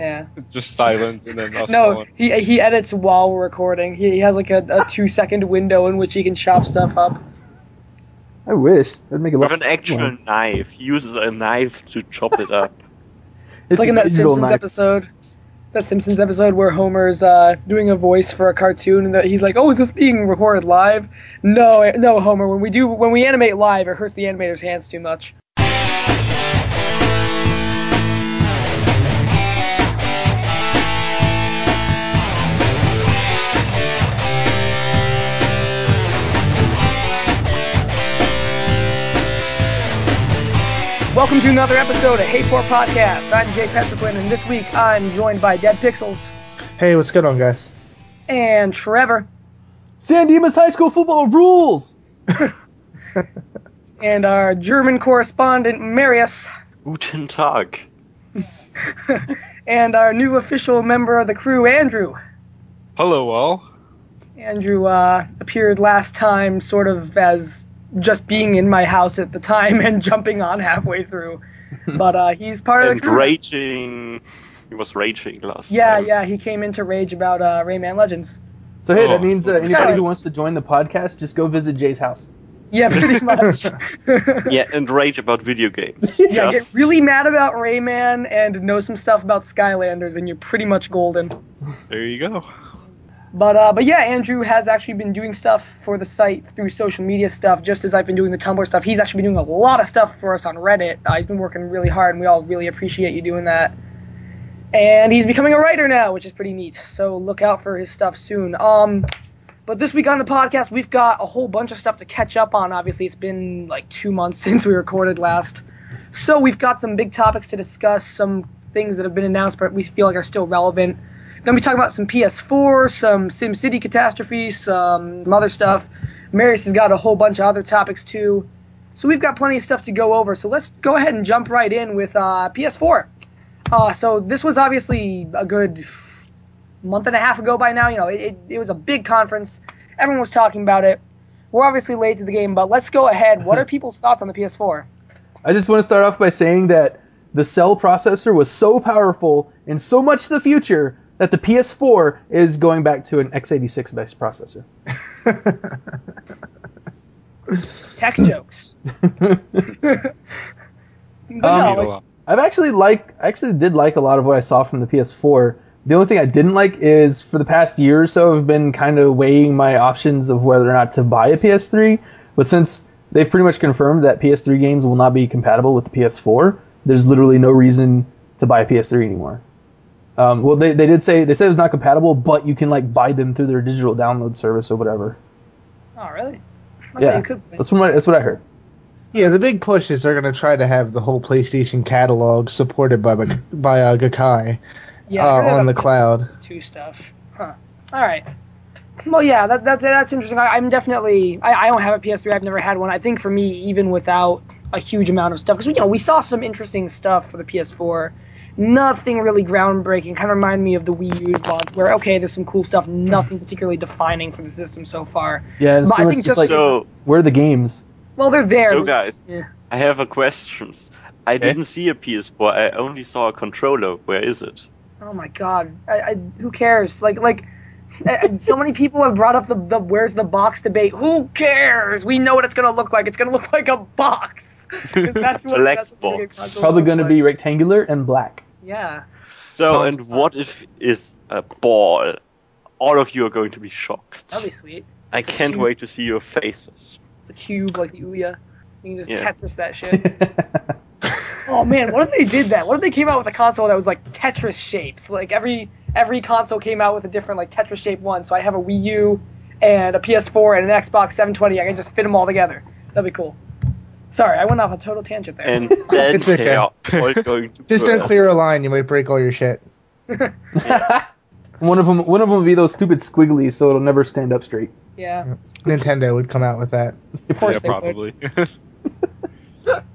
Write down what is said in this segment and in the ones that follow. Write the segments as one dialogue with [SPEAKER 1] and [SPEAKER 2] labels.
[SPEAKER 1] Yeah.
[SPEAKER 2] Just silence and then
[SPEAKER 1] No,
[SPEAKER 2] going.
[SPEAKER 1] he he edits while we're recording. He, he has like a, a two second window in which he can chop stuff up.
[SPEAKER 3] I wish that'd make it
[SPEAKER 4] With
[SPEAKER 3] look
[SPEAKER 4] an actual knife. He uses a knife to chop it up.
[SPEAKER 1] It's like in that Simpsons
[SPEAKER 3] knife.
[SPEAKER 1] episode. That Simpsons episode where Homer's uh, doing a voice for a cartoon, and that he's like, "Oh, is this being recorded live?" No, no, Homer. When we do, when we animate live, it hurts the animator's hands too much. Welcome to another episode of Hey Poor Podcast. I'm Jay Petriquin, and this week I'm joined by Dead Pixels
[SPEAKER 5] Hey, what's going on, guys?
[SPEAKER 1] and Trevor
[SPEAKER 3] San Dimas High School football rules.
[SPEAKER 1] and our German correspondent Marius
[SPEAKER 4] Guten Tag.
[SPEAKER 1] and our new official member of the crew Andrew.
[SPEAKER 2] Hello, all.
[SPEAKER 1] Andrew uh, appeared last time sort of as just being in my house at the time and jumping on halfway through, but uh, he's part of
[SPEAKER 4] And
[SPEAKER 1] the crew.
[SPEAKER 4] raging. He was raging last
[SPEAKER 1] Yeah,
[SPEAKER 4] time.
[SPEAKER 1] yeah, he came in to rage about uh, Rayman Legends.
[SPEAKER 3] So hey,
[SPEAKER 2] Oh.
[SPEAKER 3] that means uh, anybody
[SPEAKER 1] kinda-
[SPEAKER 3] who wants to join the podcast, just go visit Jay's house.
[SPEAKER 1] Yeah, pretty much.
[SPEAKER 4] Yeah, and rage about video games.
[SPEAKER 1] Yeah,
[SPEAKER 4] Just-
[SPEAKER 1] get really mad about Rayman and know some stuff about Skylanders, and you're pretty much golden.
[SPEAKER 2] There you go.
[SPEAKER 1] But uh, but yeah, Andrew has actually been doing stuff for the site through social media stuff, just as I've been doing the Tumblr stuff. He's actually been doing a lot of stuff for us on Reddit. Uh, he's been working really hard, and we all really appreciate you doing that. And he's becoming a writer now, which is pretty neat. So look out for his stuff soon. Um, but this week on the podcast, we've got a whole bunch of stuff to catch up on. Obviously, it's been like two months since we recorded last. So we've got some big topics to discuss, some things that have been announced but we feel like are still relevant. Gonna be talking about some PS4, some SimCity catastrophes, some other stuff. Marius has got a whole bunch of other topics too. So we've got plenty of stuff to go over. So let's go ahead and jump right in with uh, PS4. Uh, so this was obviously a good month and a half ago by now. You know, it, it, it was a big conference. Everyone was talking about it. We're obviously late to the game, but let's go ahead. What are people's thoughts on the PS4?
[SPEAKER 3] I just want to start off by saying that the cell processor was so powerful and so much the future that the PS4 is going back to an x86 based processor.
[SPEAKER 1] Tech jokes. but no, like-
[SPEAKER 3] I've actually like I actually did like a lot of what I saw from the PS4. The only thing I didn't like is for the past year or so I've been kind of weighing my options of whether or not to buy a PS3. But since they've pretty much confirmed that PS3 games will not be compatible with the PS4, there's literally no reason to buy a PS3 anymore. Um, well, they, they did say they said it was not compatible, but you can like buy them through their digital download service or whatever.
[SPEAKER 1] oh, really? I
[SPEAKER 3] Yeah,
[SPEAKER 1] could.
[SPEAKER 3] that's what I, that's what I heard.
[SPEAKER 5] Yeah, the big push is they're going to try to have the whole PlayStation catalog supported by by uh, Gaikai
[SPEAKER 1] Yeah,
[SPEAKER 5] uh, on the cloud.
[SPEAKER 1] Two stuff. Huh. All right. Well, yeah, that, that that's interesting. I, I'm definitely. I, I don't have a PS3. I've never had one. I think for me, even without a huge amount of stuff, because you know we saw some interesting stuff for the PS4. Nothing really groundbreaking. Kind of remind me of the Wii U's launch, where okay, there's some cool stuff. Nothing particularly defining for the system so far.
[SPEAKER 3] Yeah, it's
[SPEAKER 1] But I think just
[SPEAKER 3] just like
[SPEAKER 4] So,
[SPEAKER 3] where are the games?
[SPEAKER 1] Well, they're there.
[SPEAKER 4] so guys,
[SPEAKER 1] yeah.
[SPEAKER 4] I have a question. I
[SPEAKER 2] Okay.
[SPEAKER 4] didn't see a PS4. I only saw a controller. Where is it?
[SPEAKER 1] Oh my god. I, I, who cares? Like like so many people have brought up the, the where's the box debate. Who cares? We know what it's gonna look like. It's gonna look like a box. 'Cause that's what,
[SPEAKER 4] Black
[SPEAKER 1] that's what
[SPEAKER 4] box.
[SPEAKER 1] console
[SPEAKER 3] Probably going to
[SPEAKER 1] like.
[SPEAKER 3] be rectangular and black.
[SPEAKER 1] Yeah.
[SPEAKER 4] So,
[SPEAKER 2] Oh.
[SPEAKER 4] and what if is a ball? All of you are going to be shocked.
[SPEAKER 1] That'd be sweet.
[SPEAKER 4] I
[SPEAKER 1] It's
[SPEAKER 4] can't wait to see your faces.
[SPEAKER 1] It's a cube like the Ouya. You can just
[SPEAKER 4] Yeah.
[SPEAKER 1] Tetris that shit. oh man, what if they did that? What if they came out with a console that was like Tetris shapes? Like every every console came out with a different like Tetris shape one. So I have a Wii U and a PS4 and an Xbox 720. I can just fit them all together. That'd be cool. Sorry, I went off a total tangent there.
[SPEAKER 4] And then
[SPEAKER 5] It's okay.
[SPEAKER 4] they are going to
[SPEAKER 5] Just don't clear a line, you might break all your shit.
[SPEAKER 3] one of them, one of them will be those stupid squigglies, so it'll never stand up straight.
[SPEAKER 1] yeah.
[SPEAKER 5] Nintendo would come out with that.
[SPEAKER 1] Of course
[SPEAKER 2] yeah,
[SPEAKER 1] they would.
[SPEAKER 2] probably.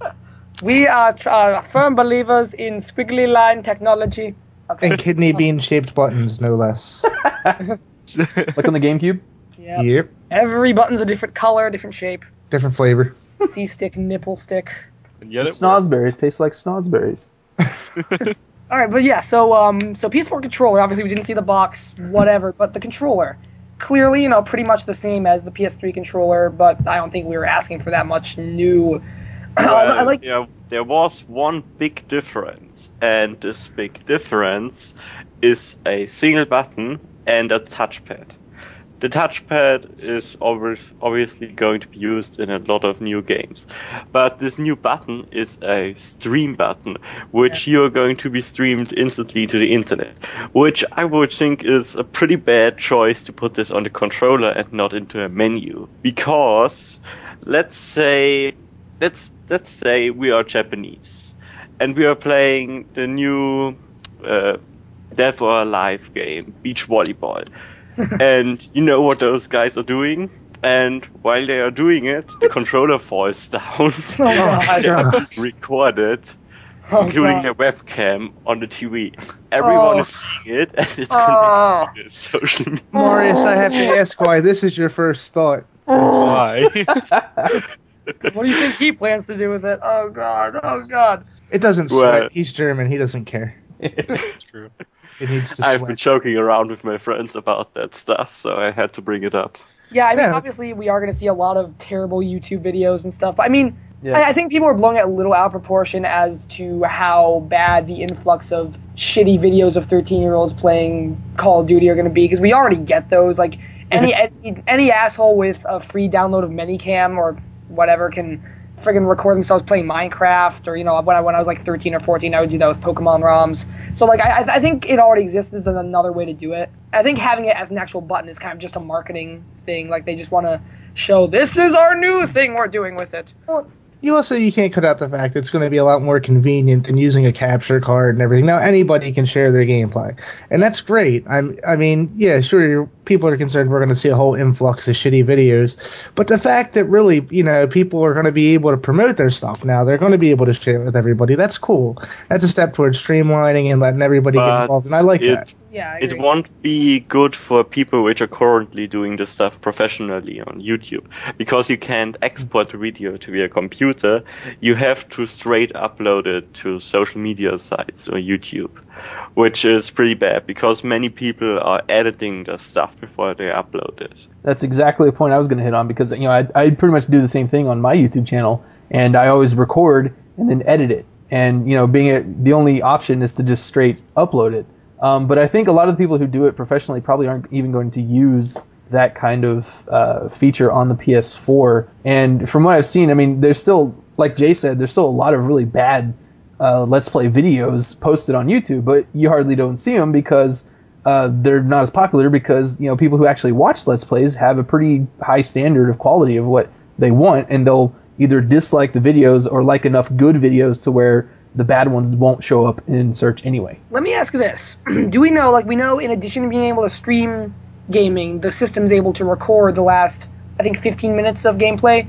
[SPEAKER 1] We are tr- uh, firm believers in squiggly line technology. Okay.
[SPEAKER 5] And kidney bean shaped buttons, no less.
[SPEAKER 3] Like on the GameCube.
[SPEAKER 1] Yeah.
[SPEAKER 5] Yep.
[SPEAKER 1] Every button's a different color, different shape.
[SPEAKER 5] Different flavor.
[SPEAKER 1] C stick, nipple stick.
[SPEAKER 2] and yet it worked.
[SPEAKER 3] Snozzberries taste like snozzberries.
[SPEAKER 1] All right, but yeah, so um, so PS4 controller. Obviously, we didn't see the box, whatever, but the controller, clearly, you know, pretty much the same as the PS3 controller. But I don't think we were asking for that much new. I
[SPEAKER 4] Well,
[SPEAKER 1] like.
[SPEAKER 4] there, there was one big difference, and this big difference is a single button and a touchpad. The touchpad is obviously going to be used in a lot of new games, but this new button is a stream button, which you're going to be streamed instantly to the internet, which I would think is a pretty bad choice to put this on the controller and not into a menu, because let's say let's let's say we are Japanese and we are playing the new uh, Death or Alive game, beach volleyball, and you know what those guys are doing. And while they are doing it, the controller falls down.
[SPEAKER 1] Oh, God.
[SPEAKER 4] they are being recorded,
[SPEAKER 1] Oh,
[SPEAKER 4] including
[SPEAKER 1] God.
[SPEAKER 4] the webcam on the TV. Everyone
[SPEAKER 1] Oh.
[SPEAKER 4] is seeing it, and it's
[SPEAKER 1] Oh.
[SPEAKER 4] connected to the social media.
[SPEAKER 5] Marius, I have to oh. ask why this is your first thought.
[SPEAKER 2] Why?
[SPEAKER 1] What do you think he plans to do with it? Oh God! Oh God!
[SPEAKER 5] It doesn't
[SPEAKER 4] Well-
[SPEAKER 5] sweat. He's German. He doesn't care.
[SPEAKER 2] It's true.
[SPEAKER 5] It needs to
[SPEAKER 4] I've been
[SPEAKER 5] sweat.
[SPEAKER 4] joking around with my friends about that stuff, so I had to bring it up.
[SPEAKER 1] Yeah, I mean,
[SPEAKER 5] Yeah.
[SPEAKER 1] obviously, we are going to see a lot of terrible YouTube videos and stuff. But I mean,
[SPEAKER 3] Yeah.
[SPEAKER 1] I, I think people are blowing it a little out of proportion as to how bad the influx of shitty videos of 13 year olds playing Call of Duty are going to be because we already get those. Like any, any any asshole with a free download of Minicam or whatever can friggin' record themselves playing Minecraft or you know when I when I was like 13 or 14 I would do that with Pokemon ROMs. So like I I think it already exists. This is another way to do it. I think having it as an actual button is kind of just a marketing thing. Like they just want to show this is our new thing we're doing with it.
[SPEAKER 5] You also you can't cut out the fact that it's going to be a lot more convenient than using a capture card and everything. Now anybody can share their gameplay, and that's great. I'm, I mean, yeah, sure, you're- people are concerned we're going to see a whole influx of shitty videos, but the fact that really, you know, people are going to be able to promote their stuff now, they're going to be able to share it with everybody. That's cool. That's a step towards streamlining and letting everybody get involved, and I like
[SPEAKER 4] it,
[SPEAKER 5] that.
[SPEAKER 1] Yeah,
[SPEAKER 4] It won't be good for people which are currently doing this stuff professionally on YouTube because you can't export the video to your computer. You have to straight upload it to social media sites or YouTube, which is pretty bad because many people are editing the stuff before they upload it.
[SPEAKER 3] That's exactly the point I was going to hit on because you know I I pretty much do the same thing on my YouTube channel, and I always record and then edit it. And you know, being it, the only option is to just straight upload it. Um, but I think a lot of the people who do it professionally probably aren't even going to use that kind of uh, feature on the PS4. And from what I've seen, I mean, there's still, like Jay said, there's still a lot of really bad uh, Let's Play videos posted on YouTube, but you hardly don't see them because uh, they're not as popular because you know people who actually watch Let's Plays have a pretty high standard of quality of what they want, and they'll either dislike the videos or like enough good videos to where the bad ones won't show up in search anyway.
[SPEAKER 1] Let me ask this: Do we know, like, we know, in addition to being able to stream gaming, the system's able to record the last, I think, 15 minutes of gameplay.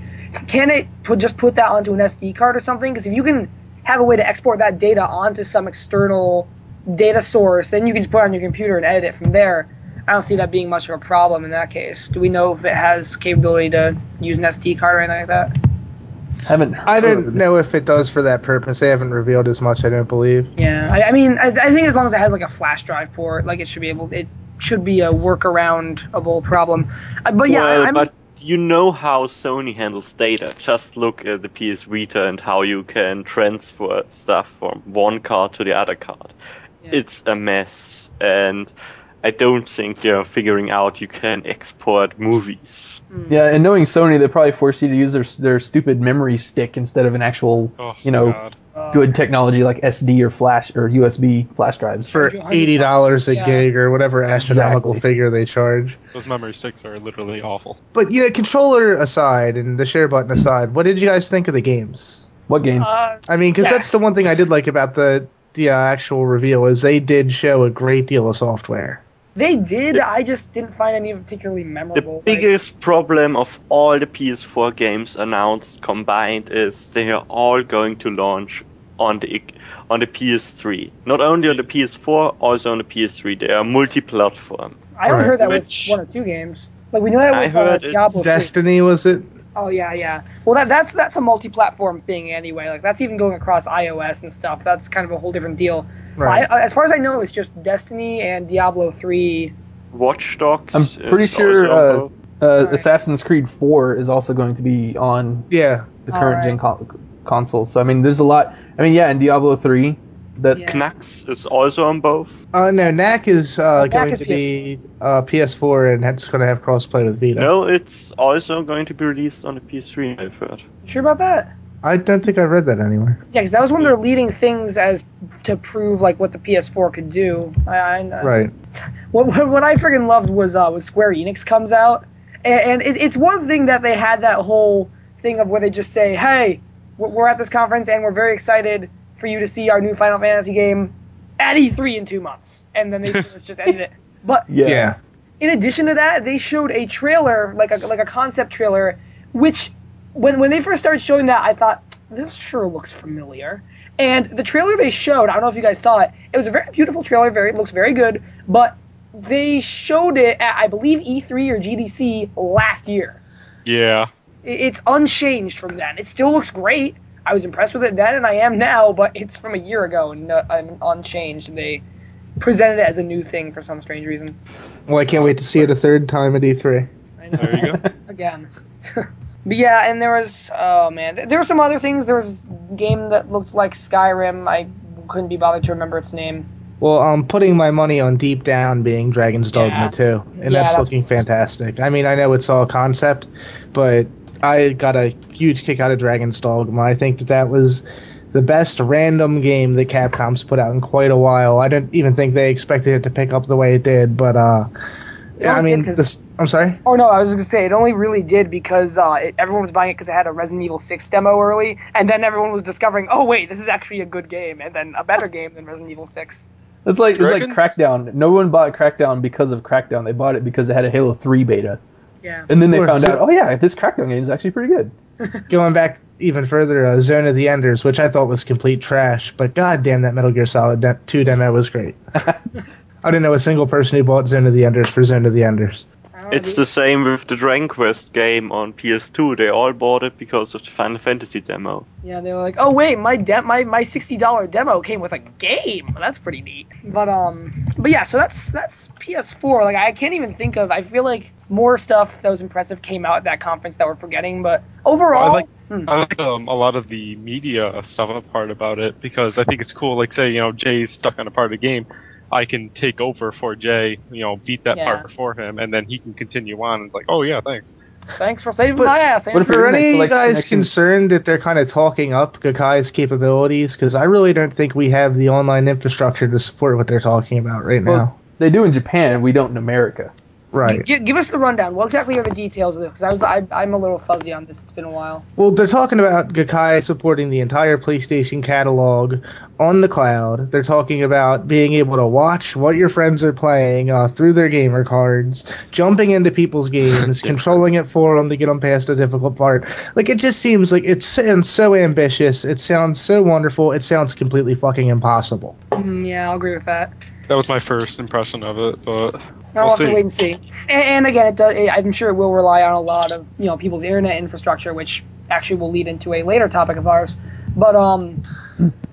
[SPEAKER 1] Can it put just put that onto an SD card or something? Because if you can have a way to export that data onto some external data source, then you can just put it on your computer and edit it from there. I don't see that being much of a problem in that case. Do we know if it has capability to use an SD card or anything like that?
[SPEAKER 3] Haven't heard
[SPEAKER 5] I don't know if it does for that purpose. They haven't revealed as much. I don't believe.
[SPEAKER 1] Yeah, I, I mean, I, I think as long as it has like a flash drive port, like it should be able, it should be a workaroundable problem. Uh, but yeah,
[SPEAKER 4] well,
[SPEAKER 1] I'm,
[SPEAKER 4] but you know how Sony handles data. Just look at the PS Vita and how you can transfer stuff from one card to the other card.
[SPEAKER 1] Yeah.
[SPEAKER 4] It's a mess, and I don't think they're figuring out you can export movies.
[SPEAKER 3] Yeah, and knowing Sony, they probably force you to use their their stupid memory stick instead of an actual,
[SPEAKER 2] Oh,
[SPEAKER 3] you know,
[SPEAKER 2] God.
[SPEAKER 3] good technology like SD or flash or USB flash drives.
[SPEAKER 5] For eighty dollars a
[SPEAKER 1] yeah.
[SPEAKER 5] gig or whatever astronomical
[SPEAKER 3] Exactly.
[SPEAKER 5] figure they charge.
[SPEAKER 2] Those memory sticks are literally awful.
[SPEAKER 5] But you know, controller aside and the share button aside, what did you guys think of the games?
[SPEAKER 3] What games?
[SPEAKER 1] Uh,
[SPEAKER 5] I mean, because
[SPEAKER 1] Yeah.
[SPEAKER 5] that's the one thing I did like about the the uh, actual reveal is they did show a great deal of software.
[SPEAKER 1] They did. I just didn't find any particularly
[SPEAKER 4] The
[SPEAKER 1] memorable. like-
[SPEAKER 4] biggest problem of all the PS4 games announced combined is they are all going to launch on the on the PS3. Not only on the PS4, also on the PS3. They are multi-platform.
[SPEAKER 1] I only
[SPEAKER 5] Right.
[SPEAKER 1] heard that
[SPEAKER 4] Which-
[SPEAKER 1] with one or two games. Like we know that
[SPEAKER 4] I
[SPEAKER 1] with
[SPEAKER 4] heard
[SPEAKER 1] uh,
[SPEAKER 4] it's
[SPEAKER 1] Diablo 3.
[SPEAKER 5] Destiny was it?
[SPEAKER 1] Oh yeah, yeah. Well, that that's that's a multi-platform thing anyway. Like that's even going across iOS and stuff. That's kind of a whole different deal.
[SPEAKER 5] Right.
[SPEAKER 1] I, as far as I know, it's just Destiny and Diablo 3.
[SPEAKER 4] Watch Dogs.
[SPEAKER 3] I'm pretty sure uh, uh, Assassin's Creed 4 is also going to be on
[SPEAKER 5] yeah.
[SPEAKER 3] the current gen
[SPEAKER 1] Alright.
[SPEAKER 3] con- consoles. So I mean, there's a lot. I mean, yeah, and Diablo 3. That
[SPEAKER 1] Yeah.
[SPEAKER 4] Knack's is also on both.
[SPEAKER 5] Uh, no, Knack is uh,
[SPEAKER 1] Knack
[SPEAKER 5] going
[SPEAKER 1] is
[SPEAKER 5] to be uh, PS4 and that's going to have crossplay with Vita.
[SPEAKER 4] No, it's also going to be released on the PS3. I've heard.
[SPEAKER 1] Sure about that?
[SPEAKER 5] I don't think I read that anywhere.
[SPEAKER 1] Yeah, because that was one of their leading things as to prove like what the PS4 could do. I, I,
[SPEAKER 5] Right.
[SPEAKER 1] What, what what I freaking loved was uh when Square Enix comes out, and, and it, it's one thing that they had that whole thing of where they just say, "Hey, we're we're at this conference and we're very excited for you to see our new Final Fantasy game at E3 in two months," and then they just ended it. But
[SPEAKER 3] yeah.
[SPEAKER 1] in addition to that, they showed a trailer, like a like a concept trailer, which when when they first started showing that, I thought this sure looks familiar. And the trailer they showed, I don't know if you guys saw it. It was a very beautiful trailer. Very it looks very good, but they showed it at I believe E3 or GDC last year.
[SPEAKER 2] Yeah.
[SPEAKER 1] It's unchanged from then. It still looks great. I was impressed with it then, and I am now, but it's from a year ago and uh, and unchanged. And they presented it as a new thing for some strange reason.
[SPEAKER 5] Well, I can't wait to see it a third time at E E3.
[SPEAKER 1] I know.
[SPEAKER 2] There you go.
[SPEAKER 1] again. but yeah, and there was oh man, there were some other things. There was a game that looked like Skyrim. I couldn't be bothered to remember its name.
[SPEAKER 5] Well, I'm putting my money on Deep Down being Dragon's Dogma
[SPEAKER 1] Yeah.
[SPEAKER 5] 2, and
[SPEAKER 1] Yeah,
[SPEAKER 5] that's
[SPEAKER 1] that's-
[SPEAKER 5] looking fantastic. I mean, I know it's all concept, but I got a huge kick out of Dragon's Dogma. I think that that was the best random game that Capcom's put out in quite a while. I didn't even think they expected it to pick up the way it did, but uh,
[SPEAKER 1] Yeah,
[SPEAKER 5] I mean,
[SPEAKER 1] did 'cause-
[SPEAKER 5] this, I'm sorry.
[SPEAKER 1] Oh no, I was just gonna say it only really did because uh, it, everyone was buying it because it had a Resident Evil 6 demo early, and then everyone was discovering, oh wait, this is actually a good game, and then a better game than Resident Evil 6.
[SPEAKER 3] It's like it's like
[SPEAKER 2] Reckon?
[SPEAKER 3] Crackdown. No one bought Crackdown because of Crackdown. They bought it because it had a Halo 3 beta.
[SPEAKER 1] Yeah.
[SPEAKER 3] And then they found out, oh yeah, this Crackdown game is actually pretty good.
[SPEAKER 5] Going back even further, uh, Zone of the Enders, which I thought was complete trash, but goddamn, that Metal Gear Solid de- 2 demo was great. I didn't know a single person who bought Zone of the Enders for Zone of the Enders.
[SPEAKER 1] I don't know,
[SPEAKER 4] It's the same with the Dragon Quest game on PS2. They all bought it because of the Final Fantasy demo.
[SPEAKER 1] Yeah, they were like, oh wait, my de- my my sixty dollar demo came with a game. That's pretty neat. But um, but yeah, so that's that's PS4. Like I can't even think of. I feel like more stuff that was impressive came out at that conference that we're forgetting. But overall,
[SPEAKER 2] I like-
[SPEAKER 1] hmm.
[SPEAKER 2] I like um, a lot of the media stuff part about it because I think it's cool. Like, say, you know, Jay's stuck on a part of the game. I can take over for Jay, you know, beat that
[SPEAKER 1] Yeah.
[SPEAKER 2] part for him, and then he can continue on. And it's like, oh yeah, thanks.
[SPEAKER 1] thanks for saving
[SPEAKER 5] But-
[SPEAKER 1] my ass.
[SPEAKER 3] what if
[SPEAKER 1] Andrew.
[SPEAKER 5] For
[SPEAKER 3] Internet
[SPEAKER 5] any of you guys
[SPEAKER 3] connection-
[SPEAKER 5] concerned that they're kind of talking up Gaikai's capabilities, because I really don't think we have the online infrastructure to support what they're talking about right now.
[SPEAKER 3] They do in Japan. We don't in America.
[SPEAKER 5] Right.
[SPEAKER 1] Give, give us the rundown. What exactly are the details of this? Because I was I, I'm a little fuzzy on this. It's been a while.
[SPEAKER 5] Well, they're talking about Gaikai supporting the entire PlayStation catalog on the cloud. They're talking about being able to watch what your friends are playing uh, through their gamer cards, jumping into people's games, controlling it for them to get them past a difficult part. Like it just seems like it sounds so ambitious. It sounds so wonderful. It sounds completely fucking impossible.
[SPEAKER 1] Mm, yeah, I'll agree with that.
[SPEAKER 2] That was my first impression of it, but
[SPEAKER 1] I'll
[SPEAKER 2] we'll
[SPEAKER 1] have
[SPEAKER 2] see.
[SPEAKER 1] to wait and see. And, and again, it does, it, I'm sure it will rely on a lot of you know people's internet infrastructure, which actually will lead into a later topic of ours. But um,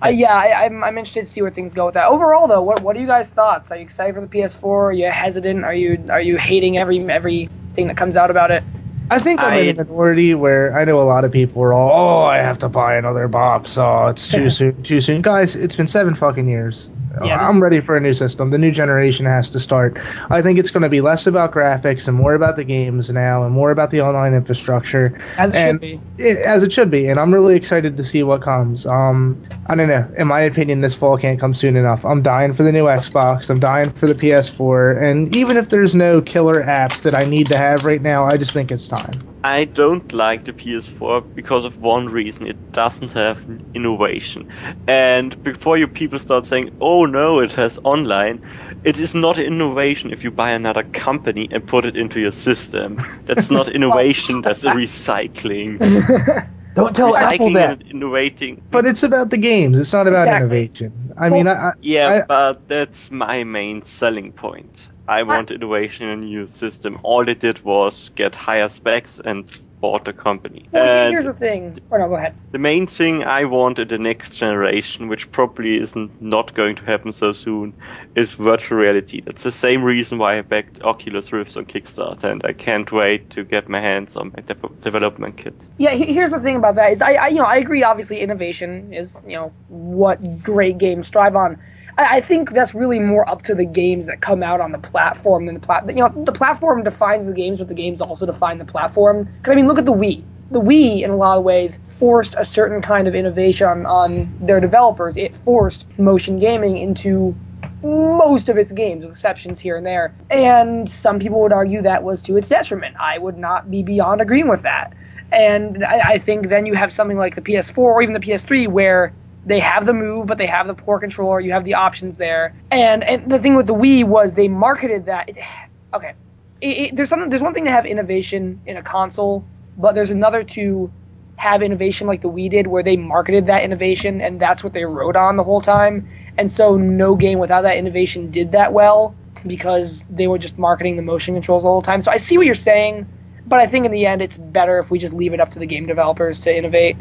[SPEAKER 1] I, yeah, I, I'm I'm interested to see where things go with that. Overall, though, what what are you guys' thoughts? Are you excited for the PS4? Are you hesitant? Are you are you hating every everything that comes out about it?
[SPEAKER 5] I think I'm in
[SPEAKER 4] I-
[SPEAKER 5] the minority where I know a lot of people are all, oh, I have to buy another box. Oh, it's too soon, too soon. Guys, it's been seven fucking years.
[SPEAKER 1] Yeah,
[SPEAKER 5] I'm ready for a new system. The new generation has to start. I think it's going to be less about graphics and more about the games now and more about the online infrastructure.
[SPEAKER 1] As it should be.
[SPEAKER 5] It, as it should be. And I'm really excited to see what comes. Um, I don't know. In my opinion, this fall can't come soon enough. I'm dying for the new Xbox. I'm dying for the PS4. And even if there's no killer app that I need to have right now, I just think it's time.
[SPEAKER 4] I don't like the PS4 because of one reason. It doesn't have innovation. And before you people start saying, oh no, it has online, it is not innovation if you buy another company and put it into your system. That's not innovation, that's recycling.
[SPEAKER 3] Don't tell Apple
[SPEAKER 4] recycling
[SPEAKER 3] that.
[SPEAKER 4] and innovating.
[SPEAKER 5] But it's about the games. It's not about
[SPEAKER 1] Exactly.
[SPEAKER 5] innovation. I mean, I, I,
[SPEAKER 4] Yeah,
[SPEAKER 5] I-
[SPEAKER 4] but that's my main selling point. I want innovation in a new system. All they did was get higher specs and bought the company.
[SPEAKER 1] Well,
[SPEAKER 4] And
[SPEAKER 1] here's the thing. Or no, go ahead.
[SPEAKER 4] the main thing I want in the next generation, which probably isn't not going to happen so soon, is virtual reality. That's the same reason why I backed Oculus Rift on Kickstarter, and I can't wait to get my hands on my de- development kit.
[SPEAKER 1] Yeah, here's the thing about that is I, I you know I agree. Obviously, innovation is you know what great games strive on. I, I think that's really more up to the games that come out on the platform than the plat. You know, the platform defines the games, but the games also define the platform. Because I mean, look at the Wii. The Wii, in a lot of ways, forced a certain kind of innovation on, on their developers. It forced motion gaming into most of its games, with exceptions here and there. And some people would argue that was to its detriment. I would not be beyond agreeing with that. And I, I think then you have something like the PS4 or even the PS3 where they have the move, but they have the poor controller. You have the options there. And and the thing with the Wii was they marketed that. It, okay, it, it, there's something. There's one thing to have innovation in a console, but there's another to have innovation like the Wii did, where they marketed that innovation and that's what they wrote on the whole time. And so no game without that innovation did that well because they were just marketing the motion controls all the time. So I see what you're saying, but I think in the end it's better if we just leave it up to the game developers to innovate.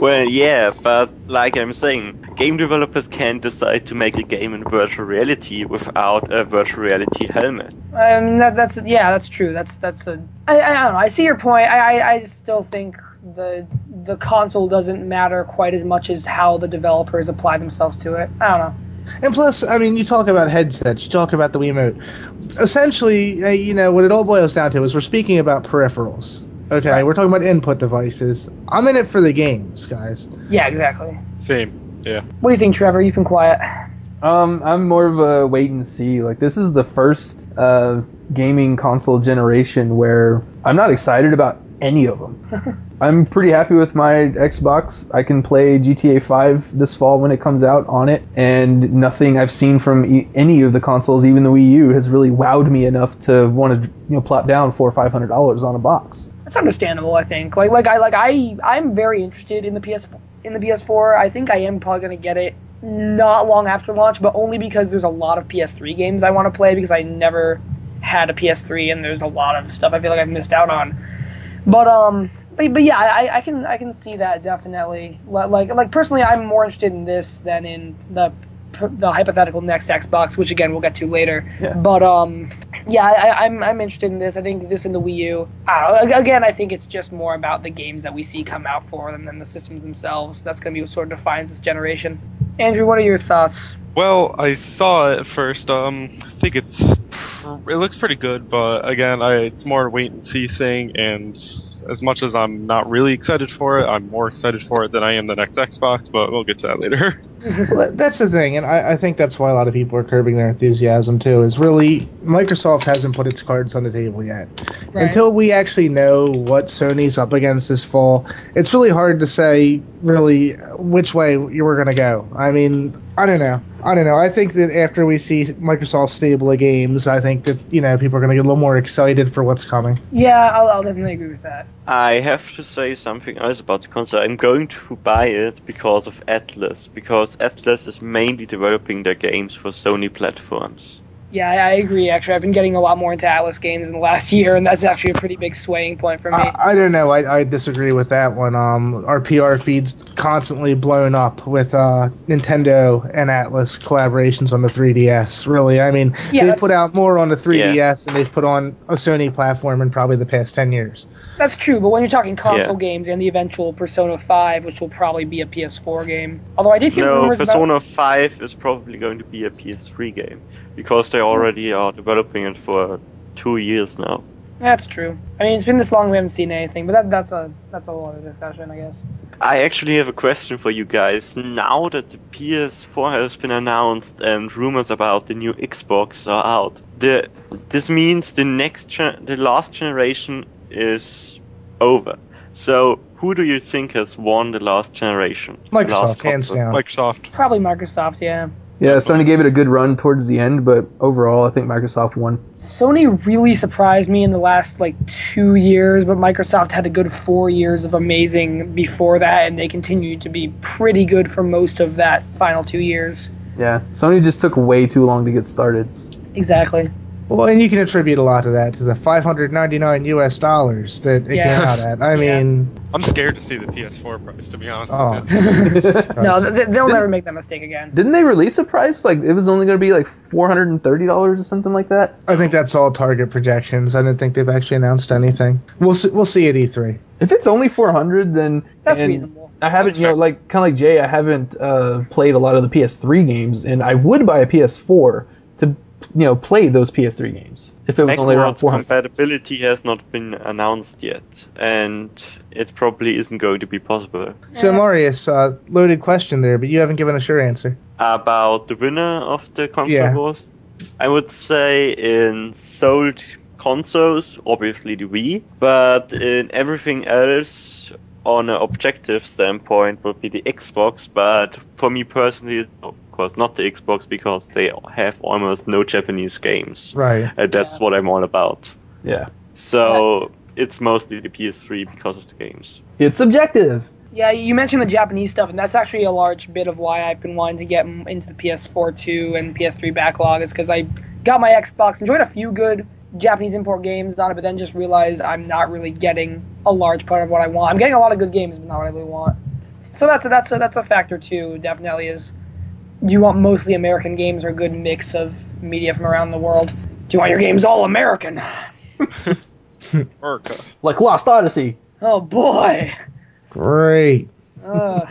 [SPEAKER 4] Well, yeah, but like I'm saying, game developers can't decide to make a game in virtual reality without a virtual reality helmet.
[SPEAKER 1] Um, that, that's yeah, that's true. That's that's a. I, I don't know. I see your point. I, I, I still think the the console doesn't matter quite as much as how the developers apply themselves to it. I don't know.
[SPEAKER 5] And plus, I mean, you talk about headsets, you talk about the Wiimote. Essentially, uh, you know, what it all boils down to is we're speaking about peripherals. Okay,
[SPEAKER 1] Right.
[SPEAKER 5] we're talking about input devices. I'm in it for the games, guys.
[SPEAKER 1] Yeah, exactly.
[SPEAKER 2] Same. Yeah.
[SPEAKER 1] What do you think, Trevor? You've been quiet.
[SPEAKER 3] Um, I'm more of a wait and see. Like this is the first uh, gaming console generation where I'm not excited about any of them. I'm pretty happy with my Xbox. I can play GTA 5 this fall when it comes out on it, and nothing I've seen from e- any of the consoles, even the Wii U, has really wowed me enough to want to you know plop down four or five hundred dollars on a box.
[SPEAKER 1] That's understandable. I think. Like like I like I I'm very interested in the PS in the PS4. I think I am probably gonna get it not long after launch, but only because there's a lot of PS3 games I want to play because I never had a PS3 and there's a lot of stuff I feel like I've missed out on. But um, but, but yeah, I, I can I can see that definitely. Like like personally, I'm more interested in this than in the the hypothetical next Xbox, which again we'll get to later.
[SPEAKER 3] Yeah.
[SPEAKER 1] But um, yeah, I, I'm I'm interested in this. I think this and the Wii U. I. Again, I think it's just more about the games that we see come out for them than the systems themselves. That's gonna be what sort of defines this generation. Andrew, what are your thoughts?
[SPEAKER 2] Well, I saw it first. Um, I think it's it looks pretty good, but again, I it's more a wait and see thing. And as much as I'm not really excited for it, I'm more excited for it than I am the next Xbox. But we'll get to that later.
[SPEAKER 5] Well, that's the thing, and I, I think that's why a lot of people are curbing their enthusiasm too. Is really Microsoft hasn't put its cards on the table yet.
[SPEAKER 1] Right.
[SPEAKER 5] Until we actually know what Sony's up against this fall, it's really hard to say really which way you were going to go. I mean, I don't know. I don't know. I think that after we see Microsoft stable of games, I think that you know people are going to get a little more excited for what's coming.
[SPEAKER 1] Yeah, I'll, I'll definitely agree with that.
[SPEAKER 4] I have to say something else about the console. I'm going to buy it because of Atlus, because Atlus is mainly developing their games for Sony platforms.
[SPEAKER 1] Yeah, I, I agree. Actually, I've been getting a lot more into Atlus games in the last year, and that's actually a pretty big swaying point for me.
[SPEAKER 5] I, I don't know. I, I disagree with that one. Um, our PR feed's constantly blown up with uh, Nintendo and Atlus collaborations on the 3DS. Really, I mean,
[SPEAKER 1] Yeah,
[SPEAKER 5] they've put out more on the 3DS than they've put on a Sony platform in probably the past 10 years.
[SPEAKER 1] That's true, but when you're talking console
[SPEAKER 4] Yeah.
[SPEAKER 1] games and the eventual Persona 5, which will probably be a PS4 game. Although I did hear
[SPEAKER 4] No,
[SPEAKER 1] rumors
[SPEAKER 4] Persona
[SPEAKER 1] about
[SPEAKER 4] 5 is probably going to be a PS3 game, because they hmm. already are developing it for two years now.
[SPEAKER 1] That's true. I mean, it's been this long we haven't seen anything, but that, that's a that's a whole other discussion, I guess.
[SPEAKER 4] I actually have a question for you guys. Now that the PS4 has been announced and rumors about the new Xbox are out, the this means the next gen- the last generation is over. So who do you think has won the last generation?
[SPEAKER 5] Microsoft,
[SPEAKER 4] last
[SPEAKER 5] hands down.
[SPEAKER 2] Microsoft.
[SPEAKER 1] Probably Microsoft, yeah.
[SPEAKER 3] Yeah, Sony gave it a good run towards the end, but overall, I think Microsoft won.
[SPEAKER 1] Sony really surprised me in the last like two years, but Microsoft had a good four years of amazing before that, and they continued to be pretty good for most of that final two years.
[SPEAKER 3] Yeah, Sony just took way too long to get started.
[SPEAKER 1] Exactly.
[SPEAKER 5] Well, and you can attribute a lot to that to the 599 U.S. dollars that it
[SPEAKER 1] Yeah.
[SPEAKER 5] came out at. I
[SPEAKER 1] Yeah.
[SPEAKER 5] mean,
[SPEAKER 2] I'm scared to see the PS4 price, to be honest.
[SPEAKER 5] Oh.
[SPEAKER 1] no, they'll never make that mistake again.
[SPEAKER 3] Didn't they release a price like it was only going to be like four hundred and thirty dollars or something like that?
[SPEAKER 5] I think that's all target projections. I don't think they've actually announced anything. We'll see, we'll see at E E3.
[SPEAKER 3] If it's only four hundred, then
[SPEAKER 1] That's reasonable.
[SPEAKER 3] I haven't, you know, like kind of like Jay, I haven't uh, played a lot of the PS3 games, and I would buy a PS4 to, you know, play those PS3 games if it was only around four hundred.
[SPEAKER 4] compatibility has not been announced yet, and it probably isn't going to be possible.
[SPEAKER 5] So, Marius, uh, loaded question there, but you haven't given us your answer.
[SPEAKER 4] About the winner of the console
[SPEAKER 5] Yeah.
[SPEAKER 4] wars, I would say in sold consoles, obviously the Wii, but in everything else, on an objective standpoint, would be the Xbox. But for me personally, of course, not the Xbox because they have almost no Japanese games,
[SPEAKER 5] Right.
[SPEAKER 4] and that's
[SPEAKER 1] Yeah.
[SPEAKER 4] what I'm all about.
[SPEAKER 3] Yeah,
[SPEAKER 4] So it's mostly the PS3 because of the games.
[SPEAKER 3] it's subjective.
[SPEAKER 1] Yeah, you mentioned the Japanese stuff, and that's actually a large bit of why I've been wanting to get into the PS4 2 and PS3 backlog, is because I got my Xbox, enjoyed a few good Japanese import games on it, but then just realized I'm not really getting a large part of what I want. I'm getting a lot of good games, but not what I really want. So that's a, that's a, that's a factor too. Definitely is. Do you want mostly American games or a good mix of media from around the world? Do you want your games all American?
[SPEAKER 2] America.
[SPEAKER 3] Like Lost Odyssey.
[SPEAKER 1] Oh boy.
[SPEAKER 5] Great.
[SPEAKER 1] Uh,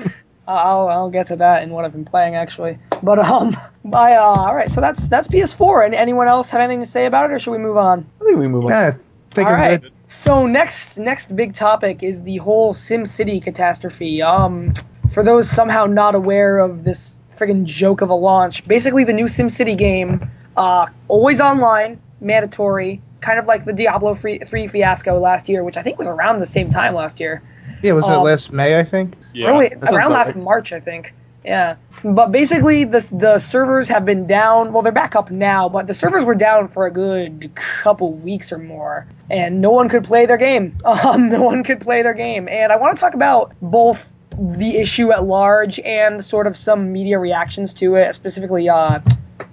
[SPEAKER 1] I'll I'll get to that in what I've been playing actually. But um, I uh, all right. So that's that's PS4. And anyone else have anything to say about it, or should we move on?
[SPEAKER 3] I think we move on.
[SPEAKER 5] Yeah, think
[SPEAKER 1] all
[SPEAKER 5] I'm
[SPEAKER 1] right.
[SPEAKER 5] good.
[SPEAKER 1] So next next big topic is the whole SimCity catastrophe. Um, for those somehow not aware of this friggin' joke of a launch, basically the new SimCity game, uh, always online, mandatory, kind of like the Diablo 3 fiasco last year, which I think was around the same time last year.
[SPEAKER 5] Yeah, was it
[SPEAKER 1] Um,
[SPEAKER 5] last May, I think?
[SPEAKER 2] Yeah.
[SPEAKER 1] Really,
[SPEAKER 3] sounds
[SPEAKER 1] around last
[SPEAKER 3] right.
[SPEAKER 1] March, I think. Yeah. But basically, the the servers have been down. Well, they're back up now, but the servers were down for a good couple weeks or more, and no one could play their game. Um, no one could play their game, and I want to talk about both the issue at large and sort of some media reactions to it, specifically uh,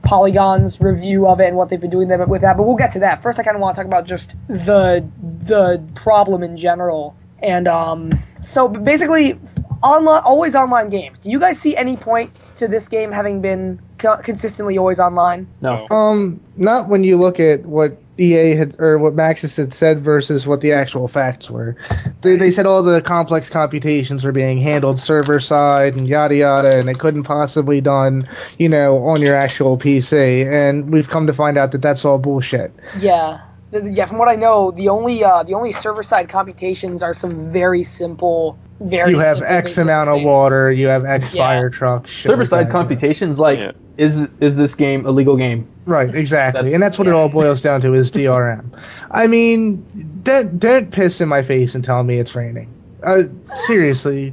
[SPEAKER 1] Polygon's review of it and what they've been doing with that. But we'll get to that. First, I kind of want to talk about just the the problem in general. And um, so basically, online, always online games. Do you guys see any point to this game having been co- consistently always online?
[SPEAKER 3] No.
[SPEAKER 5] Um, not when you look at what EA had or what Maxis had said versus what the actual facts were. They, they said all the complex computations were being handled server side and yada yada, and it couldn't possibly done, you know, on your actual PC. And we've come to find out that that's all bullshit.
[SPEAKER 1] Yeah. Th- Yeah, from what I know, the only uh, the only server side computations are some very simple, very
[SPEAKER 5] you have
[SPEAKER 1] simple
[SPEAKER 5] X
[SPEAKER 1] basic
[SPEAKER 5] amount of
[SPEAKER 1] things.
[SPEAKER 5] water, you have X
[SPEAKER 1] Yeah.
[SPEAKER 5] fire trucks.
[SPEAKER 3] Server side computations, like,
[SPEAKER 4] Yeah.
[SPEAKER 3] is is this game a legal game?
[SPEAKER 5] Right, exactly,
[SPEAKER 3] That's-
[SPEAKER 5] and that's what it all boils down to is DRM. I mean, don't don't piss in my face and tell me it's raining. Uh, seriously,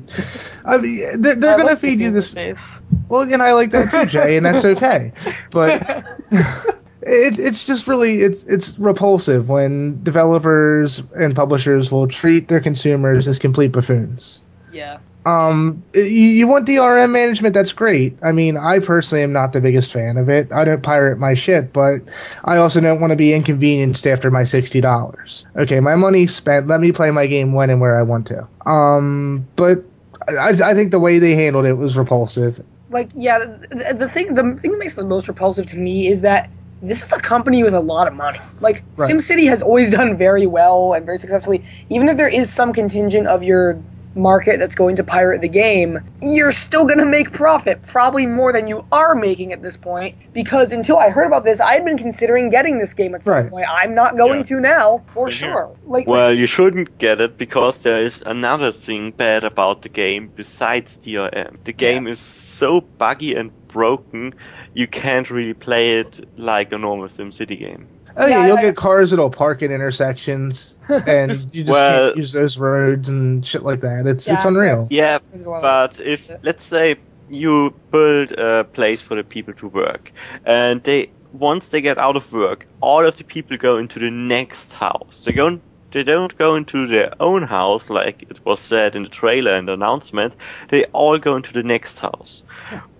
[SPEAKER 5] I mean, they're, they're
[SPEAKER 1] I
[SPEAKER 5] gonna
[SPEAKER 1] like
[SPEAKER 5] feed you this.
[SPEAKER 1] face.
[SPEAKER 5] Well, and I like that too, Jay, and that's okay. But it, it's just really it's it's repulsive when developers and publishers will treat their consumers as complete buffoons.
[SPEAKER 1] yeah.
[SPEAKER 5] Um, you, you want DRM management? That's great. I mean, I personally am not the biggest fan of it. I don't pirate my shit, but I also don't want to be inconvenienced after my sixty dollars. Okay, my money's spent. Let me play my game when and where I want to. Um, but I, I think the way they handled it was repulsive.
[SPEAKER 1] like yeah the, the thing the thing that makes it the most repulsive to me is that this is a company with a lot of money like
[SPEAKER 5] Right.
[SPEAKER 1] simcity has always done very well and very successfully even if there is some contingent of your market that's going to pirate the game you're still going to make profit probably more than you are making at this point because until i heard about this i had been considering getting this game at some
[SPEAKER 5] Right.
[SPEAKER 1] point i'm not going
[SPEAKER 2] Yeah.
[SPEAKER 1] to now for
[SPEAKER 2] Same here.
[SPEAKER 1] sure like
[SPEAKER 4] Well, you shouldn't get it because there is another thing bad about the game besides DRM. The game is so buggy and broken, you can't really play it like a normal SimCity game.
[SPEAKER 5] Oh yeah,
[SPEAKER 1] Yeah,
[SPEAKER 5] you'll
[SPEAKER 1] I-
[SPEAKER 5] get cars that'll park at intersections, and you just
[SPEAKER 4] Well-
[SPEAKER 5] can't use those roads and shit like that. It's it's unreal.
[SPEAKER 4] Yeah,
[SPEAKER 1] there's a lot of-
[SPEAKER 4] but if let's say you build a place for the people to work, and they once they get out of work, all of the people go into the next house. They don't they don't go into their own house like it was said in the trailer and the announcement. They all go into the next house,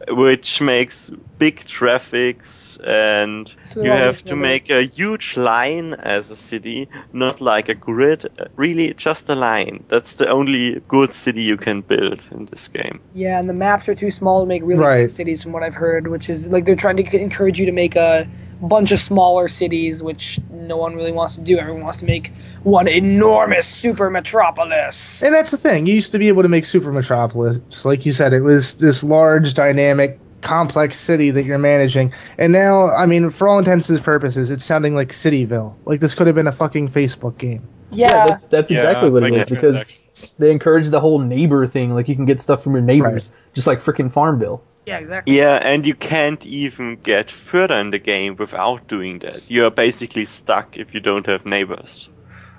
[SPEAKER 4] which makes big traffics and
[SPEAKER 1] So
[SPEAKER 4] you have to make a huge line as a city, not like a grid. uh, Really, just a line. That's the only good city you can build in this game.
[SPEAKER 1] Yeah, and the maps are too small to make really
[SPEAKER 5] Right.
[SPEAKER 1] big cities, from what I've heard. Which is like they're trying to encourage you to make a bunch of smaller cities, which no one really wants to do. Everyone wants to make one enormous super metropolis.
[SPEAKER 5] And that's the thing. You used to be able to make Super Metropolis. Like you said, it was this large, dynamic, complex city that you're managing. And now, I mean, for all intents and purposes, it's sounding like Cityville. Like this could have been a fucking Facebook game.
[SPEAKER 1] Yeah,
[SPEAKER 3] that's, that's exactly what it is because
[SPEAKER 2] microtransactions.
[SPEAKER 3] They encourage the whole neighbor thing. Like you can get stuff from your neighbors, just like freaking Farmville.
[SPEAKER 1] yeah, exactly.
[SPEAKER 4] Yeah, and you can't even get further in the game without doing that. You are basically stuck if you don't have neighbors.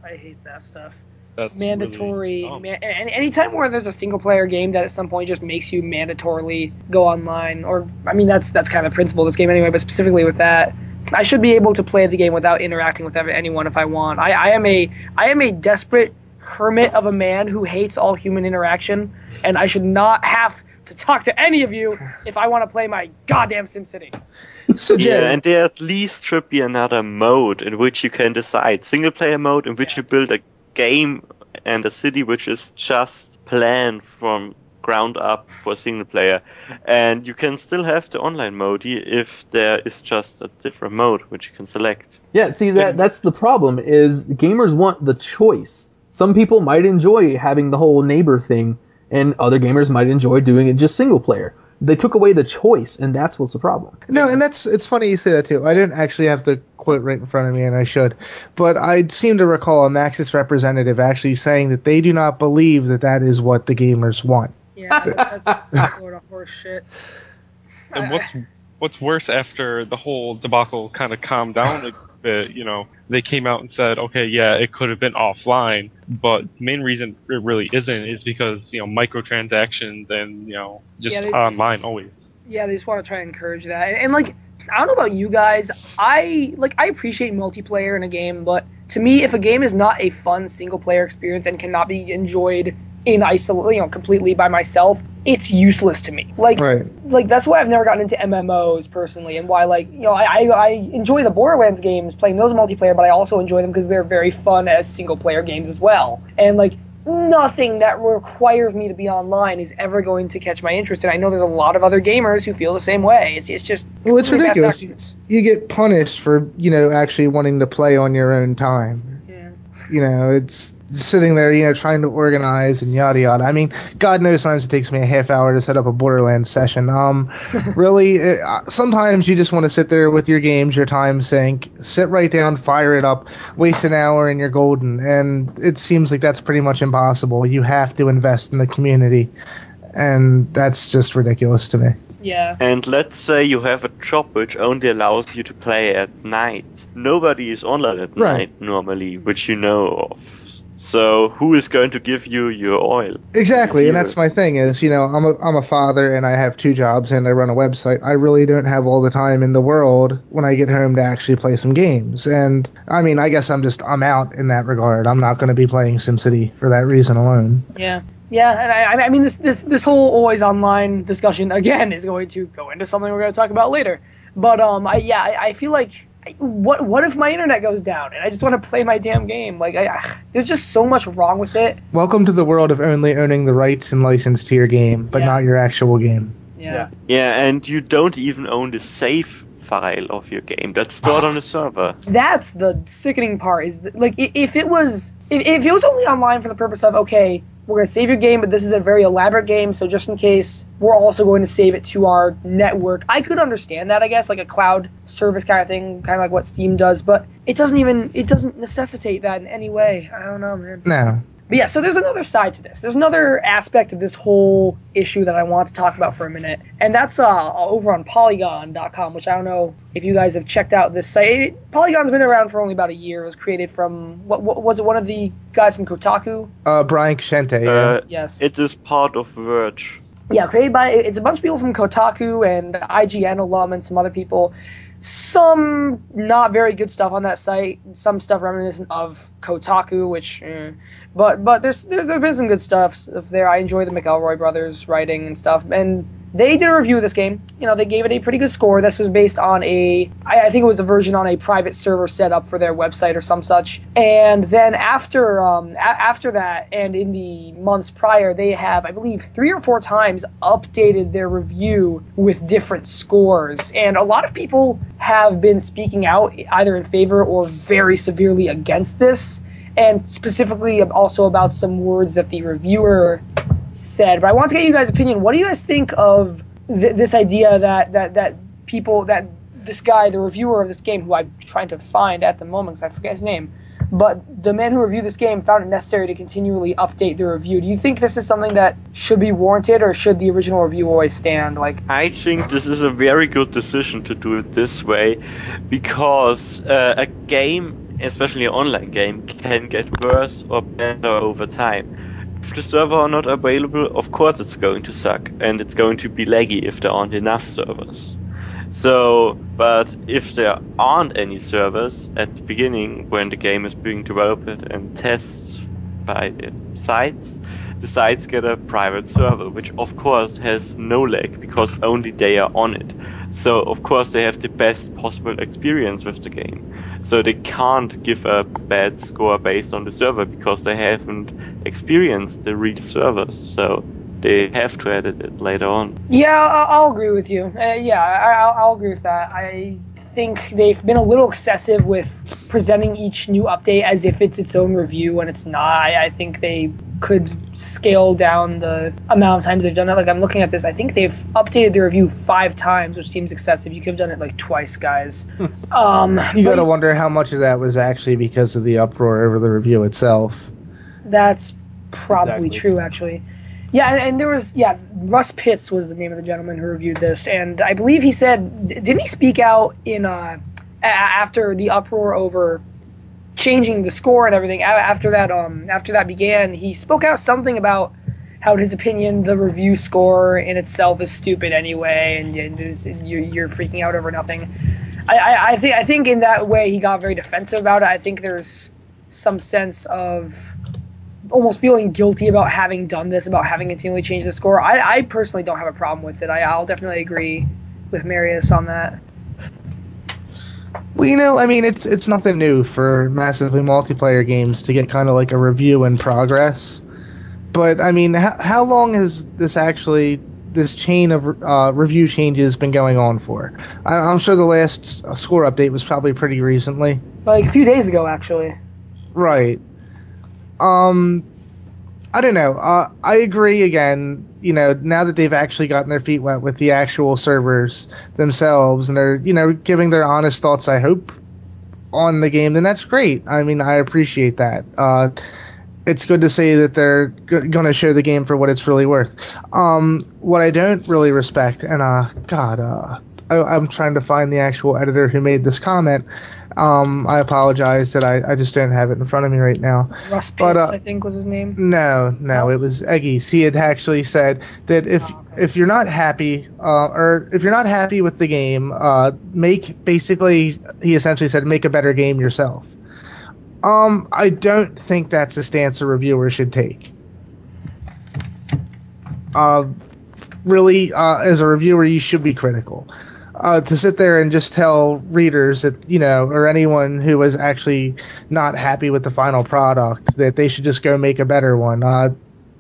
[SPEAKER 1] I hate that stuff.
[SPEAKER 2] That's
[SPEAKER 1] mandatory.
[SPEAKER 2] really dumb.
[SPEAKER 1] man, and anytime where there's a single player game that at some point just makes you mandatorily go online, or I mean that's that's kind of the principle of this game anyway. But specifically with that, I should be able to play the game without interacting with anyone if I want. I, I am a I am a desperate hermit of a man who hates all human interaction, and I should not have to talk to any of you if I want to play my goddamn SimCity.
[SPEAKER 5] So,
[SPEAKER 4] Yeah,
[SPEAKER 5] Jed,
[SPEAKER 4] and there at least should be another mode in which you can decide. Single player mode in which you build a game and a city which is just planned from ground up for single player. And you can still have the online mode if there is just a different mode which you can select.
[SPEAKER 3] Yeah, see that that's the problem is gamers want the choice. Some people might enjoy having the whole neighbor thing, and other gamers might enjoy doing it just single player. They took away the choice, and that's what's the problem.
[SPEAKER 5] No, and that's it's funny you say that too. I didn't actually have the quote right in front of me, and I should, but I seem to recall a Maxis representative actually saying that they do not believe that that is what the gamers want.
[SPEAKER 1] Yeah, that's sort of horse shit.
[SPEAKER 2] And what's what's worse after the whole debacle kind of calmed down a bit, you know, they came out and said, okay, yeah, it could have been offline, but the main reason it really isn't is because you know microtransactions and you know just
[SPEAKER 1] Yeah,
[SPEAKER 2] online always.
[SPEAKER 1] yeah, they just want to try and encourage that. And, and, like, I don't know about you guys, I like I appreciate multiplayer in a game, but to me, if a game is not a fun single player experience and cannot be enjoyed in isolation, you know, completely by myself, it's useless to me. Like,
[SPEAKER 5] Right.
[SPEAKER 1] like that's why I've never gotten into MMOs personally, and why like you know I, I I enjoy the Borderlands games playing those multiplayer, but I also enjoy them because they're very fun as single player games as well. And like nothing that requires me to be online is ever going to catch my interest. And I know there's a lot of other gamers who feel the same way. It's it's just
[SPEAKER 5] Well, it's ridiculous. You get punished for you know actually wanting to play on your own time.
[SPEAKER 1] Yeah.
[SPEAKER 5] You know, it's sitting there, you know, trying to organize and yada yada. I mean, God knows sometimes it takes me a half hour to set up a Borderlands session. Um, really, it, uh, sometimes you just want to sit there with your games, your time sink, sit right down, fire it up, waste an hour, and you're golden. And it seems like that's pretty much impossible. You have to invest in the community, and that's just ridiculous to me.
[SPEAKER 1] Yeah.
[SPEAKER 4] And let's say you have a job which only allows you to play at night. Nobody is online at
[SPEAKER 5] Right.
[SPEAKER 4] night normally, which you know of. So who is going to give you your oil?
[SPEAKER 5] Exactly, and that's my thing is, you know, I'm a I'm a father and I have two jobs and I run a website. I really don't have all the time in the world when I get home to actually play some games. And I mean, I guess I'm just I'm out in that regard. I'm not going to be playing SimCity for that reason alone.
[SPEAKER 1] Yeah. Yeah, and I, I mean this this this whole always online discussion again is going to go into something we're going to talk about later. But um, I yeah, I, I feel like what what if my internet goes down and I just want to play my damn game? Like I, I there's just so much wrong with it.
[SPEAKER 5] Welcome to the world of only owning the rights and license to your game, but
[SPEAKER 1] Yeah.
[SPEAKER 5] not your actual game.
[SPEAKER 1] Yeah.
[SPEAKER 4] Yeah, and you don't even own the save file of your game that's stored on the ah. server.
[SPEAKER 1] That's the sickening part. Is that, like if it was if, if it was only online for the purpose of okay, we're gonna save your game, but this is a very elaborate game, so just in case we're also going to save it to our network. I could understand that, I guess, like a cloud service kind of thing, kind of like what Steam does, but it doesn't even it doesn't necessitate that in any way. I don't know, man.
[SPEAKER 5] No.
[SPEAKER 1] But yeah, so there's another side to this. There's another aspect of this whole issue that I want to talk about for a minute, and that's uh, over on Polygon.com, which I don't know if you guys have checked out this site. It- Polygon's been around for only about a year. It was created from what, what was it? One of the guys from Kotaku?
[SPEAKER 5] Uh, Brian Crecente, yeah.
[SPEAKER 4] Uh,
[SPEAKER 1] Yes.
[SPEAKER 4] it is part of Verge.
[SPEAKER 1] yeah, created by it's a bunch of people from Kotaku and IGN alum and some other people. some not very good stuff on that site. Some stuff reminiscent of Kotaku, which, eh. But but there's there's, there's been some good stuff there. I enjoy the McElroy brothers writing and stuff, and they did a review of this game. You know, they gave it a pretty good score. This was based on a, I, I think it was a version on a private server set up for their website or some such. And then after, um, a- after that, and in the months prior, they have, I believe, three or four times updated their review with different scores. And a lot of people have been speaking out either in favor or very severely against this. And specifically also about some words that the reviewer said. But I want to get you guys' opinion. What do you guys think of th- this idea that that that people that this guy, the reviewer of this game, who I'm trying to find at the moment because I forget his name, but the man who reviewed this game found it necessary to continually update the review. Do you think this is something that should be warranted, or should the original review always stand? Like,
[SPEAKER 4] I think this is a very good decision to do it this way because uh, a game, especially online game, can get worse or better over time. If the server are not available, of course it's going to suck and it's going to be laggy if there aren't enough servers. So, but if there aren't any servers at the beginning when the game is being developed and tests by the sites, the sites get a private server, which of course has no lag because only they are on it. So of course they have the best possible experience with the game. So they can't give a bad score based on the server because they haven't experienced the real servers. So they have to edit it later on.
[SPEAKER 1] yeah, I'll, agree with you. Uh, yeah, I, I'll, I'll agree with that. I think they've been a little excessive with presenting each new update as if it's its own review, and it's not. I, I think they could scale down the amount of times they've done it. Like I'm looking at this, I think they've updated the review five times, which seems excessive. You could have done it like twice, guys. um,
[SPEAKER 5] You gotta wonder how much of that was actually because of the uproar over the review itself.
[SPEAKER 1] That's probably
[SPEAKER 3] Exactly.
[SPEAKER 1] true, actually. Yeah, and, and there was yeah, Russ Pitts was the name of the gentleman who reviewed this, and I believe he said, didn't he speak out in uh a- after the uproar over changing the score and everything? After that, um, after that began, he spoke out something about how, in his opinion, the review score in itself is stupid anyway, and, and you're freaking out over nothing. I, I, I think I think in that way he got very defensive about it. I think there's some sense of almost feeling guilty about having done this, about having continually changed the score. I, I personally don't have a problem with it. I, I'll definitely agree with Marius on that.
[SPEAKER 5] Well, you know, I mean, it's it's nothing new for massively multiplayer games to get kind of like a review in progress. But I mean, how, how long has this actually this chain of uh, review changes been going on for? I, I'm sure the last score update was probably pretty recently.
[SPEAKER 1] Like a few days ago, actually.
[SPEAKER 5] Right. Um, I don't know. Uh, I agree again. You know, now that they've actually gotten their feet wet with the actual servers themselves, and they're you know giving their honest thoughts. I hope on the game, then that's great. I mean, I appreciate that. Uh, it's good to see that they're g- going to show the game for what it's really worth. Um, what I don't really respect, and uh, God, uh, I, I'm trying to find the actual editor who made this comment. Um, I apologize that I, I just don't have it in front of me right now.
[SPEAKER 1] Russ
[SPEAKER 5] But, uh,
[SPEAKER 1] I think was his name.
[SPEAKER 5] No, no,
[SPEAKER 1] No?
[SPEAKER 5] it was Eggies. He had actually said that if
[SPEAKER 1] Oh, okay.
[SPEAKER 5] if you're not happy, uh, or if you're not happy with the game, uh, make basically he essentially said make a better game yourself. Um, I don't think that's a stance a reviewer should take. Uh, really, uh, as a reviewer, you should be critical. Uh, to sit there and just tell readers that you know, or anyone who was actually not happy with the final product, that they should just go make a better one. Uh,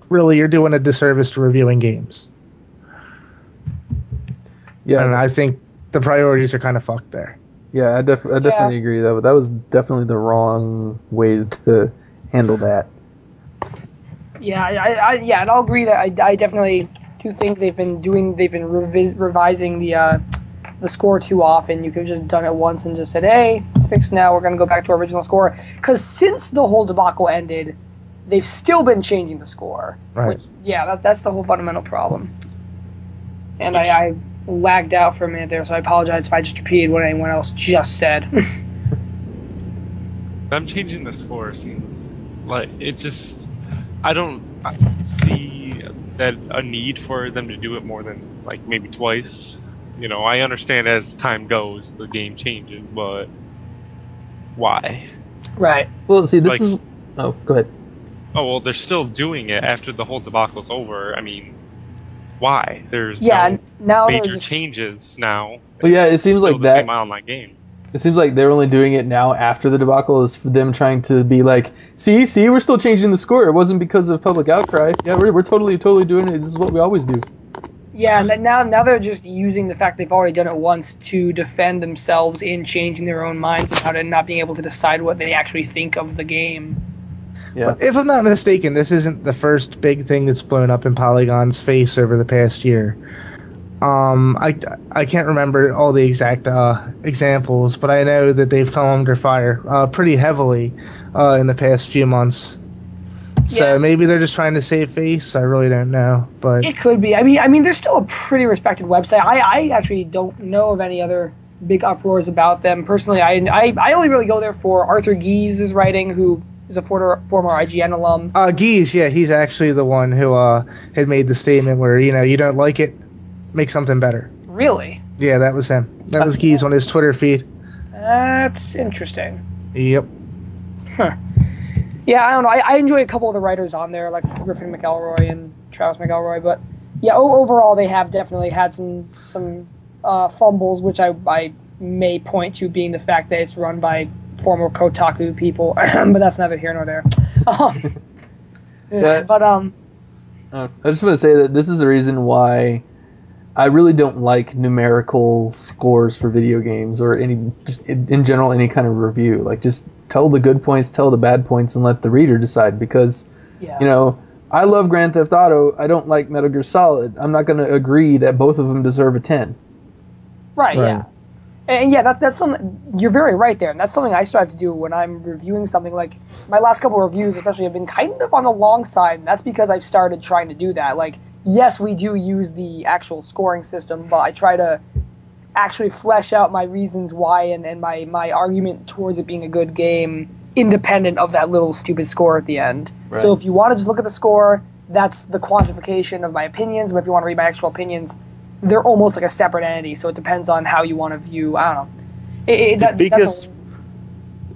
[SPEAKER 5] really, you're doing a disservice to reviewing games.
[SPEAKER 3] Yeah,
[SPEAKER 5] and I think the priorities are kind of fucked there.
[SPEAKER 3] yeah, I, def- I definitely agree that that was definitely the wrong way to handle that.
[SPEAKER 1] Yeah, I, I, I yeah, and I'll agree that I, I definitely do think they've been doing they've been revis- revising the uh, the score too often. You could have just done it once and just said, "Hey, it's fixed now. We're gonna go back to our original score." Because since the whole debacle ended, they've still been changing the score.
[SPEAKER 5] Right.
[SPEAKER 1] Which yeah, that, that's the whole fundamental problem. And I, I lagged out for a minute there, so I apologize if I just repeated what anyone else just said.
[SPEAKER 2] I'm changing the score seems like it just. I don't I see that a need for them to do it more than like maybe twice. You know, I understand as time goes, the game changes, but why?
[SPEAKER 1] Right.
[SPEAKER 3] Well, see, this
[SPEAKER 2] Like-
[SPEAKER 3] is. Oh, go ahead.
[SPEAKER 2] Oh well, they're still doing it after the whole debacle's over. I mean, why? There's
[SPEAKER 1] Yeah.
[SPEAKER 2] no
[SPEAKER 1] now
[SPEAKER 2] major
[SPEAKER 1] just,
[SPEAKER 2] changes now.
[SPEAKER 3] Well, yeah, it seems like that.
[SPEAKER 2] online game.
[SPEAKER 3] It seems like they're only doing it now after the debacle is for them trying to be like, see, see, we're still changing the score. It wasn't because of public outcry. Yeah, we're, we're totally, totally doing it. This is what we always do.
[SPEAKER 1] Yeah, and now now they're just using the fact they've already done it once to defend themselves in changing their own minds about it and not being able to decide what they actually think of the game.
[SPEAKER 3] Yeah.
[SPEAKER 5] But if I'm not mistaken, this isn't the first big thing that's blown up in Polygon's face over the past year. Um, I, I can't remember all the exact uh, examples, but I know that they've come under fire uh, pretty heavily uh, in the past few months. So
[SPEAKER 1] Yeah.
[SPEAKER 5] maybe they're just trying to save face. I really don't know, but
[SPEAKER 1] It could be. I mean, I mean, they're still a pretty respected website. I, I actually don't know of any other big uproars about them personally. I, I, I only really go there for Arthur Gies' writing, who is a former former IGN alum.
[SPEAKER 5] uh, Gies, yeah, he's actually the one who uh, had made the statement where you know you don't like it, make something better.
[SPEAKER 1] Really,
[SPEAKER 5] Yeah, that was him. That was Gies on his Twitter feed.
[SPEAKER 1] that's interesting.
[SPEAKER 5] Yep.
[SPEAKER 1] Yeah, I don't know. I, I enjoy a couple of the writers on there, like Griffin McElroy and Travis McElroy. But yeah, o- overall they have definitely had some some uh, fumbles, which I, I may point to being the fact that it's run by former Kotaku people, but that's neither here nor there. Um,
[SPEAKER 3] Yeah.
[SPEAKER 1] But um,
[SPEAKER 3] Uh, I just want to say that this is the reason why I really don't like numerical scores for video games or any just in, in general any kind of review. Like just tell the good points, tell the bad points, and let the reader decide. Because
[SPEAKER 1] yeah,
[SPEAKER 3] you know I love Grand Theft Auto. I don't like Metal Gear Solid. I'm not going to agree that both of them deserve a ten.
[SPEAKER 1] right,
[SPEAKER 3] Right.
[SPEAKER 1] yeah. And yeah, that, that's something you're very right there, and that's something I strive to do when I'm reviewing something. Like my last couple of reviews, especially, have been kind of on the long side, and that's because I've started trying to do that. Like, yes, we do use the actual scoring system, but I try to actually flesh out my reasons why and, and my, my argument towards it being a good game, independent of that little stupid score at the end.
[SPEAKER 3] Right.
[SPEAKER 1] So if you want to just look at the score, that's the quantification of my opinions. But if you want to read my actual opinions, they're almost like a separate entity. So it depends on how you want to view. I don't know. It, it,
[SPEAKER 4] The
[SPEAKER 1] that,
[SPEAKER 4] biggest-
[SPEAKER 1] that's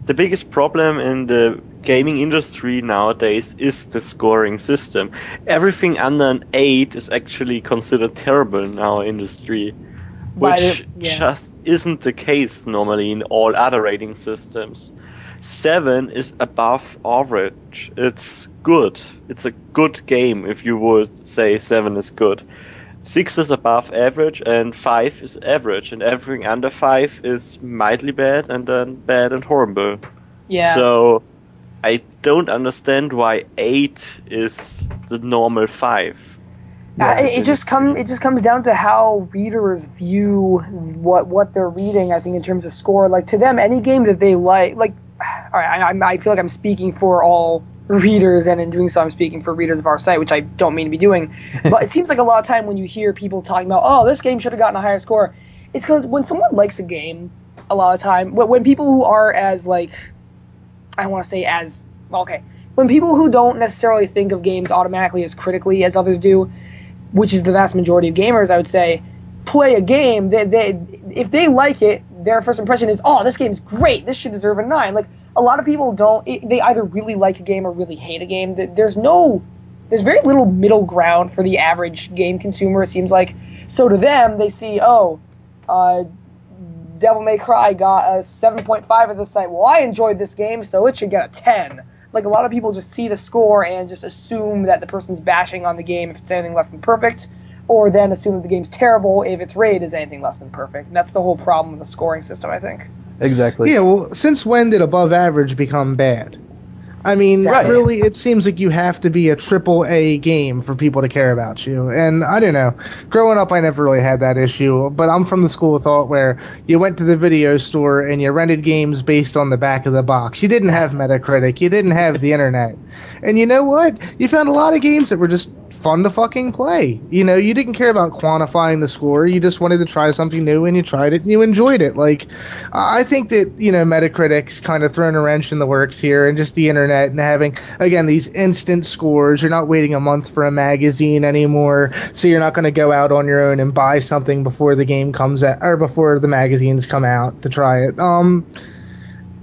[SPEAKER 4] the biggest problem in the gaming industry nowadays is the scoring system. Everything under an 8 is actually considered terrible in our industry, which
[SPEAKER 1] yeah.
[SPEAKER 4] just isn't the case normally in all other rating systems. 7 is above average. It's good. It's a good game if you would say 7 is good. 6 is above average and 5 is average and everything under 5 is mildly bad and then bad and horrible.
[SPEAKER 1] yeah.
[SPEAKER 4] So I don't understand why 8 is the normal 5.
[SPEAKER 1] Uh, it, it just come it just comes down to how readers view what what they're reading. I think in terms of score, like to them, any game that they like, like, all right, I, I'm- feel like I'm speaking for all readers, and in doing so, I'm speaking for readers of our site, which I don't mean to be doing. But it seems like a lot of time when you hear people talking about, oh, this game should have gotten a higher score, it's because when someone likes a game, a lot of time, when, when people who are as like, I want to say as okay, when people who don't necessarily think of games automatically as critically as others do, which is the vast majority of gamers, I would say, play a game. They, they, if they like it, their first impression is, "Oh, this game's great. This should deserve a nine. Like a lot of people don't. They either really like a game or really hate a game. Th- There's no, there's very little middle ground for the average game consumer. It seems like. So to them, they see, oh, uh, Devil May Cry got a 7.5 at the site. Well, I enjoyed this game, so it should get a 10. Like a lot of people just see the score and just assume that the person's bashing on the game if it's anything less than perfect, or then assume that the game's terrible if its rated is anything less than perfect. And that's the whole problem with the scoring system, I think.
[SPEAKER 3] Exactly.
[SPEAKER 5] Yeah, well, since when did above average become bad? I mean,
[SPEAKER 1] Exactly.
[SPEAKER 5] really, it seems like you have to be a triple A game for people to care about you. And I don't know. Growing up, I never really had that issue, but I'm from the school of thought where you went to the video store and you rented games based on the back of the box. You didn't have Metacritic, you didn't have the internet. And you know what? You found a lot of games that were just fun to fucking play. You know, you didn't care about quantifying the score. You just wanted to try something new, and you tried it, and you enjoyed it. Like, I think that you know, Metacritic's kind of thrown a wrench in the works here, and just the internet and having again these instant scores. You're not waiting a month for a magazine anymore, so you're not going to go out on your own and buy something before the game comes out or before the magazines come out to try it. Um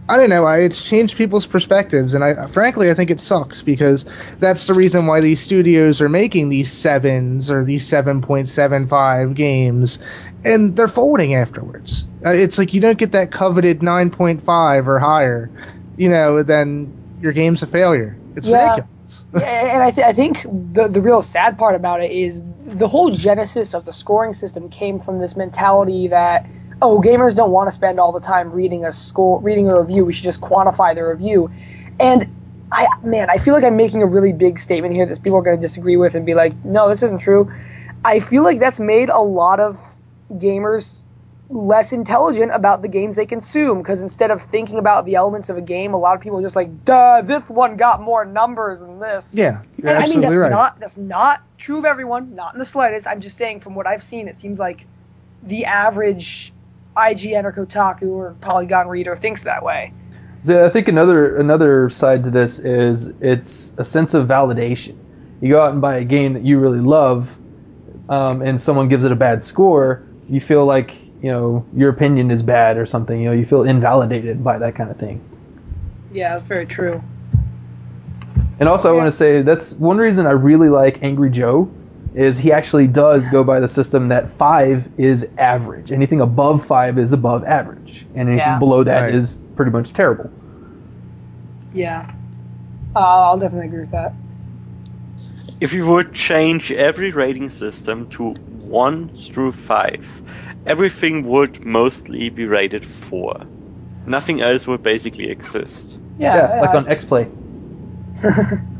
[SPEAKER 5] I don't know. I, it's changed people's perspectives, and I frankly I think it sucks because that's the reason why these studios are making these sevens or these seven point seven five games, and they're folding afterwards. Uh, it's like you don't get that coveted nine point five or higher, you know, then your game's a failure. It's
[SPEAKER 1] Yeah.
[SPEAKER 5] ridiculous.
[SPEAKER 1] and I, th- I think the the real sad part about it is the whole genesis of the scoring system came from this mentality that oh gamers don't want to spend all the time reading a score reading a review we should just quantify the review and I man I feel like I'm making a really big statement here that people are going to disagree with and be like no this isn't true I feel like that's made a lot of gamers less intelligent about the games they consume because instead of thinking about the elements of a game a lot of people are just like duh this one got more numbers than this
[SPEAKER 5] Yeah, you're
[SPEAKER 1] and I mean that's
[SPEAKER 5] right.
[SPEAKER 1] not that's not true of everyone, not in the slightest. I'm just saying from what I've seen, it seems like the average IGN or Kotaku or Polygon reader thinks that way.
[SPEAKER 3] So I think another another side to this is it's a sense of validation. You go out and buy a game that you really love, um, and someone gives it a bad score, you feel like you know your opinion is bad or something. You know, you feel invalidated by that kind of thing.
[SPEAKER 1] Yeah, that's very true.
[SPEAKER 3] And also, I want to say that's one reason I really like Angry Joe is he actually does go by the system that five is average. Anything above five is above average, and anything
[SPEAKER 1] Yeah.
[SPEAKER 3] below that is
[SPEAKER 5] Right.
[SPEAKER 3] pretty much terrible.
[SPEAKER 1] Yeah. Uh, I'll definitely agree with that.
[SPEAKER 4] If you would change every rating system to 1 through 5, everything would mostly be rated 4. Nothing else would basically exist.
[SPEAKER 1] Yeah,
[SPEAKER 3] like
[SPEAKER 1] yeah.
[SPEAKER 3] on XPlay.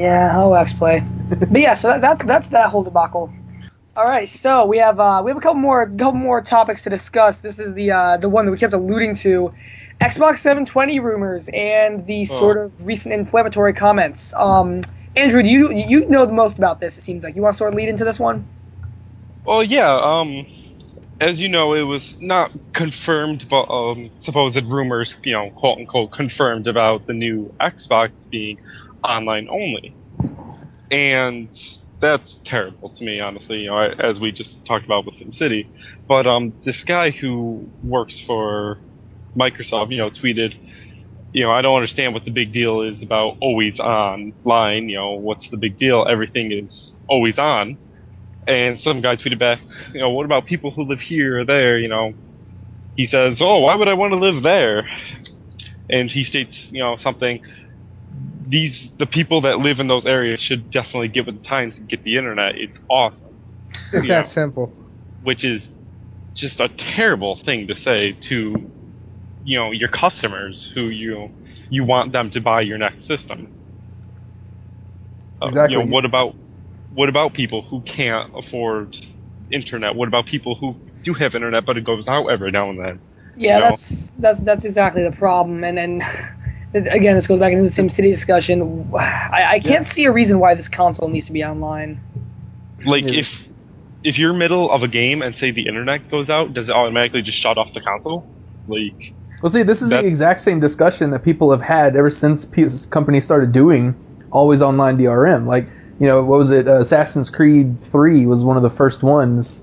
[SPEAKER 1] yeah, oh X play, but yeah, so that, that that's that whole debacle. All right, so we have uh, we have a couple more couple more topics to discuss. This is the uh, the one that we kept alluding to, Xbox 720 rumors and the
[SPEAKER 2] Oh.
[SPEAKER 1] sort of recent inflammatory comments. Um, Andrew, do you you know the most about this? It seems like you want to sort of lead into this one.
[SPEAKER 2] Well, yeah. Um, as you know, it was not confirmed, but um, supposed rumors, you know, quote unquote, confirmed about the new Xbox being online only, and that's terrible to me, honestly. You know, as we just talked about with SimCity. But um, this guy who works for Microsoft, you know, tweeted, you know, I don't understand what the big deal is about always online. You know, what's the big deal? Everything is always on. And some guy tweeted back, you know, what about people who live here or there? You know, he says, oh, why would I want to live there? And he states, you know, something. These the people that live in those areas should definitely get with the times and get the internet. It's awesome,
[SPEAKER 5] It's
[SPEAKER 2] Yeah.
[SPEAKER 5] that simple.
[SPEAKER 2] which is just a terrible thing to say to, you know, your customers who you you want them to buy your next system. Uh,
[SPEAKER 3] Exactly.
[SPEAKER 2] You know, what about what about people who can't afford internet? What about people who do have internet but it goes out every now and then?
[SPEAKER 1] Yeah,
[SPEAKER 2] No.
[SPEAKER 1] that's that's that's exactly the problem. And then again, this goes back into the SimCity discussion. I, I can't see a reason why this console needs to be online.
[SPEAKER 2] Like
[SPEAKER 3] Yeah.
[SPEAKER 2] if if you're middle of a game and say the internet goes out, does it automatically just shut off the console? Like
[SPEAKER 3] Well, see, this is the exact same discussion that people have had ever since companies started doing always online DRM. Like, you know, what was it? Uh, Assassin's Creed 3 was one of the first ones,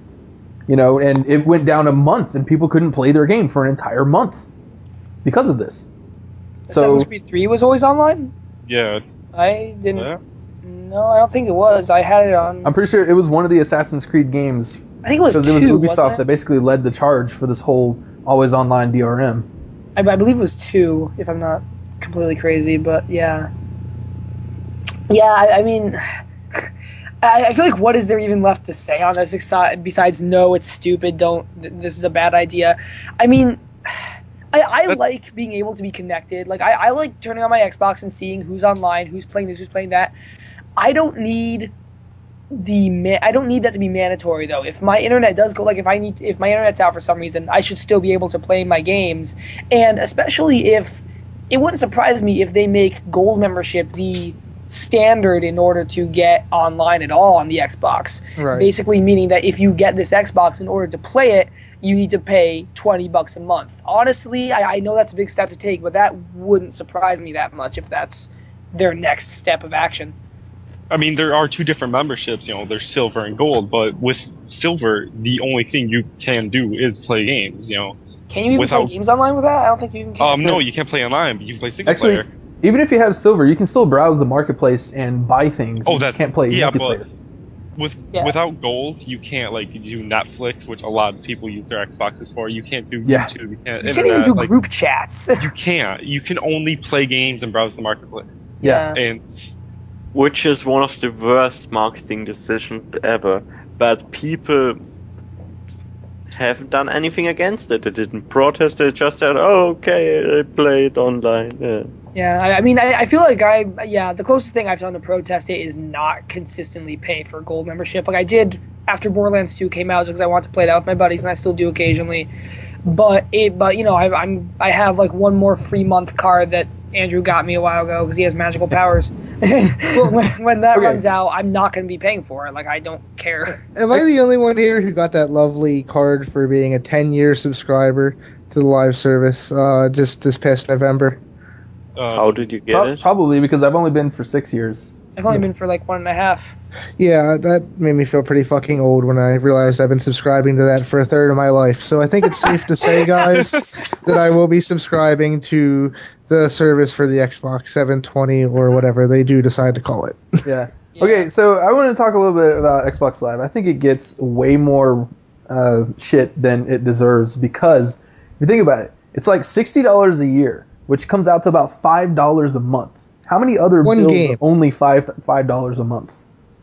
[SPEAKER 3] you know, and it went down a month and people couldn't play their game for an entire month because of this. So,
[SPEAKER 1] Assassin's Creed 3 was always online.
[SPEAKER 2] yeah,
[SPEAKER 1] I didn't.
[SPEAKER 2] yeah.
[SPEAKER 1] No, I don't think it was. I had it on.
[SPEAKER 3] I'm pretty sure it was one of the Assassin's Creed games
[SPEAKER 1] I think it was
[SPEAKER 3] because it was Ubisoft
[SPEAKER 1] wasn't
[SPEAKER 3] that basically led the charge for this whole always online DRM.
[SPEAKER 1] I, I believe it was two, if I'm not completely crazy. But yeah, yeah. I, I mean, I, I feel like what is there even left to say on this besides no, it's stupid. Don't. This is a bad idea. I mean. I, I like being able to be connected. Like I, I like turning on my Xbox and seeing who's online, who's playing this, who's playing that. I don't need the ma- I don't need that to be mandatory though. If my internet does go, like if I need, if my internet's out for some reason, I should still be able to play my games. And especially if it wouldn't surprise me if they make gold membership the standard in order to get online at all on the Xbox.
[SPEAKER 5] Right.
[SPEAKER 1] Basically, meaning that if you get this Xbox in order to play it, you need to pay 20 bucks a month. Honestly, I, I know that's a big step to take, but that wouldn't surprise me that much if that's their next step of action.
[SPEAKER 2] I mean, there are two different memberships. You know, there's silver and gold, but with silver, the only thing you can do is play games. You know,
[SPEAKER 1] Can you even
[SPEAKER 2] Without-
[SPEAKER 1] play games online with that? I don't think you even can.
[SPEAKER 2] um, no, you can't play online, but you can play single
[SPEAKER 3] Actually,
[SPEAKER 2] player.
[SPEAKER 3] even if you have silver, you can still browse the marketplace and buy things.
[SPEAKER 2] Oh,
[SPEAKER 3] you just
[SPEAKER 2] that-
[SPEAKER 3] can't play
[SPEAKER 2] yeah,
[SPEAKER 3] multiplayer.
[SPEAKER 2] but- With
[SPEAKER 1] Yeah.
[SPEAKER 2] without gold, you can't like do Netflix, which a lot of people use their Xboxes for. You can't do
[SPEAKER 3] Yeah.
[SPEAKER 2] YouTube. You can't.
[SPEAKER 1] you can't even do
[SPEAKER 2] like,
[SPEAKER 1] group chats.
[SPEAKER 2] You can't. You can only play games and browse the marketplace.
[SPEAKER 3] yeah.
[SPEAKER 2] And
[SPEAKER 4] which is one of the worst marketing decisions ever. But people haven't done anything against it. They didn't protest. They just said, "Oh, okay, I played online." Yeah.
[SPEAKER 1] I, I mean, I, I feel like I, yeah, the closest thing I've done to protest it is not consistently pay for gold membership. Like I did after Borderlands 2 came out, because I want to play that with my buddies, and I still do occasionally. But it, but you know, I, I'm, I have like one more free month card that Andrew got me a while ago because he has magical powers. when, when that
[SPEAKER 3] okay.
[SPEAKER 1] runs out, I'm not going to be paying for it. Like I don't care.
[SPEAKER 5] Am I the only one here who got that lovely card for being a 10 year subscriber to the live service uh, just this past November?
[SPEAKER 2] Uh,
[SPEAKER 4] How did you get
[SPEAKER 3] Pro-
[SPEAKER 4] it?
[SPEAKER 3] Probably because I've only been for six years.
[SPEAKER 1] I've only been for like one and a half.
[SPEAKER 5] Yeah, that made me feel pretty fucking old when I realized I've been subscribing to that for a third of my life. So I think it's safe to say, guys, that I will be subscribing to the service for the Xbox 720 or whatever they do decide to call it.
[SPEAKER 3] Yeah.
[SPEAKER 1] Yeah.
[SPEAKER 3] Okay, so I want to talk a little bit about Xbox Live. I think it gets way more uh, shit than it deserves because if you think about it, it's like sixty dollars a year, which comes out to about five dollars a month. How many other
[SPEAKER 5] One
[SPEAKER 3] bills
[SPEAKER 5] game.
[SPEAKER 3] are only five five dollars a month?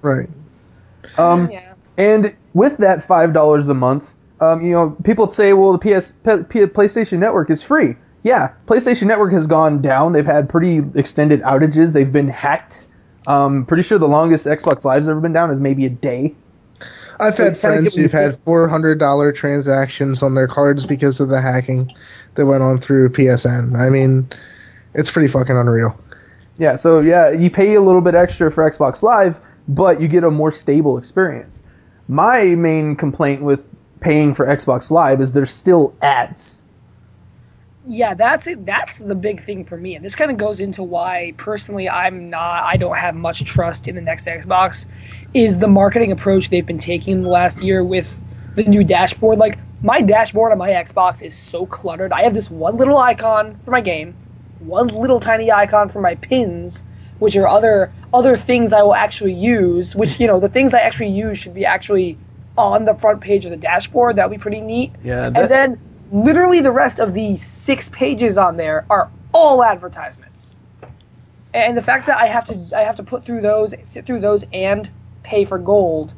[SPEAKER 5] Right.
[SPEAKER 3] Um,
[SPEAKER 1] yeah.
[SPEAKER 3] And with that five dollars a month, um, you know, people say, well, the PS P, P, PlayStation Network is free. Yeah, PlayStation Network has gone down. They've had pretty extended outages. They've been hacked. Um, pretty sure the longest Xbox Live's ever been down is maybe a day.
[SPEAKER 5] I've
[SPEAKER 3] So
[SPEAKER 5] had friends who've had $400 transactions on their cards because of the hacking that went on through PSN. I mean, it's pretty fucking unreal.
[SPEAKER 3] Yeah, so yeah, you pay a little bit extra for Xbox Live, but you get a more stable experience. My main complaint with paying for Xbox Live is there's still ads.
[SPEAKER 1] Yeah, that's it. That's the big thing for me, and this kind of goes into why personally I'm not. I don't have much trust in the next Xbox. Is the marketing approach they've been taking the last year with the new dashboard? Like my dashboard on my Xbox is so cluttered. I have this one little icon for my game, one little tiny icon for my pins, which are other other things I will actually use. Which you know, the things I actually use should be actually on the front page of the dashboard. That would be pretty neat.
[SPEAKER 3] Yeah,
[SPEAKER 1] And then literally the rest of the six pages on there are all advertisements. And the fact that I have to I have to put through those, sit through those, and pay for gold,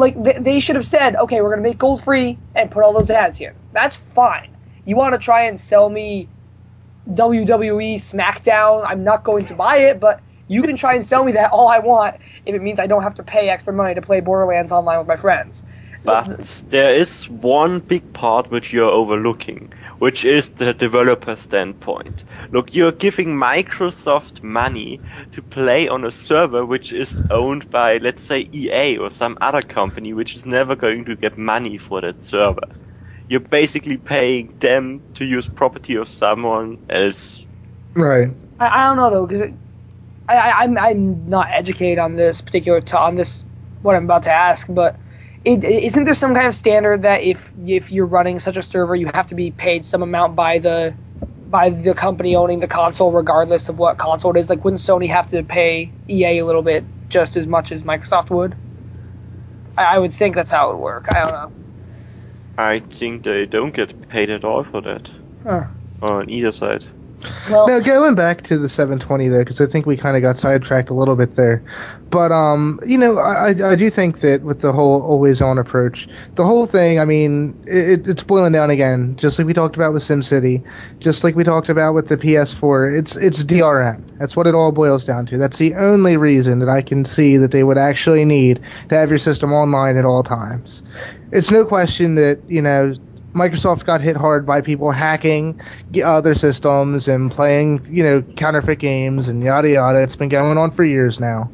[SPEAKER 1] like they, should have said, okay, we're gonna make gold free and put all those ads here. That's fine. You want to try and sell me WWE SmackDown? I'm not going to buy it, but you can try and sell me that all I want if it means I don't have to pay extra money to play Borderlands online with my friends.
[SPEAKER 4] But there is one big part which you're overlooking, which is the developer standpoint. Look, you're giving Microsoft money to play on a server which is owned by, let's say, EA or some other company which is never going to get money for that server. You're basically paying them to use property of someone else.
[SPEAKER 5] Right.
[SPEAKER 1] I, I don't know though, because I, I I'm I'm not educated on this particular to, on this what I'm about to ask, but it, isn't there some kind of standard that if if you're running such a server, you have to be paid some amount by the by the company owning the console, regardless of what console it is? Like, wouldn't Sony have to pay EA a little bit just as much as Microsoft would? I, I would think that's how it would work. I don't know.
[SPEAKER 4] I think they don't get paid at all for that
[SPEAKER 1] Huh.
[SPEAKER 4] on either side.
[SPEAKER 1] Well,
[SPEAKER 5] Now going back to the 720 there, because I think we kind of got sidetracked a little bit there, but um, you know, I I do think that with the whole always on approach, the whole thing, I mean, it, it's boiling down again, just like we talked about with SimCity, just like we talked about with the PS4. It's it's DRM. That's what it all boils down to. That's the only reason that I can see that they would actually need to have your system online at all times. It's no question that you know Microsoft got hit hard by people hacking g- other systems and playing, you know, counterfeit games and yada yada. It's been going on for years now.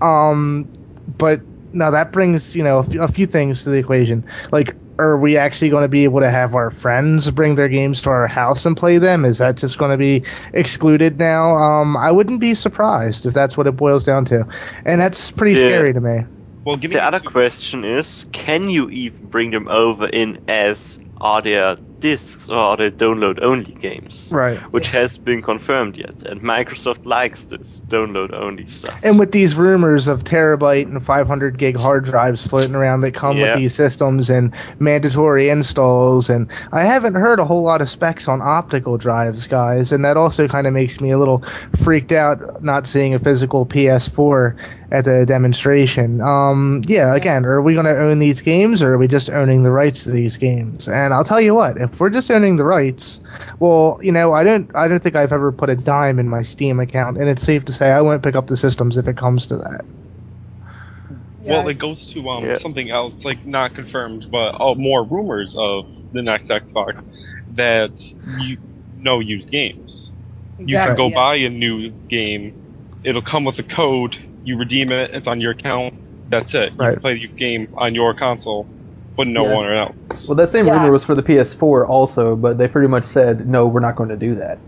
[SPEAKER 5] Um, but now that brings, you know, a few, a few things to the equation. Like, are we actually going to be able to have our friends bring their games to our house and play them? Is that just going to be excluded now? Um, I wouldn't be surprised if that's what it boils down to, and that's pretty
[SPEAKER 4] Yeah.
[SPEAKER 5] scary to me.
[SPEAKER 2] Well, give
[SPEAKER 4] The other question is, can you even bring them over in as are there discs or are they download only games?
[SPEAKER 5] Right.
[SPEAKER 4] Which has been confirmed yet, and Microsoft likes this download only stuff.
[SPEAKER 5] And with these rumors of terabyte and 500 gig hard drives floating around that come
[SPEAKER 4] Yeah.
[SPEAKER 5] with these systems and mandatory installs, and I haven't heard a whole lot of specs on optical drives, guys, and that also kind of makes me a little freaked out not seeing a physical PS4 at the demonstration. Um, yeah, again, are we going to own these games or are we just owning the rights to these games? And I'll tell you what, if we're just owning the rights, well, you know, I don't, I don't think I've ever put a dime in my Steam account, and it's safe to say I won't pick up the systems if it comes to that.
[SPEAKER 1] Yeah.
[SPEAKER 2] Well, it goes to um,
[SPEAKER 4] Yeah.
[SPEAKER 2] something else, like not confirmed, but oh, more rumors of the next Xbox that you no used games. You can go
[SPEAKER 1] yeah.
[SPEAKER 2] buy a new game. It'll come with a code. You redeem it. It's on your account. That's it. You
[SPEAKER 5] Right.
[SPEAKER 2] can play your game on your console, but no
[SPEAKER 3] Yeah.
[SPEAKER 2] one else.
[SPEAKER 3] Well, that same
[SPEAKER 1] Yeah.
[SPEAKER 3] rumor was for the PS4 also, but they pretty much said no, we're not going to do that.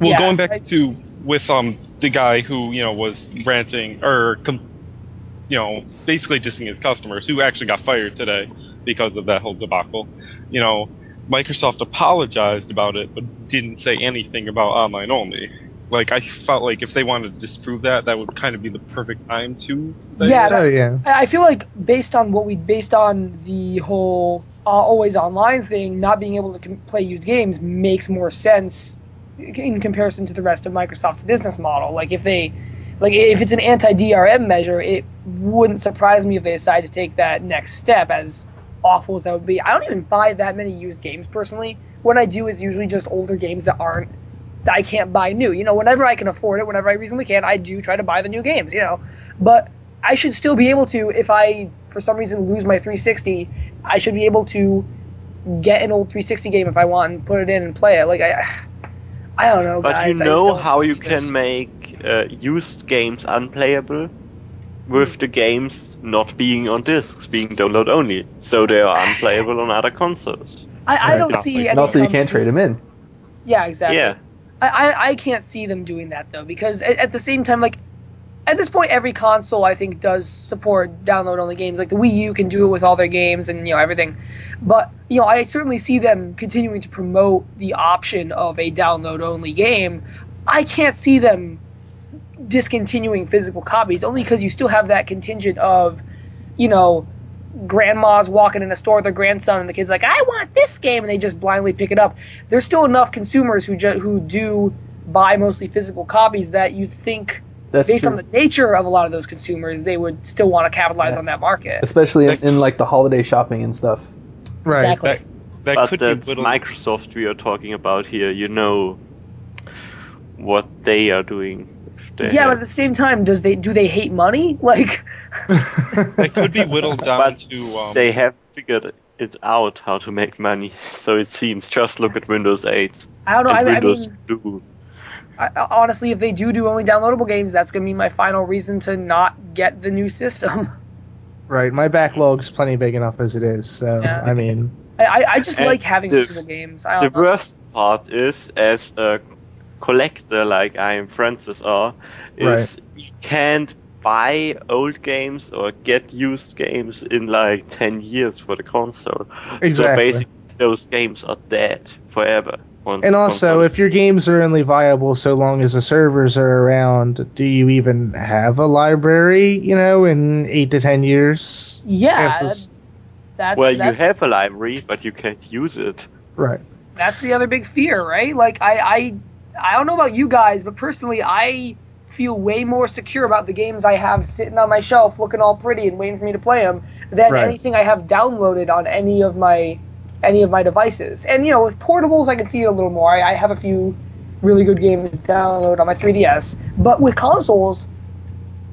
[SPEAKER 2] Well,
[SPEAKER 1] Yeah,
[SPEAKER 2] going back
[SPEAKER 1] I-
[SPEAKER 2] to with um the guy who you know was ranting or com- you know basically dissing his customers, who actually got fired today because of that whole debacle. You know, Microsoft apologized about it, but didn't say anything about online only. Like I felt like if they wanted to disprove that, that would kind of be the perfect time to.
[SPEAKER 1] Yeah,
[SPEAKER 2] that.
[SPEAKER 5] Oh yeah.
[SPEAKER 1] I I feel like based on what we based on the whole uh, always online thing, not being able to com- play used games makes more sense in comparison to the rest of Microsoft's business model. Like if they, like if it's an anti-DRM measure, it wouldn't surprise me if they decide to take that next step. As awful as that would be, I don't even buy that many used games personally. What I do is usually just older games that aren't that I can't buy new. You know, whenever I can afford it, whenever I reasonably can, I do try to buy the new games. You know, but I should still be able to, if I for some reason lose my 360, I should be able to get an old 360 game if I want and put it in and play it. Like I, I don't know,
[SPEAKER 4] But
[SPEAKER 1] guys.
[SPEAKER 4] you
[SPEAKER 1] I just
[SPEAKER 4] know
[SPEAKER 1] don't
[SPEAKER 4] how you
[SPEAKER 1] see
[SPEAKER 4] can
[SPEAKER 1] this.
[SPEAKER 4] make uh, used games unplayable with the games not being on discs, being download only, so they are unplayable on other consoles.
[SPEAKER 1] I, I don't see.
[SPEAKER 2] And
[SPEAKER 1] any
[SPEAKER 3] And also, you can't trade them in.
[SPEAKER 1] Yeah, exactly.
[SPEAKER 4] Yeah,
[SPEAKER 1] I, I, can't see them doing that though because at, at the same time, like at this point, every console I think does support download only games. Like the Wii U can do it with all their games and you know everything. But you know, I certainly see them continuing to promote the option of a download only game. I can't see them discontinuing physical copies only because you still have that contingent of, you know, grandmas walking in a store with their grandson and the kid's like, I want this game, and they just blindly pick it up. There's still enough consumers who ju- who do buy mostly physical copies that you think,
[SPEAKER 3] That's
[SPEAKER 1] based
[SPEAKER 3] true.
[SPEAKER 1] on the nature of a lot of those consumers, they would still want to capitalize
[SPEAKER 3] Yeah.
[SPEAKER 1] on that market.
[SPEAKER 3] Especially in, in like the holiday shopping and stuff.
[SPEAKER 5] Right.
[SPEAKER 1] Exactly.
[SPEAKER 2] That, that
[SPEAKER 4] but
[SPEAKER 2] could
[SPEAKER 4] that's
[SPEAKER 2] be.
[SPEAKER 4] Microsoft we are talking about here. You know what they are doing. With their
[SPEAKER 1] Yeah, but at the same time, does they do they hate money? Like,
[SPEAKER 2] That could be whittled down
[SPEAKER 4] But
[SPEAKER 2] to. Um,
[SPEAKER 4] they have figured it out how to make money. So it seems. Just look at Windows 8
[SPEAKER 1] I don't know.
[SPEAKER 4] and
[SPEAKER 1] I, I mean,
[SPEAKER 4] Blue.
[SPEAKER 1] I, I- honestly, if they do do only downloadable games, that's gonna be my final reason to not get the new system.
[SPEAKER 5] Right. My backlog's plenty big enough as it is. So
[SPEAKER 1] Yeah.
[SPEAKER 5] I mean,
[SPEAKER 1] I, I, I just
[SPEAKER 4] And
[SPEAKER 1] like having
[SPEAKER 4] the-
[SPEAKER 1] physical games. I
[SPEAKER 4] The
[SPEAKER 1] don't know.
[SPEAKER 4] worst part is, as a collector like I'm Francis are, is you can't buy old games or get used games in like 10 years for the console.
[SPEAKER 5] Exactly.
[SPEAKER 4] So basically, those games are dead forever. once
[SPEAKER 5] and also,
[SPEAKER 4] console
[SPEAKER 5] if your games are only viable so long as the servers are around, do you even have a library? You know, in eight to ten years.
[SPEAKER 1] Yeah,
[SPEAKER 5] If it's-
[SPEAKER 1] that's
[SPEAKER 4] well, you have a library, but you can't use it.
[SPEAKER 5] Right.
[SPEAKER 1] that's the other big fear, right? Like I, I I don't know about you guys, but personally I feel way more secure about the games I have sitting on my shelf looking all pretty and waiting for me to play them than
[SPEAKER 5] Right.
[SPEAKER 1] anything I have downloaded on any of my any of my devices. And you know, with portables I can see it a little more. I, I have a few really good games downloaded on my 3DS, but with consoles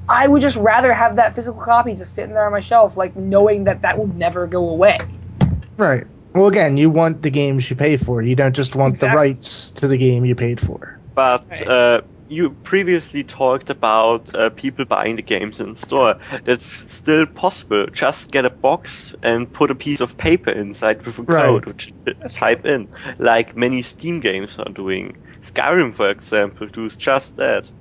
[SPEAKER 1] I would just rather have that physical copy just sitting there on my shelf, like knowing that that will never go away.
[SPEAKER 5] Right. Well, again, you want the games you pay for. You don't just want
[SPEAKER 1] Exactly.
[SPEAKER 5] the rights to the game you paid for.
[SPEAKER 4] But
[SPEAKER 1] Right.
[SPEAKER 4] uh, you previously talked about uh, people buying the games in store. That's still possible. Just get a box and put a piece of paper inside with a
[SPEAKER 5] Right.
[SPEAKER 4] code, which you
[SPEAKER 1] That's
[SPEAKER 4] type in, like many Steam games are doing. Skyrim, for example, does just that.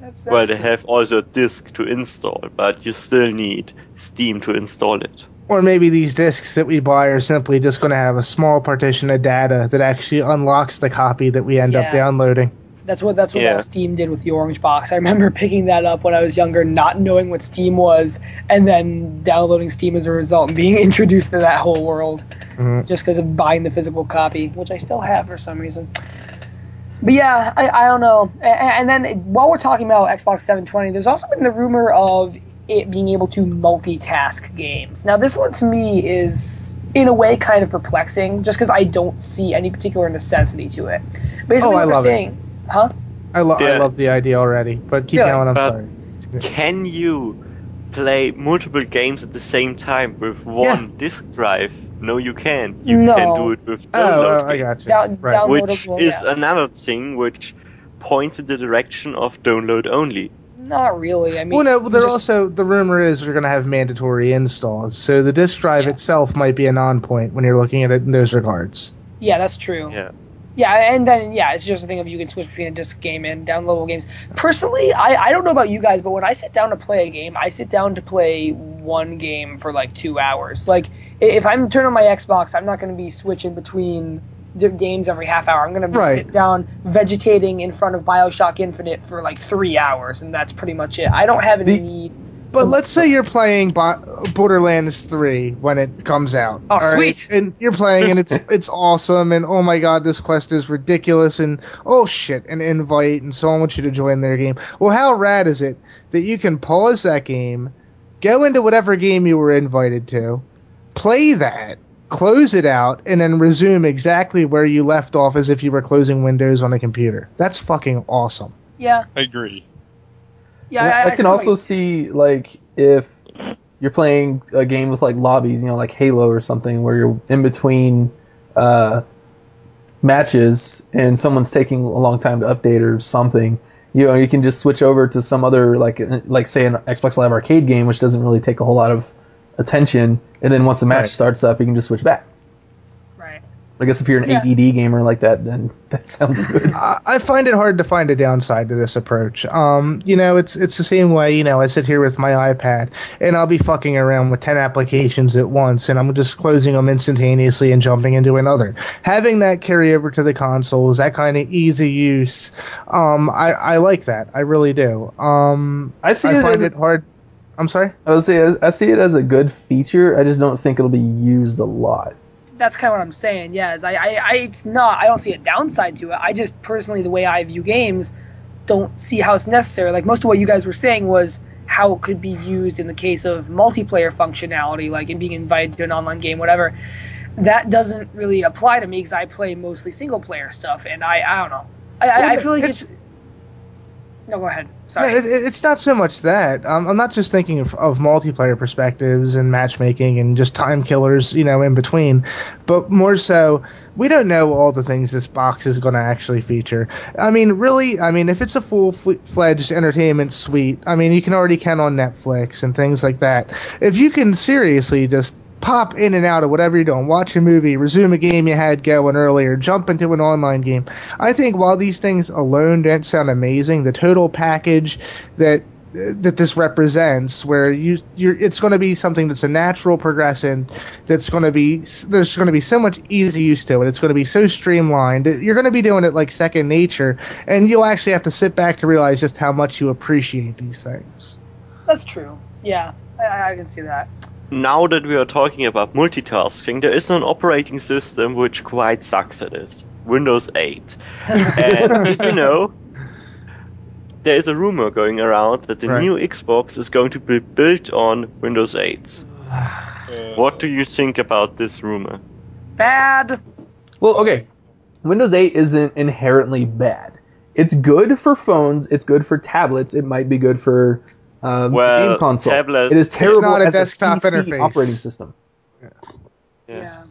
[SPEAKER 1] That's,
[SPEAKER 4] Well, they
[SPEAKER 1] true.
[SPEAKER 4] have also a disk to install, but you still need Steam to install it.
[SPEAKER 5] Or maybe these discs that we buy are simply just going to have a small partition of data that actually unlocks the copy that we end up downloading.
[SPEAKER 1] That's what that's what
[SPEAKER 4] Yeah.
[SPEAKER 1] Steam did with the Orange Box. I remember picking that up when I was younger, not knowing what Steam was, and then downloading Steam as a result and being introduced to that whole world
[SPEAKER 5] Mhm.
[SPEAKER 1] just because of buying the physical copy, which I still have for some reason. But yeah, I, I don't know. A- a- And then while we're talking about Xbox 720, there's also been the rumor of it being able to multitask games. Now, this one to me is in a way kind of perplexing, just because I don't see any particular necessity to it. Basically,
[SPEAKER 5] Oh, I
[SPEAKER 1] what they're
[SPEAKER 5] love it.
[SPEAKER 1] saying, huh?
[SPEAKER 5] I, lo- I love the idea already, but keep
[SPEAKER 1] Really?
[SPEAKER 5] going. I'm
[SPEAKER 4] But-
[SPEAKER 5] sorry.
[SPEAKER 4] Can you play multiple games at the same time with one disk drive? No, you can't. You
[SPEAKER 1] No.
[SPEAKER 4] can do it with
[SPEAKER 5] Oh,
[SPEAKER 4] download
[SPEAKER 5] oh, I
[SPEAKER 4] games.
[SPEAKER 5] got you.
[SPEAKER 1] Down-
[SPEAKER 5] right.
[SPEAKER 4] which is
[SPEAKER 1] yeah.
[SPEAKER 4] another thing which points in the direction of download only.
[SPEAKER 1] Not really. I mean,
[SPEAKER 5] well, no,
[SPEAKER 1] you
[SPEAKER 5] there
[SPEAKER 1] just-
[SPEAKER 5] also the rumor is they're going to have mandatory installs, so the disk drive
[SPEAKER 1] Yeah.
[SPEAKER 5] itself might be a non-point when you're looking at it in those regards.
[SPEAKER 1] Yeah, that's true.
[SPEAKER 4] Yeah.
[SPEAKER 1] Yeah, and then yeah, it's just a thing of you can switch between a disc game and downloadable games. Personally, I, I don't know about you guys, but when I sit down to play a game, I sit down to play one game for like two hours. Like if I'm turning on my Xbox, I'm not going to be switching between the games every half hour. I'm going to be
[SPEAKER 5] Right.
[SPEAKER 1] sit down vegetating in front of Bioshock Infinite for like three hours, and that's pretty much it. I don't have any
[SPEAKER 3] The-
[SPEAKER 1] need.
[SPEAKER 5] But let's say you're playing Bo- Borderlands 3 when it comes out.
[SPEAKER 1] Oh,
[SPEAKER 5] all right?
[SPEAKER 1] sweet.
[SPEAKER 5] And you're playing and it's it's awesome and oh my god, this quest is ridiculous and oh shit, an invite and someone wants you to join their game. Well, how rad is it that you can pause that game, go into whatever game you were invited to, play that, close it out, and then resume exactly where you left off as if you were closing Windows on a computer. That's fucking awesome.
[SPEAKER 1] Yeah,
[SPEAKER 2] I agree.
[SPEAKER 1] yeah.
[SPEAKER 3] I, I can also
[SPEAKER 1] what
[SPEAKER 3] see like if you're playing a game with like lobbies, you know, like Halo or something, where you're in between uh, matches and someone's taking a long time to update or something. You know, you can just switch over to some other like like say an Xbox Live Arcade game, which doesn't really take a whole lot of attention, and then once the match
[SPEAKER 5] Right.
[SPEAKER 3] starts up, you can just switch back.
[SPEAKER 1] Right.
[SPEAKER 3] I guess if you're an
[SPEAKER 1] Yeah.
[SPEAKER 3] ADD gamer like that, then that sounds good.
[SPEAKER 5] I I find it hard to find a downside to this approach. Um, you know, it's it's the same way. You know, I sit here with my iPad and I'll be fucking around with ten applications at once, and I'm just closing them instantaneously and jumping into another. Having that carry over to the consoles, that kind of easy use, um, I I like that. I really do. Um,
[SPEAKER 3] I see
[SPEAKER 5] I
[SPEAKER 3] it
[SPEAKER 5] find
[SPEAKER 3] as
[SPEAKER 5] it hard. I'm sorry.
[SPEAKER 3] I would say I see it as a good feature. I just don't think it'll be used a lot.
[SPEAKER 1] that's kind of what I'm saying. Yeah, I, I, I, it's not. I don't see a downside to it. I just personally, the way I view games, don't see how it's necessary. Like most of what you guys were saying was how it could be used in the case of multiplayer functionality, like in being invited to an online game, whatever. That doesn't really apply to me because I play mostly single player stuff, and I, I don't know. I, I, I feel like
[SPEAKER 5] it's-
[SPEAKER 1] it's. No, go ahead. Sorry.
[SPEAKER 5] it- it's not so much that. Um, I'm not just thinking of, of multiplayer perspectives and matchmaking and just time killers, you know, in between, but more so, we don't know all the things this box is going to actually feature. I mean, really, I mean, if it's a full fledged entertainment suite, I mean, you can already count on Netflix and things like that. If you can seriously just pop in and out of whatever you're doing, watch a movie, resume a game you had going earlier, jump into an online game. I think while these things alone don't sound amazing, the total package that that this represents, where you you're, it's going to be something that's a natural progression, that's going to be there's going to be so much easy use to it. It's going to be so streamlined. You're going to be doing it like second nature, and you'll actually have to sit back to realize just how much you appreciate these things.
[SPEAKER 1] That's true. Yeah, I, I can see that.
[SPEAKER 4] Now that we are talking about multitasking, there is an operating system which quite sucks at it. Windows 8. And did you know? There is a rumor going around that the
[SPEAKER 5] Right.
[SPEAKER 4] new Xbox is going to be built on Windows 8.
[SPEAKER 2] Uh,
[SPEAKER 4] What do you think about this rumor?
[SPEAKER 1] Bad.
[SPEAKER 3] Well, okay. Windows 8 isn't inherently bad. It's good for phones. It's good for tablets. It might be good for um,
[SPEAKER 4] Well,
[SPEAKER 3] game console.
[SPEAKER 4] tablet-
[SPEAKER 3] it is
[SPEAKER 4] It's
[SPEAKER 3] terrible
[SPEAKER 5] not a
[SPEAKER 3] as a PC
[SPEAKER 5] interface.
[SPEAKER 3] operating system.
[SPEAKER 1] Yeah.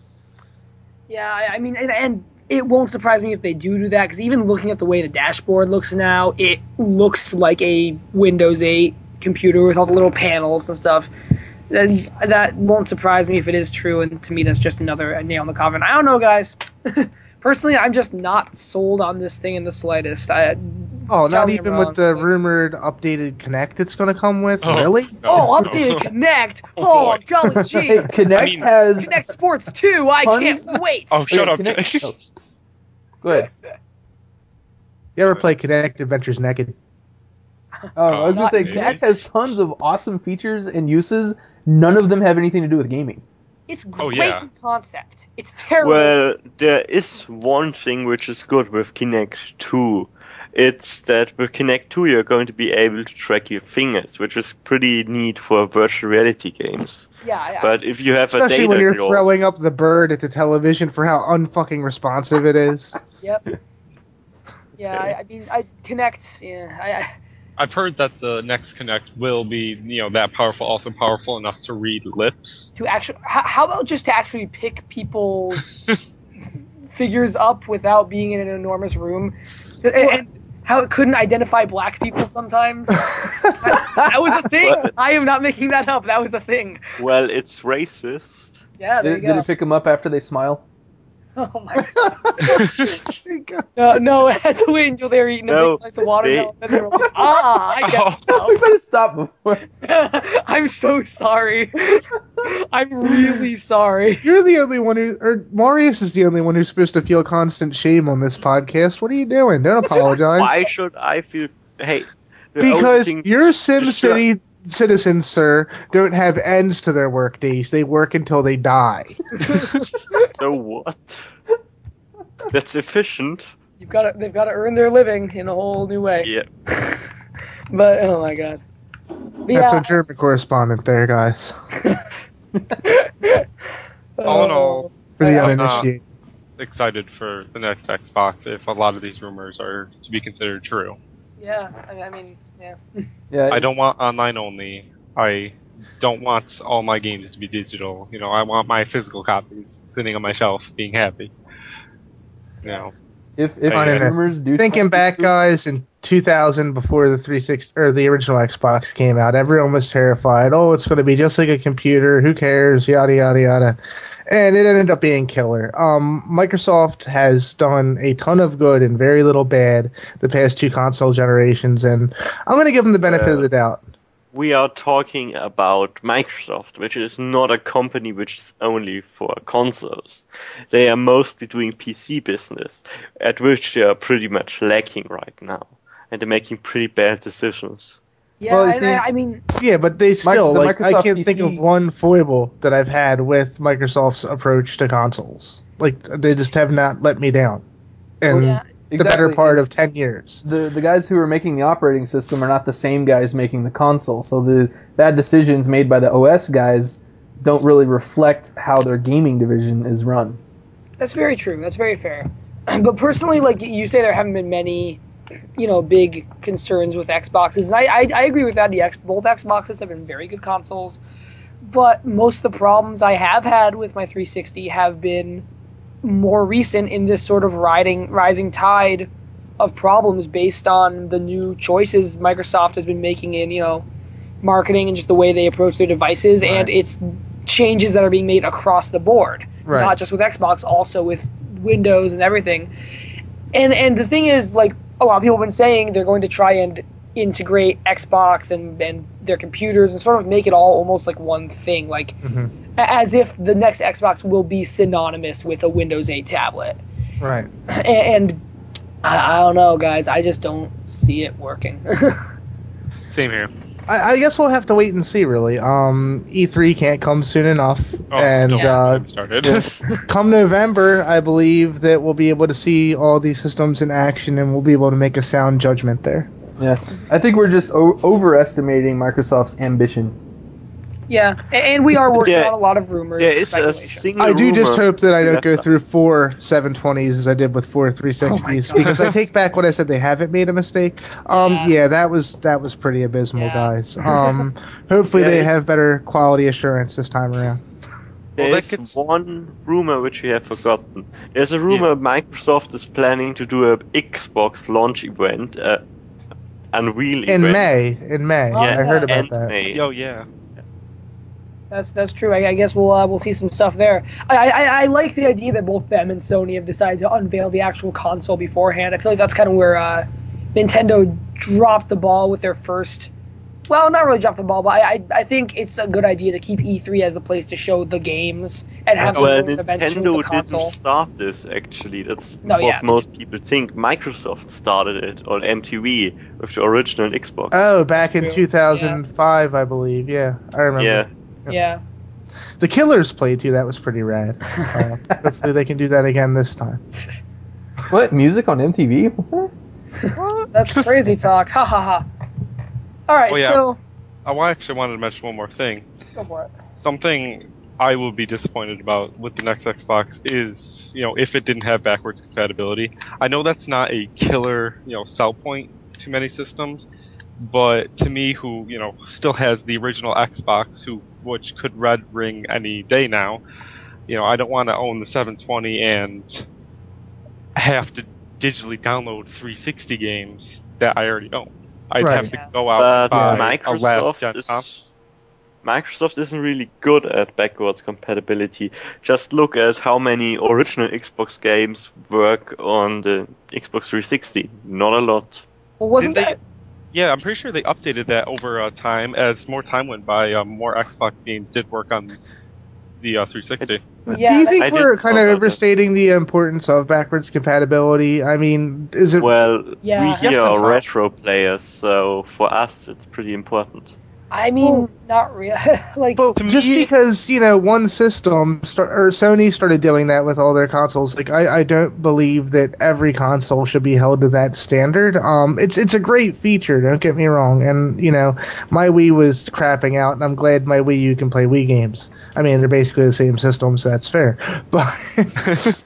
[SPEAKER 1] Yeah, I, I mean, and, and it won't surprise me if they do do that because even looking at the way the dashboard looks now, it looks like a Windows 8 computer with all the little panels and stuff. Then that won't surprise me if it is true, and to me, that's just another nail in the coffin. I don't know, guys. Personally, I'm just not sold on this thing in the slightest. I,
[SPEAKER 5] Oh, not even
[SPEAKER 1] wrong,
[SPEAKER 5] with the
[SPEAKER 1] like-
[SPEAKER 5] rumored updated Kinect it's going to come with?
[SPEAKER 2] Oh.
[SPEAKER 5] Really?
[SPEAKER 1] oh, updated Kinect. Oh,
[SPEAKER 2] boy.
[SPEAKER 1] Oh, golly gee.
[SPEAKER 3] Hey, Kinect
[SPEAKER 2] I mean-
[SPEAKER 3] has.
[SPEAKER 1] Kinect Sports 2. I
[SPEAKER 3] Tons-
[SPEAKER 1] can't wait.
[SPEAKER 2] Oh, shut
[SPEAKER 3] Okay,
[SPEAKER 2] up.
[SPEAKER 3] Kinect- oh. Go ahead.
[SPEAKER 5] You ever play Kinect Adventures Naked?
[SPEAKER 3] Oh, uh, I was gonna say
[SPEAKER 1] yet.
[SPEAKER 3] Kinect has tons of awesome features and uses. None of them have anything to do with gaming.
[SPEAKER 1] It's
[SPEAKER 2] Oh,
[SPEAKER 1] great
[SPEAKER 2] yeah.
[SPEAKER 1] concept. It's terrible.
[SPEAKER 4] Well, there is one thing which is good with Kinect 2. It's that with Kinect 2 you're going to be able to track your fingers, which is pretty neat for virtual reality games.
[SPEAKER 1] yeah, I,
[SPEAKER 4] But if you have a
[SPEAKER 5] Especially
[SPEAKER 4] data
[SPEAKER 5] when you're
[SPEAKER 4] globe-
[SPEAKER 5] throwing up the bird at the television for how unfucking responsive it is.
[SPEAKER 1] Yep. Yeah, I, I mean, I connect. Yeah, I, I,
[SPEAKER 2] I've heard that the next Kinect will be, you know, that powerful, also powerful enough to read lips.
[SPEAKER 1] to actually, how, how about just to actually pick people's figures up without being in an enormous room, and, and how it couldn't identify black people sometimes. that, that was a thing.
[SPEAKER 4] What?
[SPEAKER 1] I am not making that up. That was a thing.
[SPEAKER 4] Well, it's racist.
[SPEAKER 1] Yeah, there
[SPEAKER 3] Did,
[SPEAKER 1] you
[SPEAKER 3] did
[SPEAKER 1] go.
[SPEAKER 3] it pick them up after they smile?
[SPEAKER 1] oh my. god. No, no, it had to wait until they're eating a
[SPEAKER 4] No,
[SPEAKER 1] big slice of watermelon.
[SPEAKER 4] they-
[SPEAKER 1] Then they were like, ah, I get it now.
[SPEAKER 3] we better stop before.
[SPEAKER 1] I'm so sorry. I'm really sorry.
[SPEAKER 5] You're the only one who, or Marius is the only one who's supposed to feel constant shame on this podcast. What are you doing? Don't apologize.
[SPEAKER 4] Why should I feel? Hey,
[SPEAKER 5] because
[SPEAKER 4] thing-
[SPEAKER 5] your
[SPEAKER 4] Just shut-
[SPEAKER 5] SimCity citizens, sir, don't have ends to their work days. They work until they die.
[SPEAKER 4] So what? That's efficient.
[SPEAKER 1] You've got to, they've got to earn their living in a whole new way.
[SPEAKER 4] Yeah.
[SPEAKER 1] But oh my god. But
[SPEAKER 5] That's
[SPEAKER 1] yeah.
[SPEAKER 5] a German correspondent there, guys.
[SPEAKER 2] All in oh. all,
[SPEAKER 5] For the
[SPEAKER 2] not uh,
[SPEAKER 5] uninitiated.
[SPEAKER 2] excited for the next Xbox if a lot of these rumors are to be considered true.
[SPEAKER 1] Yeah, I I mean, yeah.
[SPEAKER 3] Yeah,
[SPEAKER 2] I don't want online only. I don't want all my games to be digital. You know, I want my physical copies sitting on my shelf being happy. You know,
[SPEAKER 3] If if
[SPEAKER 2] I
[SPEAKER 3] the rumors do
[SPEAKER 5] Thinking back,
[SPEAKER 3] true-
[SPEAKER 5] guys, in 2000, before the 360 or the original Xbox came out, everyone was terrified. Oh, it's going to be just like a computer. Who cares? Yada yada yada. And it ended up being killer. Um, Microsoft has done a ton of good and very little bad the past two console generations, and I'm going to give them the benefit of
[SPEAKER 4] Uh,
[SPEAKER 5] the doubt.
[SPEAKER 4] We are talking about Microsoft, which is not a company which is only for consoles. They are mostly doing PC business, at which they are pretty much lacking right now. And they're making pretty bad decisions.
[SPEAKER 1] Yeah,
[SPEAKER 3] Well, see-
[SPEAKER 1] I, I mean,
[SPEAKER 5] Yeah, but they still
[SPEAKER 3] the
[SPEAKER 5] like I can't think of one foible that I've had with Microsoft's approach to consoles. Like they just have not let me down. And
[SPEAKER 1] yeah.
[SPEAKER 5] the better
[SPEAKER 3] Exactly.
[SPEAKER 5] part of 10 years.
[SPEAKER 3] the the guys who are making the operating system are not the same guys making the console. So the bad decisions made by the OS guys don't really reflect how their gaming division is run.
[SPEAKER 1] That's very true. That's very fair. But personally, like you say, there haven't been many, you know, big concerns with Xboxes, and I I, I agree with that. The X, both Xboxes have been very good consoles, but most of the problems I have had with my 360 have been more recent in this sort of riding rising tide of problems based on the new choices Microsoft has been making in you know marketing and just the way they approach their devices and its changes that are being made across the board
[SPEAKER 5] Right.
[SPEAKER 1] not just with Xbox, also with Windows and everything. And and the thing is, like a lot of people have been saying, they're going to try and integrate Xbox and and their computers and sort of make it all almost like one thing, like
[SPEAKER 5] Mhm.
[SPEAKER 1] as if the next Xbox will be synonymous with a Windows 8 tablet.
[SPEAKER 5] Right.
[SPEAKER 1] And, and I, I don't know, guys. I just don't see it working.
[SPEAKER 2] same here.
[SPEAKER 5] I, I guess we'll have to wait and see. Really, um, E3 can't come soon enough,
[SPEAKER 2] Oh,
[SPEAKER 5] and
[SPEAKER 2] don't
[SPEAKER 5] uh,
[SPEAKER 2] started.
[SPEAKER 5] come November, I believe that we'll be able to see all these systems in action, and we'll be able to make a sound judgment there.
[SPEAKER 3] Yeah, I think we're just o- overestimating Microsoft's ambition.
[SPEAKER 1] Yeah, and we are working
[SPEAKER 4] Yeah.
[SPEAKER 1] on a lot of rumors.
[SPEAKER 4] There
[SPEAKER 1] and
[SPEAKER 4] is a
[SPEAKER 1] speculation.
[SPEAKER 4] single
[SPEAKER 5] I do just hope that I don't go through four 720s as I did with four 360s
[SPEAKER 1] God.
[SPEAKER 5] because I take back what I said. They haven't made a mistake. Um,
[SPEAKER 1] Yeah.
[SPEAKER 5] yeah, that was that was pretty abysmal,
[SPEAKER 1] Yeah.
[SPEAKER 5] guys. Um, hopefully
[SPEAKER 4] Yeah,
[SPEAKER 5] they have better quality assurance this time around.
[SPEAKER 2] Well, that
[SPEAKER 4] There's
[SPEAKER 2] gets-
[SPEAKER 4] one rumor which we have forgotten. There's a rumor Microsoft is planning to do a Xbox launch event, uh, Unreal
[SPEAKER 5] In
[SPEAKER 4] event.
[SPEAKER 5] May, in May,
[SPEAKER 1] Oh,
[SPEAKER 5] I heard about
[SPEAKER 4] and
[SPEAKER 5] that.
[SPEAKER 4] May.
[SPEAKER 2] Yo, yeah.
[SPEAKER 1] That's that's true. I, I guess we'll uh, we'll see some stuff there. I, I I like the idea that both them and Sony have decided to unveil the actual console beforehand. I feel like that's kind of where uh, Nintendo dropped the ball with their first. Well, not really dropped the ball, but I, I I think it's a good idea to keep E3 as the place to show the games and have
[SPEAKER 4] Well,
[SPEAKER 1] the events show
[SPEAKER 4] Nintendo
[SPEAKER 1] the console.
[SPEAKER 4] didn't start this actually. That's
[SPEAKER 1] No,
[SPEAKER 4] what
[SPEAKER 1] yeah.
[SPEAKER 4] most people think. Microsoft started it on MTV with the original Xbox.
[SPEAKER 5] Oh, back in
[SPEAKER 1] True.
[SPEAKER 5] 2005, I believe. Yeah, I remember.
[SPEAKER 4] yeah.
[SPEAKER 1] Yeah.
[SPEAKER 5] The Killers played too. That was pretty rad. Uh, hopefully they can do that again this time.
[SPEAKER 3] What music on MTV? What?
[SPEAKER 1] That's crazy talk. Ha ha ha. All right,
[SPEAKER 2] Oh, yeah.
[SPEAKER 1] so
[SPEAKER 2] I actually wanted to mention one more thing.
[SPEAKER 1] go for it.
[SPEAKER 2] Something I will be disappointed about with the next Xbox is, you know, if it didn't have backwards compatibility. I know that's not a killer, you know, sell point to many systems, but to me, who you know still has the original Xbox, who which could red ring any day now, you know, I don't want to own the 720 and have to digitally download 360 games that I already own. I'd
[SPEAKER 5] Right.
[SPEAKER 2] have to go out
[SPEAKER 4] But
[SPEAKER 2] and buy a last
[SPEAKER 4] Microsoft
[SPEAKER 2] console.
[SPEAKER 4] is Microsoft isn't really good at backwards compatibility. Just look at how many original Xbox games work on the Xbox 360. Not a lot.
[SPEAKER 1] Well, wasn't
[SPEAKER 2] Didn't they-
[SPEAKER 1] that
[SPEAKER 2] Yeah, I'm pretty sure they updated that over uh, time as more time went by. Um, more Xbox games did work on the uh, 360.
[SPEAKER 1] Yeah,
[SPEAKER 5] do you think
[SPEAKER 4] I
[SPEAKER 5] we're kind of
[SPEAKER 4] about that.
[SPEAKER 5] overstating the importance of backwards compatibility? I mean, is it?
[SPEAKER 4] Well,
[SPEAKER 1] Yeah.
[SPEAKER 4] we here
[SPEAKER 2] and
[SPEAKER 4] are retro players, so for us it's pretty important.
[SPEAKER 1] I mean, not really. like,
[SPEAKER 5] Well,
[SPEAKER 2] To
[SPEAKER 5] just
[SPEAKER 2] me-
[SPEAKER 5] because you know one system start, or Sony started doing that with all their consoles, like I, I don't believe that every console should be held to that standard. Um, it's it's a great feature, don't get me wrong, and you know my Wii was crapping out, and I'm glad my Wii U can play Wii games. I mean, they're basically the same system, so that's fair. But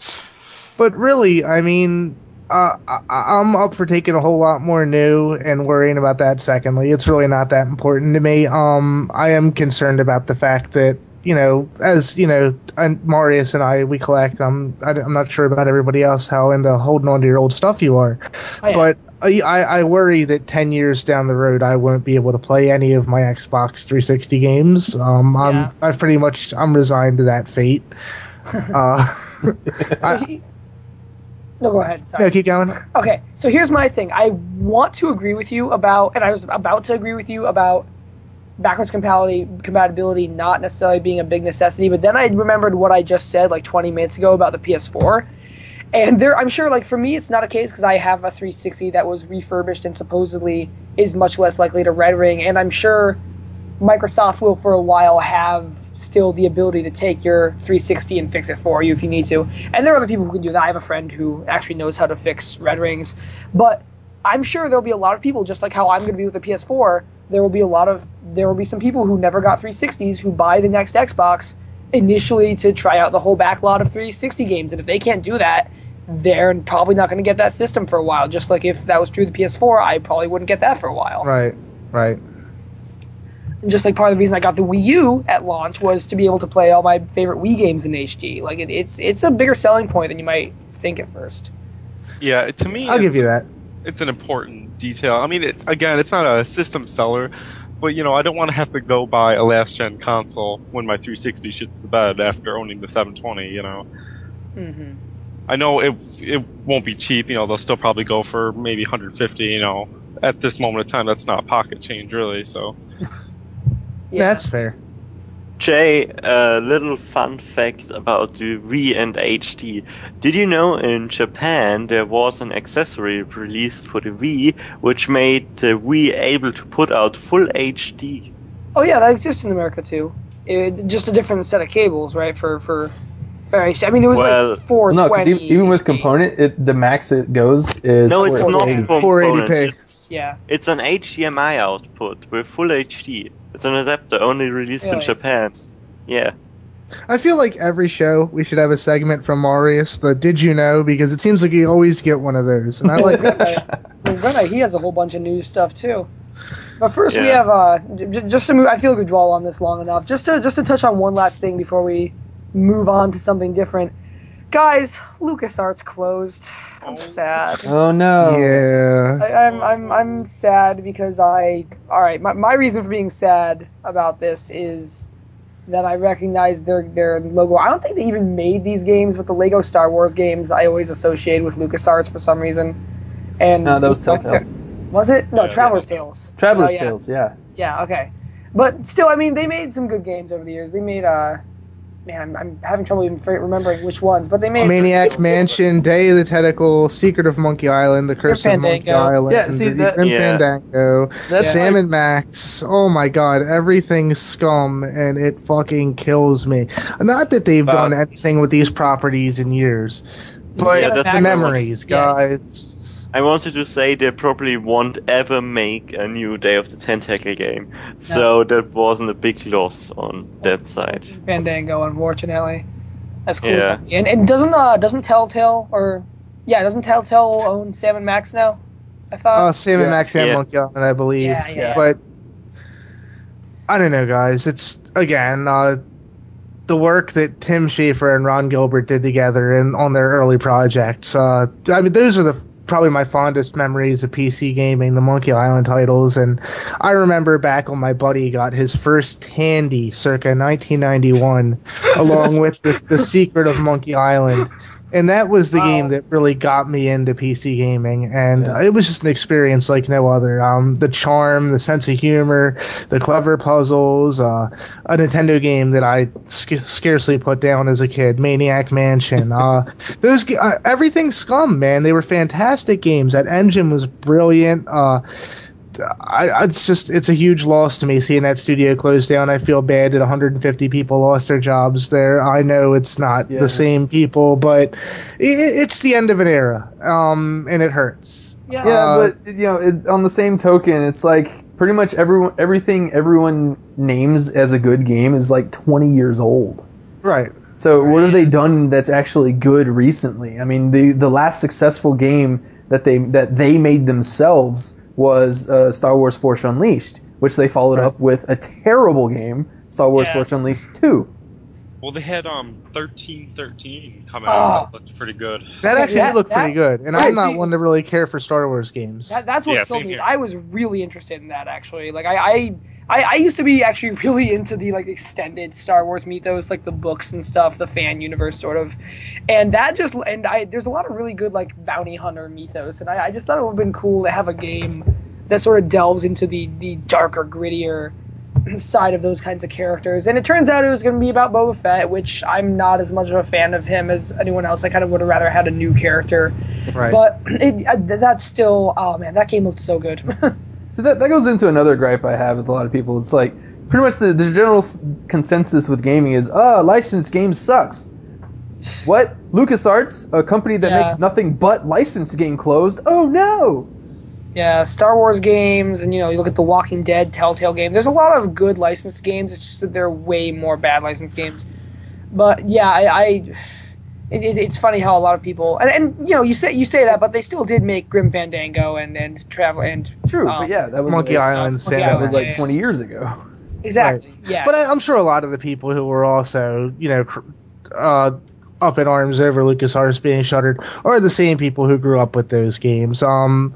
[SPEAKER 5] but really, I mean, uh, I, I'm up for taking a whole lot more new and worrying about that. Secondly, it's really not that important to me. Um, I am concerned about the fact that you know, as you know, and Marius and I, we collect. I'm I, am not sure about everybody else how into holding on to your old stuff you are,
[SPEAKER 1] Oh, yeah.
[SPEAKER 5] but. I, I worry that 10 years down the road I won't be able to play any of my Xbox 360 games. Um, I'm
[SPEAKER 1] Yeah.
[SPEAKER 5] I've pretty much I'm resigned to that fate. Uh,
[SPEAKER 1] so
[SPEAKER 5] I,
[SPEAKER 1] no, go ahead. Sorry.
[SPEAKER 5] no, keep going.
[SPEAKER 1] Okay, so here's my thing. I want to agree with you about, and I was about to agree with you about backwards compatibility, compatibility not necessarily being a big necessity. But then I remembered what I just said like 20 minutes ago about the PS4, and there, I'm sure, like for me, it's not a case because I have a 360 that was refurbished and supposedly is much less likely to red ring, and I'm sure Microsoft will for a while have still the ability to take your 360 and fix it for you if you need to. And there are other people who can do that. I have a friend who actually knows how to fix red rings. But I'm sure there'll be a lot of people, just like how I'm going to be with the PS4. There will be a lot of there will be some people who never got 360s who buy the next Xbox initially to try out the whole backlot of 360 games. And if they can't do that, they're probably not going to get that system for a while. Just like if that was true of the PS4, I probably wouldn't get that for a while.
[SPEAKER 5] Right, right.
[SPEAKER 1] And just like part of the reason I got the Wii U at launch was to be able to play all my favorite Wii games in HD. Like it, it's it's a bigger selling point than you might think at first.
[SPEAKER 2] Yeah, to me,
[SPEAKER 5] I'll give you that.
[SPEAKER 2] it's an important detail. I mean, it, again, it's not a system seller, but you know, I don't want to have to go buy a last gen console when my 360 shits the bed after owning the 720. You know,
[SPEAKER 1] Mm-hmm.
[SPEAKER 2] I know it it won't be cheap. You know, they'll still probably go for maybe 150. You know, at this moment in time, that's not pocket change really. So
[SPEAKER 1] Yeah.
[SPEAKER 5] That's fair.
[SPEAKER 4] Jay, a little fun fact about the Wii and HD. Did you know in Japan there was an accessory released for the Wii which made the Wii able to put out full HD?
[SPEAKER 1] oh yeah, that exists in America too. It, just a different set of cables, right? For for. for I mean, it was
[SPEAKER 4] Well,
[SPEAKER 1] like 420.
[SPEAKER 3] No, because even with component, it, the max it goes is
[SPEAKER 4] No, it's not
[SPEAKER 3] 480.
[SPEAKER 4] component.
[SPEAKER 5] 480p.
[SPEAKER 4] It's,
[SPEAKER 1] Yeah.
[SPEAKER 4] it's an HDMI output with full HD. It's an adapter only released in Japan. Yeah.
[SPEAKER 5] I feel like every show we should have a segment from Marius, the Did You Know? Because it seems like you always get one of those. And I like
[SPEAKER 1] well, Grenna, he has a whole bunch of new stuff too. But first, we have uh, j- j- just to move. I feel like we dwell on this long enough. Just to just to touch on one last thing before we move on to something different. Guys, LucasArts closed. I'm
[SPEAKER 2] Oh.
[SPEAKER 1] sad.
[SPEAKER 3] Oh no.
[SPEAKER 5] Yeah.
[SPEAKER 1] I, I'm I'm I'm sad because I all right. My my reason for being sad about this is that I recognize their their logo. I don't think they even made these games, but the Lego Star Wars games I always associate with LucasArts for some reason. And
[SPEAKER 3] No, that was Telltale.
[SPEAKER 1] Was it? No,
[SPEAKER 2] Yeah,
[SPEAKER 1] Traveller's
[SPEAKER 2] yeah.
[SPEAKER 1] Tales.
[SPEAKER 3] Traveller's
[SPEAKER 1] Oh, yeah.
[SPEAKER 3] Tales, yeah.
[SPEAKER 1] Yeah, okay. But still, I mean, they made some good games over the years. They made uh, man, I'm, I'm having trouble even remembering which ones, but they made
[SPEAKER 5] Maniac Mansion, Day of the Tentacle, Secret of Monkey Island, The Curse of Monkey Island,
[SPEAKER 3] Yeah, see,
[SPEAKER 5] the
[SPEAKER 3] that-
[SPEAKER 5] Grim
[SPEAKER 4] Yeah.
[SPEAKER 5] Fandango,
[SPEAKER 3] That's
[SPEAKER 5] Sam
[SPEAKER 3] like-
[SPEAKER 5] and Max. Oh my god, everything's scum and it fucking kills me. Not that they've
[SPEAKER 4] But-
[SPEAKER 5] done anything with these properties in years, but
[SPEAKER 4] Yeah, that's
[SPEAKER 5] the memories,
[SPEAKER 1] Yes.
[SPEAKER 5] guys.
[SPEAKER 4] I wanted to say they probably won't ever make a new Day of the Tentacle game, so that wasn't a big loss on that side.
[SPEAKER 1] Fandango, unfortunately. That's cool.
[SPEAKER 4] Yeah.
[SPEAKER 1] And and doesn't uh doesn't Telltale or yeah doesn't Telltale own Sam and Max now? I thought.
[SPEAKER 5] Sam and Max and
[SPEAKER 4] Yeah.
[SPEAKER 5] Monkey Island, I believe.
[SPEAKER 1] Yeah, yeah.
[SPEAKER 5] But I don't know, guys. It's again uh, the work that Tim Schafer and Ron Gilbert did together and on their early projects. Uh, I mean, those are the probably my fondest memories of PC gaming, the Monkey Island titles. And I remember back when my buddy got his first Tandy circa 1991, along with the, the Secret of Monkey Island. And that was the
[SPEAKER 1] Wow.
[SPEAKER 5] game that really got me into PC gaming, and
[SPEAKER 3] Yeah.
[SPEAKER 5] it was just an experience like no other. Um, the charm, the sense of humor, the clever puzzles, uh, a Nintendo game that I sc- scarcely put down as a kid, Maniac Mansion. Uh, those uh, everything scum, man. They were fantastic games. That engine was brilliant. Uh, I, I- it's just it's a huge loss to me seeing that studio close down. I feel bad that 150 people lost their jobs there. I know it's not
[SPEAKER 3] Yeah.
[SPEAKER 5] the same people, but it, it's the end of an era, um, and it hurts.
[SPEAKER 1] yeah.
[SPEAKER 3] Yeah,
[SPEAKER 5] Uh,
[SPEAKER 3] but you know, it, on the same token, it's like pretty much everyone, everything everyone names as a good game is like 20 years old.
[SPEAKER 5] Right.
[SPEAKER 3] So what have they done that's actually good recently? I mean, the the last successful game that they that they made themselves was uh, Star Wars Force Unleashed, which they followed
[SPEAKER 5] Right.
[SPEAKER 3] up with a terrible game, Star Wars
[SPEAKER 1] Yeah.
[SPEAKER 3] Force Unleashed 2.
[SPEAKER 2] Well, they had um 1313 come
[SPEAKER 1] Oh.
[SPEAKER 2] out. That looked pretty good.
[SPEAKER 5] That
[SPEAKER 1] Okay,
[SPEAKER 5] actually
[SPEAKER 1] that-
[SPEAKER 5] looked
[SPEAKER 1] that-
[SPEAKER 5] pretty good, and
[SPEAKER 3] Right,
[SPEAKER 5] I'm not
[SPEAKER 3] see-
[SPEAKER 5] one to really care for Star Wars games.
[SPEAKER 1] That, that's what
[SPEAKER 2] Yeah,
[SPEAKER 1] sold me. I was really interested in that actually. Like I, I, I, I used to be actually really into the like extended Star Wars mythos, like the books and stuff, the fan universe sort of. And that just and I there's a lot of really good like bounty hunter mythos, and I, I just thought it would have been cool to have a game that sort of delves into the the darker, grittier side of those kinds of characters. And it turns out it was going to be about Boba Fett, which I'm not as much of a fan of him as anyone else. I kind of would have rather had a new character.
[SPEAKER 5] right.
[SPEAKER 1] But it, uh, that's still, oh man, that game looked so good.
[SPEAKER 3] So that, that goes into another gripe I have with a lot of people. It's like pretty much the, the general consensus with gaming is, ah, licensed games sucks. What? LucasArts, a company that
[SPEAKER 1] Yeah.
[SPEAKER 3] makes nothing but licensed game closed? Oh no!
[SPEAKER 1] yeah, Star Wars games, and you know, you look at the Walking Dead Telltale game. There's a lot of good licensed games. It's just that there are way more bad licensed games. But yeah, I, I it, it, it's funny how a lot of people, and, and you know, you say you say that, but they still did make Grim Fandango and and Travel and
[SPEAKER 3] True,
[SPEAKER 1] um,
[SPEAKER 3] but yeah, that was
[SPEAKER 5] Monkey
[SPEAKER 3] like,
[SPEAKER 5] Island,
[SPEAKER 1] Monkey
[SPEAKER 5] Sam
[SPEAKER 3] that
[SPEAKER 1] Island,
[SPEAKER 3] was like 20 years ago.
[SPEAKER 1] exactly, yeah.
[SPEAKER 5] But I, I'm sure a lot of the people who were also, you know, uh, up in arms over LucasArts being shuttered are the same people who grew up with those games. Um,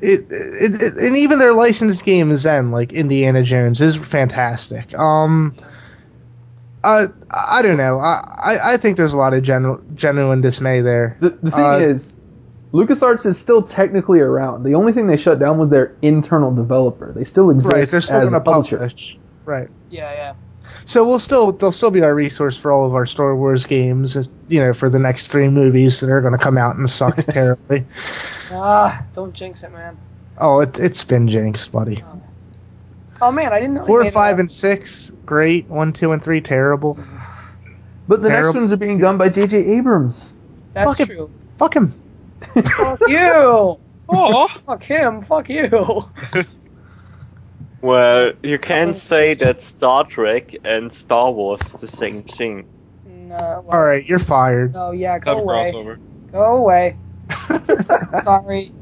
[SPEAKER 5] it, it, it and even their licensed games then, like Indiana Jones, is fantastic. Um, uh, I don't know. I, I, I think there's a lot of genu- genuine dismay there.
[SPEAKER 3] The, the thing
[SPEAKER 5] Uh,
[SPEAKER 3] is, LucasArts is still technically around. The only thing they shut down was their internal developer. They still exist
[SPEAKER 5] right, they're still
[SPEAKER 3] as a publisher.
[SPEAKER 5] publish. Right.
[SPEAKER 1] yeah, yeah.
[SPEAKER 5] So we'll still they'll still be our resource for all of our Star Wars games, you know, for the next three movies that are going to come out and suck terribly.
[SPEAKER 1] Ah, don't jinx it, man.
[SPEAKER 5] Oh, it, it's been jinxed, buddy.
[SPEAKER 1] Oh Oh, man, I didn't know.
[SPEAKER 5] Four, five,
[SPEAKER 1] a-
[SPEAKER 5] and six, great. One, two, and three, terrible.
[SPEAKER 3] But the next ones are being done by J.J. Abrams.
[SPEAKER 1] That's
[SPEAKER 5] fucking-
[SPEAKER 1] true.
[SPEAKER 5] Fuck him.
[SPEAKER 1] Fuck you.
[SPEAKER 2] Oh,
[SPEAKER 1] Fuck him. Fuck you.
[SPEAKER 4] Well, you can't say that Star Trek and Star Wars is the same thing.
[SPEAKER 1] No. well,
[SPEAKER 5] All right, you're fired.
[SPEAKER 1] No, yeah, go
[SPEAKER 2] have a
[SPEAKER 1] away.
[SPEAKER 2] crossover.
[SPEAKER 1] Go away. Sorry.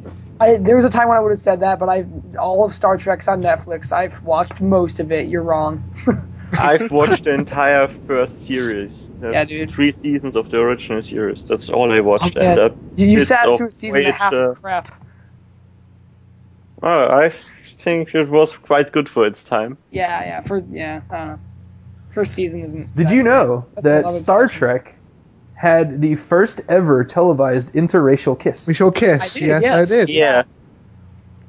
[SPEAKER 1] I, there was a time when I would have said that, but I all of Star Trek's on Netflix. I've watched most of it. You're wrong.
[SPEAKER 4] I've watched the entire first series.
[SPEAKER 1] Yeah, dude.
[SPEAKER 4] Three seasons of the original series. That's all I watched.
[SPEAKER 1] Oh,
[SPEAKER 4] and
[SPEAKER 1] yeah. You, you
[SPEAKER 4] bit
[SPEAKER 1] sat
[SPEAKER 4] of
[SPEAKER 1] through a season and a half
[SPEAKER 4] Witcher.
[SPEAKER 1] of crap.
[SPEAKER 4] Oh, I think it was quite good for its time.
[SPEAKER 1] Yeah, yeah. For yeah, I. First season isn't.
[SPEAKER 3] Did you know that
[SPEAKER 1] a lot of
[SPEAKER 3] Star
[SPEAKER 1] obsession.
[SPEAKER 3] Trek had the first ever televised interracial kiss?
[SPEAKER 5] We shall kiss.
[SPEAKER 1] I did,
[SPEAKER 5] yes,
[SPEAKER 1] yes.
[SPEAKER 5] I did.
[SPEAKER 4] Yeah.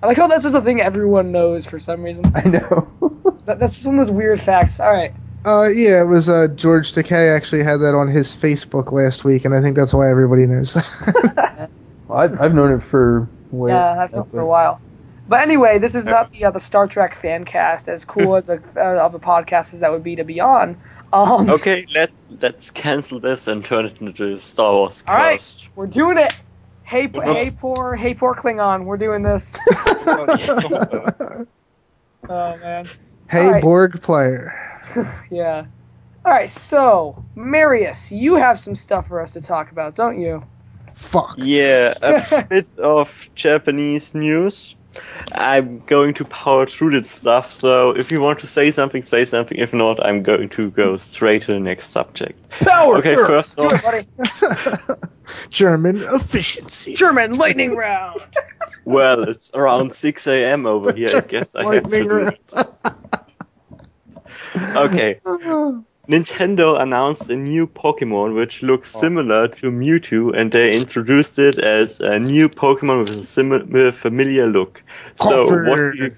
[SPEAKER 1] I like how that's just a thing everyone knows for some reason.
[SPEAKER 3] I know.
[SPEAKER 1] That, that's just one of those weird facts. All right.
[SPEAKER 5] Uh, yeah, it was uh, George Takei actually had that on his Facebook last week, and I think that's why everybody knows.
[SPEAKER 3] well, I've, I've known it for way
[SPEAKER 1] yeah, I've known for a while. But anyway, this is not the uh, the Star Trek fan cast. As cool as a uh, of a podcast as that would be to be on. Um,
[SPEAKER 4] Okay, let let's cancel this and turn it into Star Wars
[SPEAKER 1] All right.
[SPEAKER 4] cast.
[SPEAKER 1] We're doing it. Hey, p- hey, poor, hey, poor Klingon. We're doing this. Oh man.
[SPEAKER 5] hey,
[SPEAKER 1] Alright.
[SPEAKER 5] Borg player.
[SPEAKER 1] yeah. All right. So, Marius, you have some stuff for us to talk about, don't you?
[SPEAKER 5] Fuck.
[SPEAKER 4] Yeah, a bit of Japanese news. I'm going to power through this stuff, so if you want to say something, say something. If not, I'm going to go straight to the next subject.
[SPEAKER 3] Power
[SPEAKER 4] Okay,
[SPEAKER 3] through.
[SPEAKER 4] first
[SPEAKER 1] Do it,
[SPEAKER 4] off.
[SPEAKER 5] German efficiency.
[SPEAKER 1] German lightning round.
[SPEAKER 4] well, it's around 6 a.m. over here. I guess I have to
[SPEAKER 5] Lightning
[SPEAKER 4] do it. Okay, Nintendo announced a new Pokemon which looks oh. similar to Mewtwo, and they introduced it as a new Pokemon with a simi- with a familiar look. So, what do, you,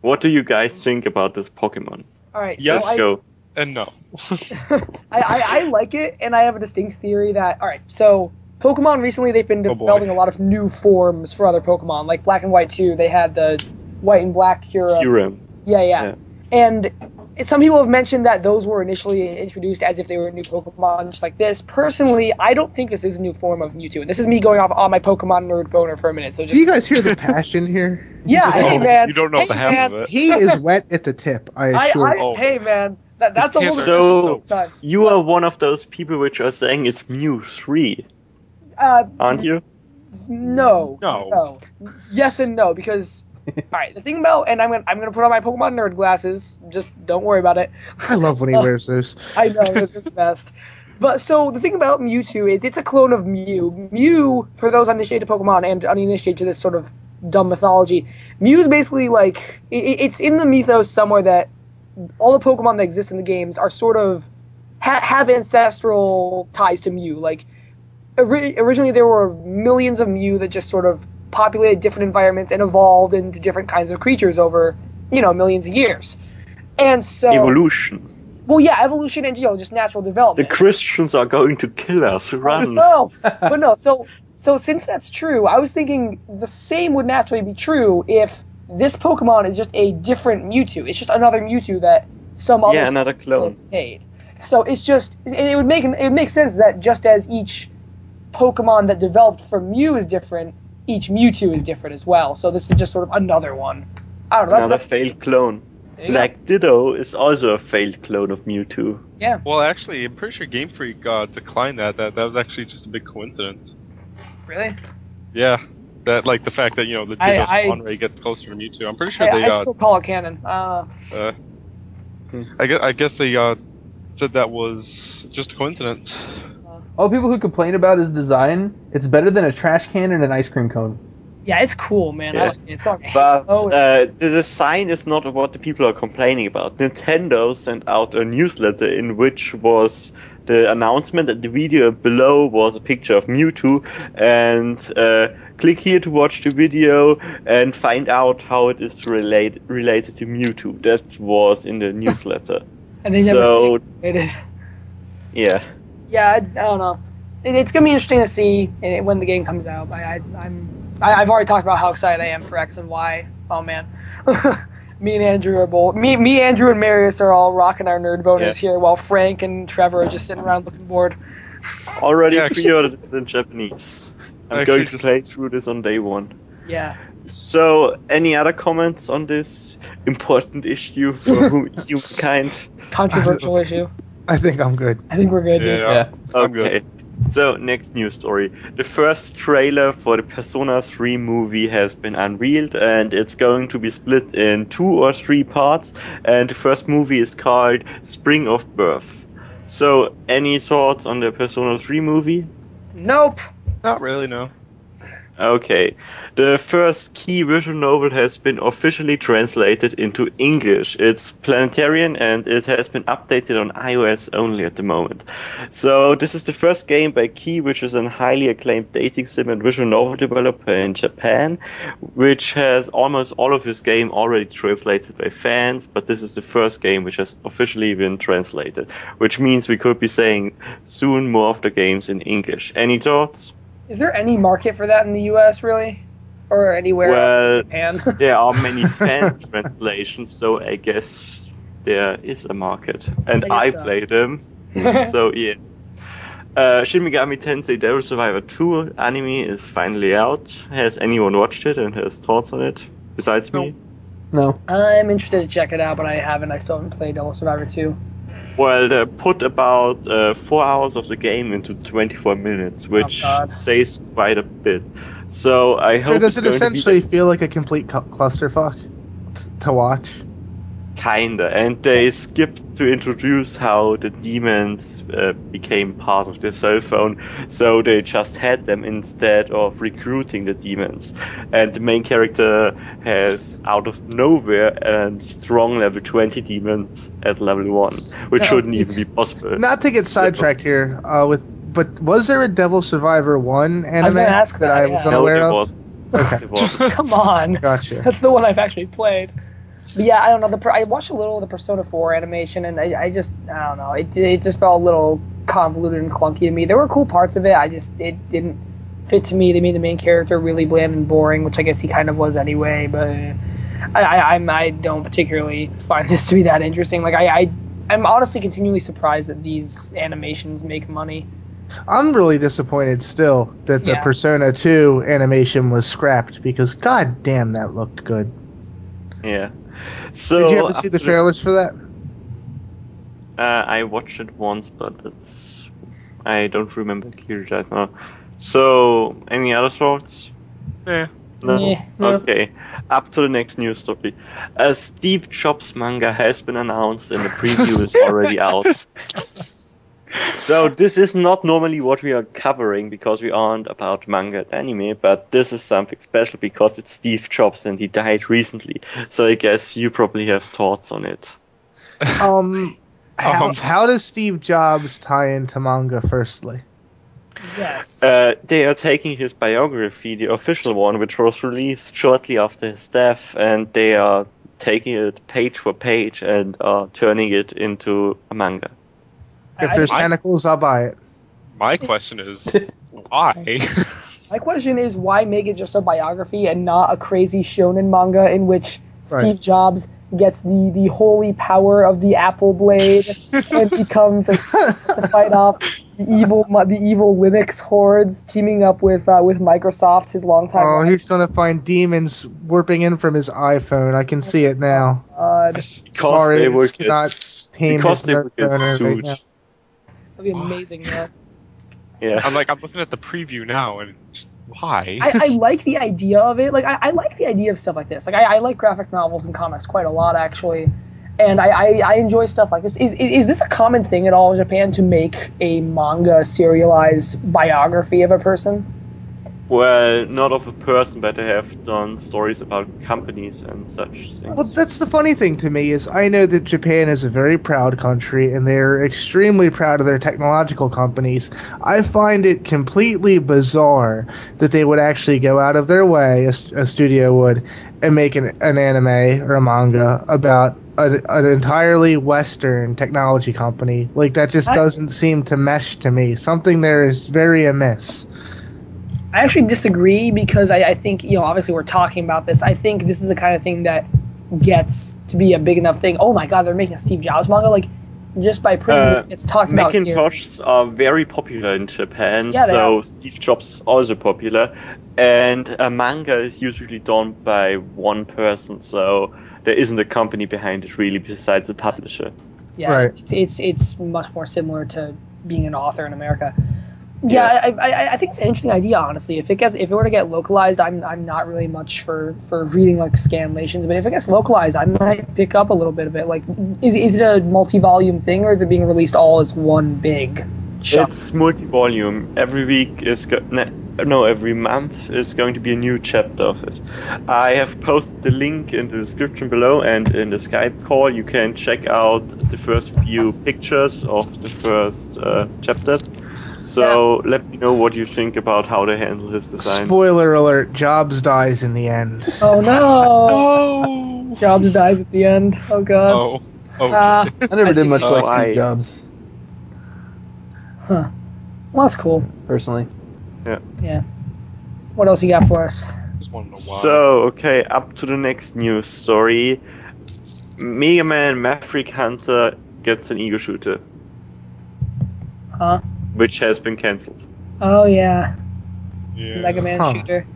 [SPEAKER 4] what do you guys think about this Pokemon?
[SPEAKER 1] All right.
[SPEAKER 2] Yes,
[SPEAKER 1] so
[SPEAKER 4] Let's
[SPEAKER 1] I,
[SPEAKER 4] go.
[SPEAKER 2] And no.
[SPEAKER 1] I, I, I like it, and I have a distinct theory that all right. So Pokemon recently they've been
[SPEAKER 2] Oh,
[SPEAKER 1] developing a lot of new forms for other Pokemon, like Black and White 2. They had the White and Black Kyurem.
[SPEAKER 4] Kyurem.
[SPEAKER 1] Yeah, yeah,
[SPEAKER 4] Yeah.
[SPEAKER 1] And some people have mentioned that those were initially introduced as if they were new Pokemon, just like this. Personally, I don't think this is a new form of Mewtwo. This is me going off on my Pokemon nerd boner for a minute. So
[SPEAKER 5] Do you guys hear the passion here?
[SPEAKER 1] yeah, hey
[SPEAKER 2] Oh,
[SPEAKER 1] man,
[SPEAKER 2] you don't know
[SPEAKER 1] hey,
[SPEAKER 2] the half
[SPEAKER 1] man.
[SPEAKER 2] of it.
[SPEAKER 5] He is wet at the tip. I
[SPEAKER 1] I,
[SPEAKER 5] assure
[SPEAKER 1] I
[SPEAKER 5] you.
[SPEAKER 2] Oh.
[SPEAKER 1] hey man, that that's a
[SPEAKER 2] Can't-
[SPEAKER 1] little
[SPEAKER 4] So-
[SPEAKER 1] time.
[SPEAKER 4] You are one of those people which are saying it's Mew 3,
[SPEAKER 1] Uh,
[SPEAKER 4] aren't you?
[SPEAKER 1] No.
[SPEAKER 2] No.
[SPEAKER 1] No. Yes and no because. All right. The thing about and I'm gonna I'm gonna put on my Pokemon nerd glasses. Just don't worry about it.
[SPEAKER 5] I love when he wears those.
[SPEAKER 1] I know they're the best. But so the thing about Mewtwo is it's a clone of Mew. Mew, for those uninitiated to Pokemon and uninitiated to this sort of dumb mythology, Mew is basically like i i- it's in the mythos somewhere that all the Pokemon that exist in the games are sort of ha- have ancestral ties to Mew. Like ori- originally there were millions of Mew that just sort of populated different environments and evolved into different kinds of creatures over you know millions of years. And so
[SPEAKER 4] Evolution.
[SPEAKER 1] well, yeah, evolution and you know just natural development. The.
[SPEAKER 4] Christians are going to kill us. Run.
[SPEAKER 1] No, but no. So, so since that's true, I was thinking the same would naturally be true if this Pokemon is just a different Mewtwo. It's just another Mewtwo that some other
[SPEAKER 4] Yeah, another clone.
[SPEAKER 1] made. So it's just it, would make it would make sense that just as each Pokemon that developed from Mew is different, each Mewtwo is different as well. So this is just sort of another one. I don't know. That's,
[SPEAKER 4] Another
[SPEAKER 1] that's
[SPEAKER 4] failed clone.
[SPEAKER 1] there you go.
[SPEAKER 4] Like Ditto is also a failed clone of Mewtwo.
[SPEAKER 1] yeah.
[SPEAKER 2] Well, actually, I'm pretty sure Game Freak uh, declined that. That that was actually just a big coincidence.
[SPEAKER 1] Really?
[SPEAKER 2] Yeah, that like the fact that you know the
[SPEAKER 1] I-
[SPEAKER 2] Ditto
[SPEAKER 1] I-
[SPEAKER 2] spawn rate gets closer to Mewtwo. I'm pretty sure
[SPEAKER 1] I,
[SPEAKER 2] they
[SPEAKER 1] I
[SPEAKER 2] uh,
[SPEAKER 1] still call it canon. Uh,
[SPEAKER 2] uh I guess I guess they uh said that was just a coincidence.
[SPEAKER 3] All people who complain about his design, it's better than a trash can and an ice cream cone.
[SPEAKER 1] yeah, it's cool, man. I
[SPEAKER 4] Yeah.
[SPEAKER 1] like it. It's going.
[SPEAKER 4] But uh, the design is not what the people are complaining about. Nintendo sent out a newsletter in which was the announcement that the video below was a picture of Mewtwo and uh, click here to watch the video and find out how it is relate- related to Mewtwo. That was in the newsletter.
[SPEAKER 1] and they never
[SPEAKER 4] so-
[SPEAKER 1] say it.
[SPEAKER 4] yeah.
[SPEAKER 1] Yeah, I, I don't know. It, it's gonna be interesting to see eh, when the game comes out. I, I I'm I, I've already talked about how excited I am for X and Y. Oh man, me and Andrew are both me me Andrew and Marius are all rocking our nerd boners
[SPEAKER 4] Yeah.
[SPEAKER 1] here, while Frank and Trevor are just sitting around looking bored.
[SPEAKER 4] Already
[SPEAKER 2] Yeah,
[SPEAKER 4] pre-ordered in Japanese. I'm
[SPEAKER 2] Actually
[SPEAKER 4] going to play through this on day one.
[SPEAKER 1] Yeah.
[SPEAKER 4] So, any other comments on this important issue for humankind?
[SPEAKER 1] Controversial issue.
[SPEAKER 5] I think I'm good.
[SPEAKER 1] I think we're good. dude.
[SPEAKER 2] Yeah,
[SPEAKER 4] Okay. So, next news story. The first trailer for the Persona 3 movie has been unveiled and it's going to be split in two or three parts. And the first movie is called Spring of Birth. So, any thoughts on the Persona 3 movie?
[SPEAKER 1] Nope.
[SPEAKER 2] Not really, no.
[SPEAKER 4] Okay. The first key visual novel has been officially translated into English. It's Planetarian and it has been updated on iOS only at the moment. So this is the first game by Key, which is a highly acclaimed dating sim and visual novel developer in Japan, which has almost all of his game already translated by fans, but this is the first game which has officially been translated, which means we could be saying soon more of the games in English. Any thoughts?
[SPEAKER 1] Is there any market for that in the U.S. really, or anywhere
[SPEAKER 4] Well,
[SPEAKER 1] else in Japan?
[SPEAKER 4] there are many fan translations, so I guess there is a market, and
[SPEAKER 1] I
[SPEAKER 4] I,
[SPEAKER 1] so.
[SPEAKER 4] play them. so yeah. Uh, Shin Megami Tensei Devil Survivor 2 anime is finally out. Has anyone watched it and has thoughts on it besides me?
[SPEAKER 3] No.
[SPEAKER 1] I'm interested to check it out, but I haven't. I still haven't played Devil Survivor 2.
[SPEAKER 4] Well, they put about uh, four hours of the game into 24 minutes, which
[SPEAKER 1] God.
[SPEAKER 4] says quite a bit. So I
[SPEAKER 5] So
[SPEAKER 4] hope
[SPEAKER 5] does
[SPEAKER 4] it's
[SPEAKER 5] it
[SPEAKER 4] going
[SPEAKER 5] essentially feel like a complete cu- clusterfuck t- to watch?
[SPEAKER 4] Kinda, and they skipped to introduce how the demons uh, became part of the cell phone, so they just had them instead of recruiting the demons. And the main character has, out of nowhere, a strong level 20 demons at level 1, which
[SPEAKER 5] No,
[SPEAKER 4] shouldn't even be possible.
[SPEAKER 5] Not to get sidetracked here, uh, with but was there a Devil Survivor one anime
[SPEAKER 1] was gonna ask
[SPEAKER 5] that
[SPEAKER 1] that,
[SPEAKER 5] I was
[SPEAKER 1] yeah.
[SPEAKER 4] no,
[SPEAKER 5] unaware
[SPEAKER 4] it
[SPEAKER 5] of?
[SPEAKER 4] wasn't.
[SPEAKER 5] Okay.
[SPEAKER 1] Come on.
[SPEAKER 5] Gotcha.
[SPEAKER 1] That's the one I've actually played. But yeah, I don't know. The I watched a little of the Persona 4 animation, and I, I just I don't know. It it just felt a little convoluted and clunky to me. There were cool parts of it. I just it didn't fit to me. They made the main character really bland and boring, which I guess he kind of was anyway. But I I, I'm, I don't particularly find this to be that interesting. Like I, I I'm honestly continually surprised that these animations make money.
[SPEAKER 5] I'm really disappointed still that the
[SPEAKER 1] Yeah.
[SPEAKER 5] Persona 2 animation was scrapped because god damn that looked good.
[SPEAKER 4] Yeah. So
[SPEAKER 5] Did you ever see the
[SPEAKER 4] after
[SPEAKER 5] trailers for that?
[SPEAKER 4] Uh, I watched it once, but it's I don't remember clearly right now. So, any other thoughts?
[SPEAKER 2] Yeah.
[SPEAKER 4] No.
[SPEAKER 1] Yeah, no.
[SPEAKER 4] Okay. Up to the next news story. A Steve Jobs manga has been announced, and the preview is already out. So this is not normally what we are covering because we aren't about manga and anime, but this is something special because it's Steve Jobs and he died recently. So I guess you probably have thoughts on it.
[SPEAKER 5] Um, how,
[SPEAKER 2] Um.
[SPEAKER 5] how does Steve Jobs tie into manga? Firstly,
[SPEAKER 1] Yes.
[SPEAKER 4] Uh, they are taking his biography, the official one, which was released shortly after his death, and they are taking it page for page and are turning it into a manga.
[SPEAKER 5] If there's
[SPEAKER 2] I-
[SPEAKER 5] tentacles, I'll buy it.
[SPEAKER 2] My question is, why?
[SPEAKER 1] My question is why make it just a biography and not a crazy shonen manga in which
[SPEAKER 5] Right.
[SPEAKER 1] Steve Jobs gets the, the holy power of the Apple Blade and becomes a, to fight off the evil the evil Linux hordes, teaming up with uh, with Microsoft, his longtime.
[SPEAKER 5] Oh,
[SPEAKER 1] rival.
[SPEAKER 5] he's gonna find demons warping in from his iPhone. I can see it now.
[SPEAKER 1] God,
[SPEAKER 4] Because
[SPEAKER 5] Sorry,
[SPEAKER 4] they will
[SPEAKER 5] it's not tame
[SPEAKER 4] because
[SPEAKER 5] his
[SPEAKER 4] they will get
[SPEAKER 5] nerve right now.
[SPEAKER 1] That'd be amazing. Yeah.
[SPEAKER 4] Yeah.
[SPEAKER 2] I'm like, I'm looking at the preview now, and just, why?
[SPEAKER 1] I, I like the idea of it. Like I, I like the idea of stuff like this. Like I, I like graphic novels and comics quite a lot actually, and I, I, I enjoy stuff like this. Is, is is this a common thing at all in Japan to make a manga serialized biography of a person?
[SPEAKER 4] Well, not of a person, but they have done stories about companies and such things.
[SPEAKER 5] Well, that's the funny thing to me is I know that Japan is a very proud country and they're extremely proud of their technological companies. I find it completely bizarre that they would actually go out of their way, a, a studio would, and make an, an anime or a manga about a, an entirely Western technology company. Like that just
[SPEAKER 1] I-
[SPEAKER 5] doesn't seem to mesh to me. Something there is very amiss.
[SPEAKER 1] I actually disagree because I, I think you know obviously we're talking about this. I think this is the kind of thing that gets to be a big enough thing. Oh my God, they're making a Steve Jobs manga. Like just by printing
[SPEAKER 4] Uh,
[SPEAKER 1] it, it's talked about here.
[SPEAKER 4] Macintoshs are very popular in Japan,
[SPEAKER 1] Yeah,
[SPEAKER 4] so
[SPEAKER 1] are.
[SPEAKER 4] Steve Jobs also popular, and a manga is usually done by one person, so there isn't a company behind it really besides the publisher.
[SPEAKER 1] Yeah,
[SPEAKER 5] Right.
[SPEAKER 1] it's, it's it's much more similar to being an author in America. Yeah,
[SPEAKER 4] Yeah.
[SPEAKER 1] I, I I think it's an interesting idea, honestly. If it gets if it were to get localized, I'm I'm not really much for for reading like scanlations, but if it gets localized, I might pick up a little bit of it. Like, is is it a multi-volume thing, or is it being released all as one big chunk?
[SPEAKER 4] It's multi-volume. Every week is go- no, no, every month is going to be a new chapter of it. I have posted the link in the description below, and in the Skype call you can check out the first few pictures of the first uh, chapter. So let me know what you think about how they handle his design.
[SPEAKER 5] Spoiler alert: Jobs dies in the end.
[SPEAKER 1] Oh no!
[SPEAKER 2] Oh.
[SPEAKER 1] Jobs dies at the end. Oh god.
[SPEAKER 2] Oh. Oh.
[SPEAKER 1] Ah.
[SPEAKER 3] I never
[SPEAKER 1] I
[SPEAKER 3] did much
[SPEAKER 4] Oh,
[SPEAKER 3] like
[SPEAKER 4] I-
[SPEAKER 3] Steve Jobs
[SPEAKER 1] Huh. Well, that's cool.
[SPEAKER 3] personally.
[SPEAKER 1] Yeah. Yeah. What else you got for us?
[SPEAKER 2] Just wanna know why.
[SPEAKER 4] So, okay, up to the next news story. Mega Man Maverick Hunter gets an ego shooter,
[SPEAKER 1] Huh?
[SPEAKER 4] Which has been cancelled.
[SPEAKER 1] Oh yeah.
[SPEAKER 2] yeah.
[SPEAKER 1] Mega Man
[SPEAKER 5] Huh.
[SPEAKER 1] shooter.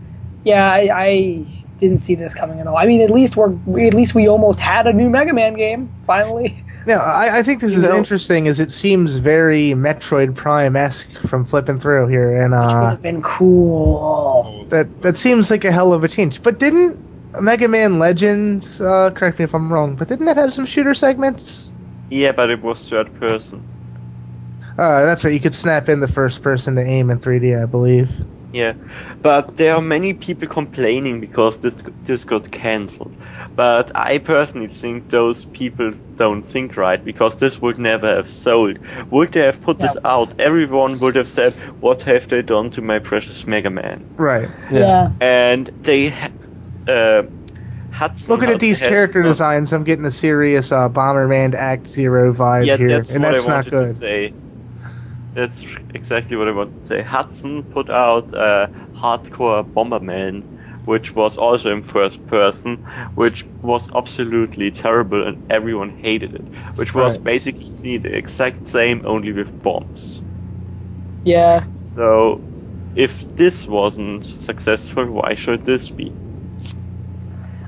[SPEAKER 1] Yeah, I, I didn't see this coming at all. I mean, at least we're we, at least we almost had a new Mega Man game finally.
[SPEAKER 5] Yeah, I, I think this
[SPEAKER 4] You
[SPEAKER 5] is
[SPEAKER 4] know-
[SPEAKER 5] interesting, as it seems very Metroid Prime esque from flipping through here, and
[SPEAKER 1] Which would
[SPEAKER 5] uh,
[SPEAKER 1] have been cool.
[SPEAKER 5] That that seems like a hell of a change. But didn't Mega Man Legends? Uh, correct me if I'm wrong, but didn't that have some shooter segments?
[SPEAKER 4] Yeah, but it was third person.
[SPEAKER 5] Uh, that's right. You could snap in the first person to aim in 3D, I believe.
[SPEAKER 4] Yeah, but there are many people complaining because this this got cancelled. But I personally think those people don't think right because this would never have sold. Would they have put this out, everyone would have said, "What have they done to my precious Mega Man?"
[SPEAKER 5] Right.
[SPEAKER 1] Yeah.
[SPEAKER 4] And they, ha- uh, Hudson.
[SPEAKER 5] Looking at these character
[SPEAKER 4] not-
[SPEAKER 5] designs, I'm getting a serious uh, Bomberman Act Zero vibe
[SPEAKER 4] Yeah,
[SPEAKER 5] here,
[SPEAKER 4] that's
[SPEAKER 5] and
[SPEAKER 4] what
[SPEAKER 5] that's
[SPEAKER 4] I
[SPEAKER 5] not
[SPEAKER 4] wanted
[SPEAKER 5] good.
[SPEAKER 4] That's exactly what I want to say. Hudson put out uh, Hardcore Bomberman, which was also in first person, which was absolutely terrible and everyone hated it. Which was
[SPEAKER 5] Right.
[SPEAKER 4] basically the exact same, only with bombs.
[SPEAKER 1] Yeah.
[SPEAKER 4] So, if this wasn't successful, why should this be?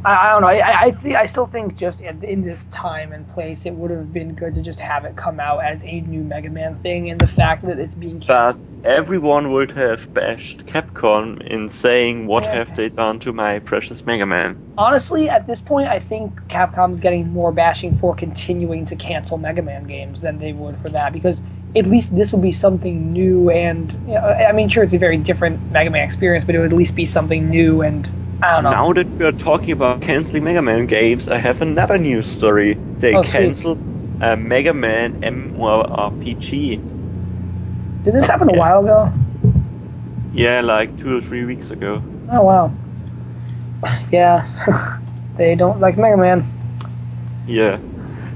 [SPEAKER 1] I, I don't know. I I, I, th- I still think just in, in this time and place, it would have been good to just have it come out as a new Mega Man thing, and the fact that it's being
[SPEAKER 4] But everyone would have bashed Capcom in saying, "What
[SPEAKER 1] Yeah.
[SPEAKER 4] have they done to my precious Mega Man?"
[SPEAKER 1] honestly, at this point, I think Capcom's getting more bashing for continuing to cancel Mega Man games than they would for that, because at least this would be something new and, you know, I mean, sure, it's a very different Mega Man experience, but it would at least be something new and, I don't know.
[SPEAKER 4] Now that we are talking about canceling Mega Man games, I have another news story. They
[SPEAKER 1] Oh,
[SPEAKER 4] canceled a Mega Man MMORPG.
[SPEAKER 1] Did this happen a
[SPEAKER 4] Yeah.
[SPEAKER 1] while ago?
[SPEAKER 4] Yeah, like two or three weeks ago.
[SPEAKER 1] Oh, wow. Yeah. they don't like Mega Man.
[SPEAKER 4] Yeah.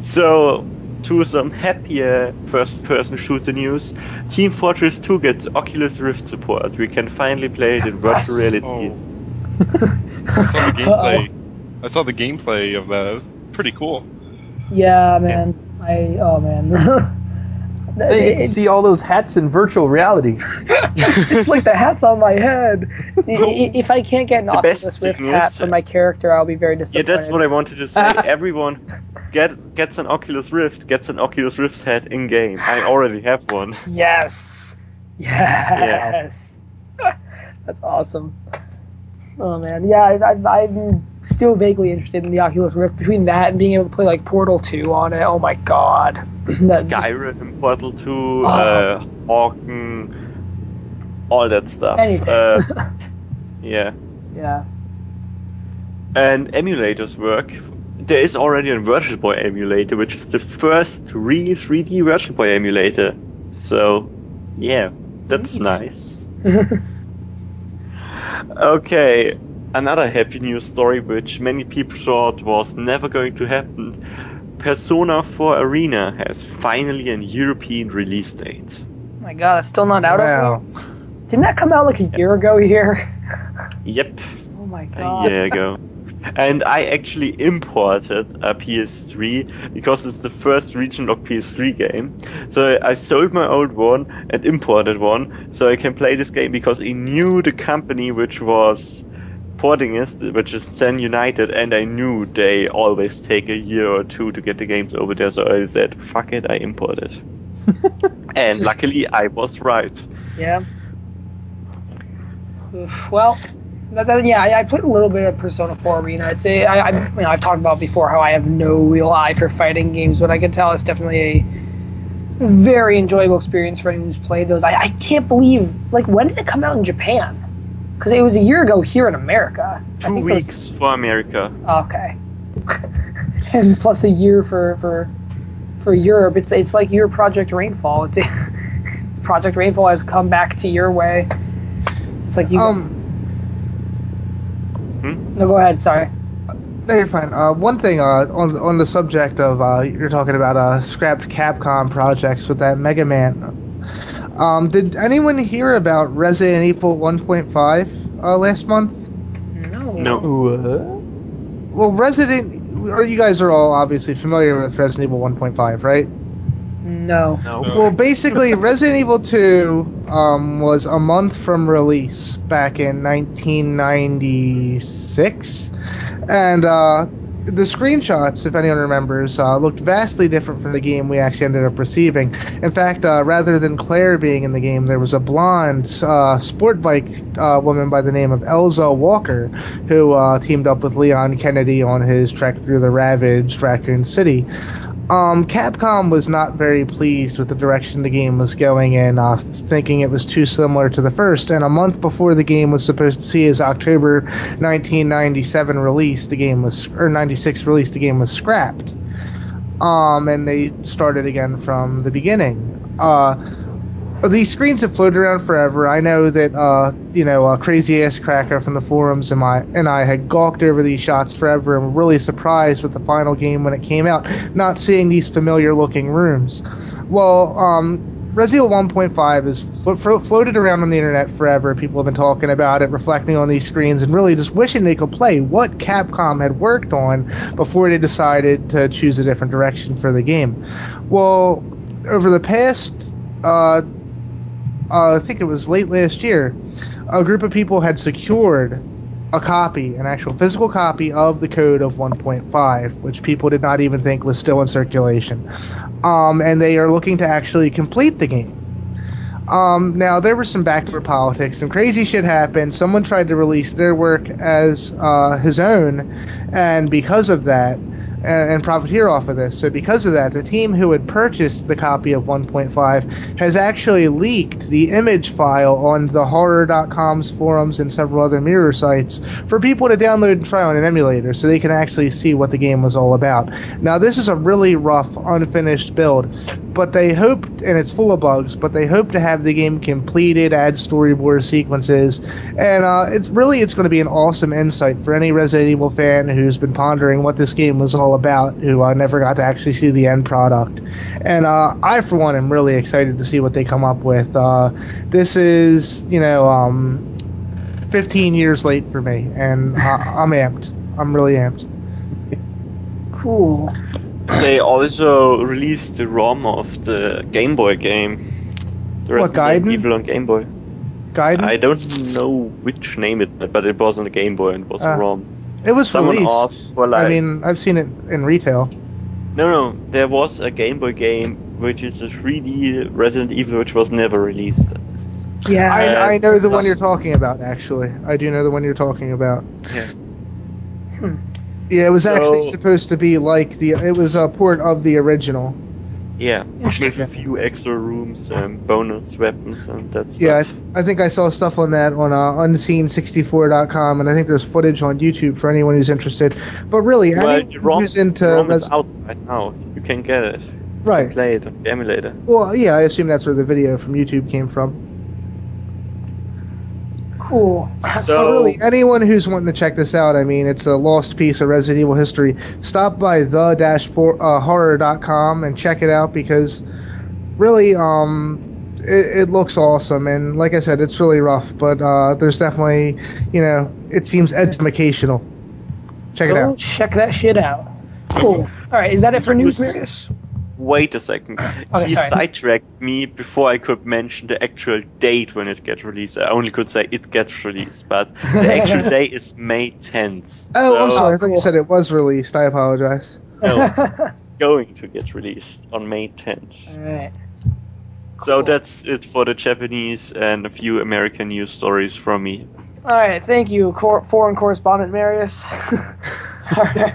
[SPEAKER 4] So, to some happier first-person shooter news, Team Fortress 2 gets Oculus Rift support. We can finally play it in virtual reality.
[SPEAKER 2] Oh. I saw the gameplay. I saw the gameplay of that. Pretty cool.
[SPEAKER 1] Yeah, man. I, oh, man.
[SPEAKER 3] Hey, you get to see all those hats in virtual reality.
[SPEAKER 1] it's like the hat's on my head. I- I- If I can't get an
[SPEAKER 4] The best
[SPEAKER 1] Oculus Rift hat
[SPEAKER 4] is-
[SPEAKER 1] for my character, I'll be very disappointed.
[SPEAKER 4] Yeah, that's what I wanted to say. Everyone get gets an Oculus Rift, gets an Oculus Rift hat in game. I already have one.
[SPEAKER 1] Yes. Yes. that's awesome. Oh man, yeah, I, I, I'm still vaguely interested in the Oculus Rift. Between that and being able to play like Portal 2 on it, oh my god. that just-
[SPEAKER 4] Skyrim, Portal 2,
[SPEAKER 1] Oh.
[SPEAKER 4] uh, Hawken, all that stuff.
[SPEAKER 1] anything.
[SPEAKER 4] Uh, yeah.
[SPEAKER 1] yeah.
[SPEAKER 4] And emulators work. There is already a Virtual Boy emulator, which is the first real 3D Virtual Boy emulator. So, yeah, that's
[SPEAKER 1] Neat.
[SPEAKER 4] nice. Okay, another happy news story which many people thought was never going to happen. Persona 4 Arena has finally an European release date.
[SPEAKER 1] oh my god, it's still not out
[SPEAKER 5] Wow.
[SPEAKER 1] of Didn't that come out like a year ago here?
[SPEAKER 4] Yep,
[SPEAKER 1] Oh my god.
[SPEAKER 4] a
[SPEAKER 1] god.
[SPEAKER 4] year ago. And I actually imported a PS3 because it's the first region lock PS3 game. So I sold my old one and imported one so I can play this game because I knew the company which was porting it, which is Zen United, and I knew they always take a year or two to get the games over there. So I said, "Fuck it, I import it." and luckily, I was right.
[SPEAKER 1] Yeah. Well, that, that- yeah, I, I played a little bit of Persona 4 Arena. I'd say I, I, you know, I've talked about before how I have no real eye for fighting games, but I can tell it's definitely a very enjoyable experience for anyone who's played those. I, I can't believe, like, when did it come out in Japan? Because it was a year ago here in America.
[SPEAKER 4] Two
[SPEAKER 1] it was-
[SPEAKER 4] weeks for America.
[SPEAKER 1] Okay. and plus a year for for for Europe. It's it's like your Project Rainfall. It's Project Rainfall has come back to your way. It's like you.
[SPEAKER 5] Um,
[SPEAKER 1] no, go ahead. Sorry.
[SPEAKER 5] No, you're fine. Uh, one thing uh, on on the subject of uh, you're talking about uh, scrapped Capcom projects with that Mega Man. Um, did anyone hear about Resident Evil 1.5 uh, last month?
[SPEAKER 1] No.
[SPEAKER 4] No.
[SPEAKER 3] What?
[SPEAKER 5] Well, Resident, or you guys are all obviously familiar with Resident Evil 1.5, right?
[SPEAKER 1] No.
[SPEAKER 4] No.
[SPEAKER 5] Well, basically, Resident Evil 2 um, was a month from release back in 1996, and uh, the screenshots, if anyone remembers, uh, looked vastly different from the game we actually ended up receiving. In fact, uh, rather than Claire being in the game, there was a blonde uh, sport bike uh, woman by the name of Elza Walker, who uh, teamed up with Leon Kennedy on his trek through the ravaged Raccoon City. Um, Capcom was not very pleased with the direction the game was going in, uh, thinking it was too similar to the first. And a month before the game was supposed to see its October 1997 release, the game was or 96 release, the game was scrapped. Um, and they started again from the beginning. Uh, these screens have floated around forever. I know that uh, you know uh, crazy ass cracker from the forums and my and I had gawked over these shots forever and were really surprised with the final game when it came out, not seeing these familiar looking rooms. Well, um, Resident Evil 1.5 is flo- floated around on the internet forever. People have been talking about it, reflecting on these screens, and really just wishing they could play what Capcom had worked on before they decided to choose a different direction for the game. Well, over the past uh, uh, I think it was late last year, a group of people had secured a copy, an actual physical copy of the code of 1.5, which people did not even think was still in circulation. Um, and they are looking to actually complete the game. Um, now there was some backdoor politics, some crazy shit happened. Someone tried to release their work as uh, his own, and because of that, and, and profiteer off of this. So because of that, the team who had purchased the copy of 1.5 has actually leaked the image file on the horror.com's forums and several other mirror sites for people to download and try on an emulator so they can actually see what the game was all about. Now this is a really rough, unfinished build, but they hope, and it's full of bugs, but they hope to have the game completed, add storyboard sequences, and uh, it's really it's going to be an awesome insight for any Resident Evil fan who's been pondering what this game was all about, who I never got to actually see the end product. And uh, I, for one, am really excited to see what they come up with. Uh, this is, you know, um, 15 years late for me, and uh, I'm amped. I'm really amped.
[SPEAKER 1] Cool.
[SPEAKER 4] They also released the ROM of the Game Boy game. The
[SPEAKER 5] What,
[SPEAKER 4] Resident
[SPEAKER 5] Gaiden?
[SPEAKER 4] Evil on Game Boy.
[SPEAKER 5] Gaiden?
[SPEAKER 4] I don't know which name it, but it was on the Game Boy and it was a ROM.
[SPEAKER 5] It was
[SPEAKER 4] Someone
[SPEAKER 5] released.
[SPEAKER 4] asked for like.
[SPEAKER 5] I mean, I've seen it in retail.
[SPEAKER 4] no, no, there was a Game Boy game which is a 3D Resident Evil which was never released.
[SPEAKER 1] Yeah.
[SPEAKER 5] I, I know the one you're talking about, actually. I do know the one you're talking about.
[SPEAKER 4] Yeah. Hmm.
[SPEAKER 5] Yeah, it was
[SPEAKER 4] So-
[SPEAKER 5] actually supposed to be like the. It was a port of the original.
[SPEAKER 4] Yeah, with
[SPEAKER 1] Interesting.
[SPEAKER 4] a few extra rooms and bonus weapons and that's
[SPEAKER 5] Yeah, I, I think I saw stuff on that on uh, unseen64.com, and I think there's footage on YouTube for anyone who's interested. But really,
[SPEAKER 4] Well,
[SPEAKER 5] anyone
[SPEAKER 4] ROM,
[SPEAKER 5] who's into
[SPEAKER 4] the ROM
[SPEAKER 5] Res-
[SPEAKER 4] out right now. You can get it.
[SPEAKER 5] right.
[SPEAKER 4] Play it on the emulator.
[SPEAKER 5] Well, yeah, I assume that's where the video from YouTube came from.
[SPEAKER 1] Cool.
[SPEAKER 5] So
[SPEAKER 4] So
[SPEAKER 5] really, anyone who's wanting to check this out, I mean, it's a lost piece of Resident Evil history. Stop by the dash horror.com and check it out because really, um, it, it looks awesome. And like I said, it's really rough, but uh, there's definitely, you know, it seems educational. Check it out.
[SPEAKER 1] check that shit out. Cool. All right. Is that it for news?
[SPEAKER 4] Wait a second.
[SPEAKER 1] Okay,
[SPEAKER 4] he
[SPEAKER 1] sorry.
[SPEAKER 4] sidetracked me before I could mention the actual date when it gets released. I only could say it gets released, but the actual day is May 10th.
[SPEAKER 5] Oh, I'm sorry. I thought you said it was released. I apologize.
[SPEAKER 4] No, it's going to get released on May 10th.
[SPEAKER 1] All right.
[SPEAKER 4] So
[SPEAKER 1] Cool.
[SPEAKER 4] that's it for the Japanese and a few American news stories from me.
[SPEAKER 1] All right, thank you, cor- foreign correspondent Marius. All right, all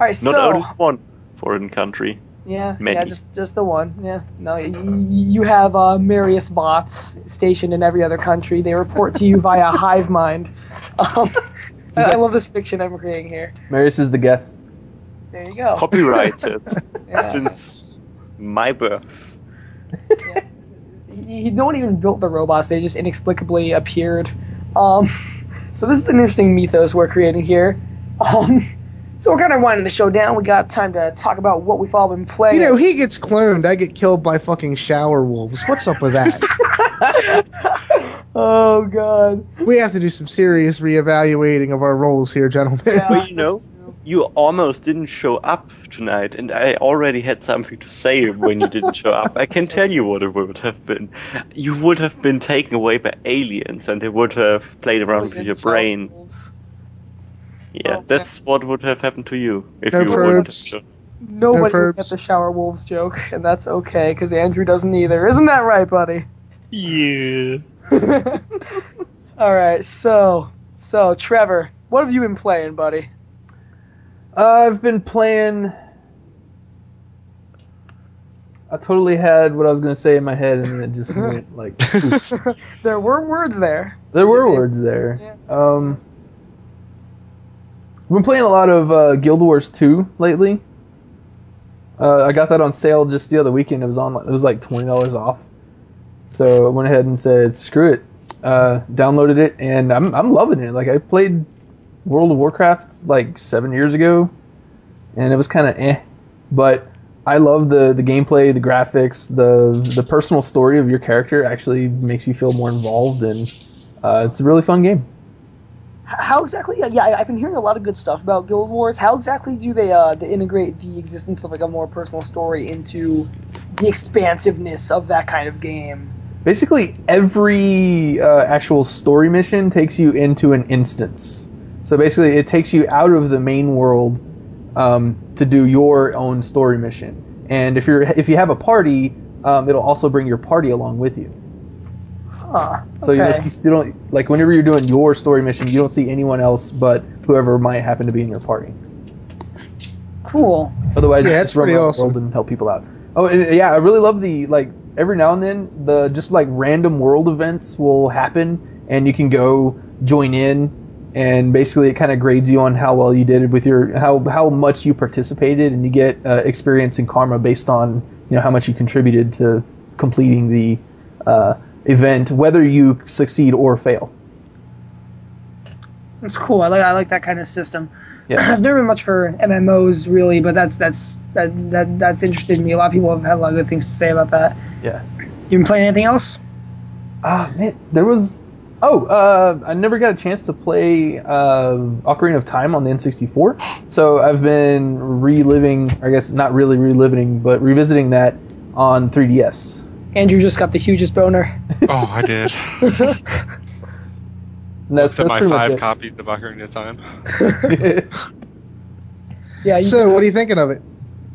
[SPEAKER 1] right.
[SPEAKER 4] Not
[SPEAKER 1] so
[SPEAKER 4] only one foreign country.
[SPEAKER 1] Yeah,
[SPEAKER 4] many.
[SPEAKER 1] yeah, just just the one. Yeah, no, you, you have uh, Marius bots stationed in every other country. They report to you via hive mind. Um, I, I love this fiction I'm creating here.
[SPEAKER 3] Marius is the Geth.
[SPEAKER 1] There you go.
[SPEAKER 4] Copyrighted
[SPEAKER 1] Yeah.
[SPEAKER 4] since my birth.
[SPEAKER 1] he, he- no one even built the robots; they just inexplicably appeared. Um, so this is an interesting mythos we're creating here. Um, so we're kind of winding the show down. We got time to talk about what we've all been playing.
[SPEAKER 5] You know, he gets cloned. I get killed by fucking shower wolves. What's up with that?
[SPEAKER 1] oh god.
[SPEAKER 5] we have to do some serious reevaluating of our roles here, gentlemen.
[SPEAKER 1] Yeah,
[SPEAKER 4] Well, you know, you almost didn't show up tonight, and I already had something to say when you didn't show up. I can tell you what it would have been. You would have been taken away by aliens, and they would have played around oh, with your brain. Yeah,
[SPEAKER 1] Oh,
[SPEAKER 4] that's what would have happened to you if
[SPEAKER 5] No
[SPEAKER 4] you wouldn't have
[SPEAKER 5] probes.
[SPEAKER 4] shown.
[SPEAKER 1] Nobody
[SPEAKER 5] No
[SPEAKER 1] will get the shower wolves joke, and that's okay because Andrew doesn't either. Isn't that right, buddy?
[SPEAKER 2] Yeah.
[SPEAKER 1] all right. So, so Trevor, what have you been playing, buddy?
[SPEAKER 3] Uh, I've been playing. I totally had what I was gonna say in my head, and then it just went like.
[SPEAKER 1] there were words there.
[SPEAKER 3] There were words there. Um, I've been playing a lot of uh, Guild Wars 2 lately. Uh, I got that on sale just the other weekend. It was on. It was like twenty dollars off. So I went ahead and said, "Screw it." Uh, downloaded it, and I'm I'm loving it. Like I played World of Warcraft like seven years ago, and it was kind of eh, but I love the the gameplay, the graphics, the the personal story of your character actually makes you feel more involved, and uh, it's a really fun game.
[SPEAKER 1] How exactly? Yeah, I've been hearing a lot of good stuff about Guild Wars. How exactly do they uh, they integrate the existence of like a more personal story into the expansiveness of that kind of game?
[SPEAKER 3] Basically, every uh, actual story mission takes you into an instance. So basically, it takes you out of the main world um, to do your own story mission. And if you're if you have a party, um, it'll also bring your party along with you.
[SPEAKER 1] Huh.
[SPEAKER 3] So you, just, you still don't like whenever you're doing your story mission, you don't see anyone else but whoever might happen to be in your party.
[SPEAKER 1] cool.
[SPEAKER 3] Otherwise,
[SPEAKER 5] Yeah,
[SPEAKER 3] you
[SPEAKER 5] that's
[SPEAKER 3] just run
[SPEAKER 5] pretty awesome.
[SPEAKER 3] the world and help people out. Oh, and, yeah, I really love the like every now and then the just like random world events will happen, and you can go join in, and basically it kind of grades you on how well you did it with your how how much you participated, and you get uh, experience and karma based on you know how much you contributed to completing the uh, event, whether you succeed or fail.
[SPEAKER 1] It's cool. I like I like that kind of system.
[SPEAKER 3] Yeah.
[SPEAKER 1] I've never been much for MMOs really, but that's that's that, that that's interested me. A lot of people have had a lot of good things to say about that.
[SPEAKER 3] Yeah.
[SPEAKER 1] You been playing anything else?
[SPEAKER 3] Ah, man, there was. Oh, uh, I never got a chance to play uh, Ocarina of Time on the N64, so I've been reliving. I guess not really reliving, but revisiting that on 3DS.
[SPEAKER 1] Andrew just got the hugest boner.
[SPEAKER 2] Oh, I did.
[SPEAKER 3] And that's, that's
[SPEAKER 2] my five copies of Ocarina of Time.
[SPEAKER 1] yeah. You,
[SPEAKER 5] so, what are you thinking of it?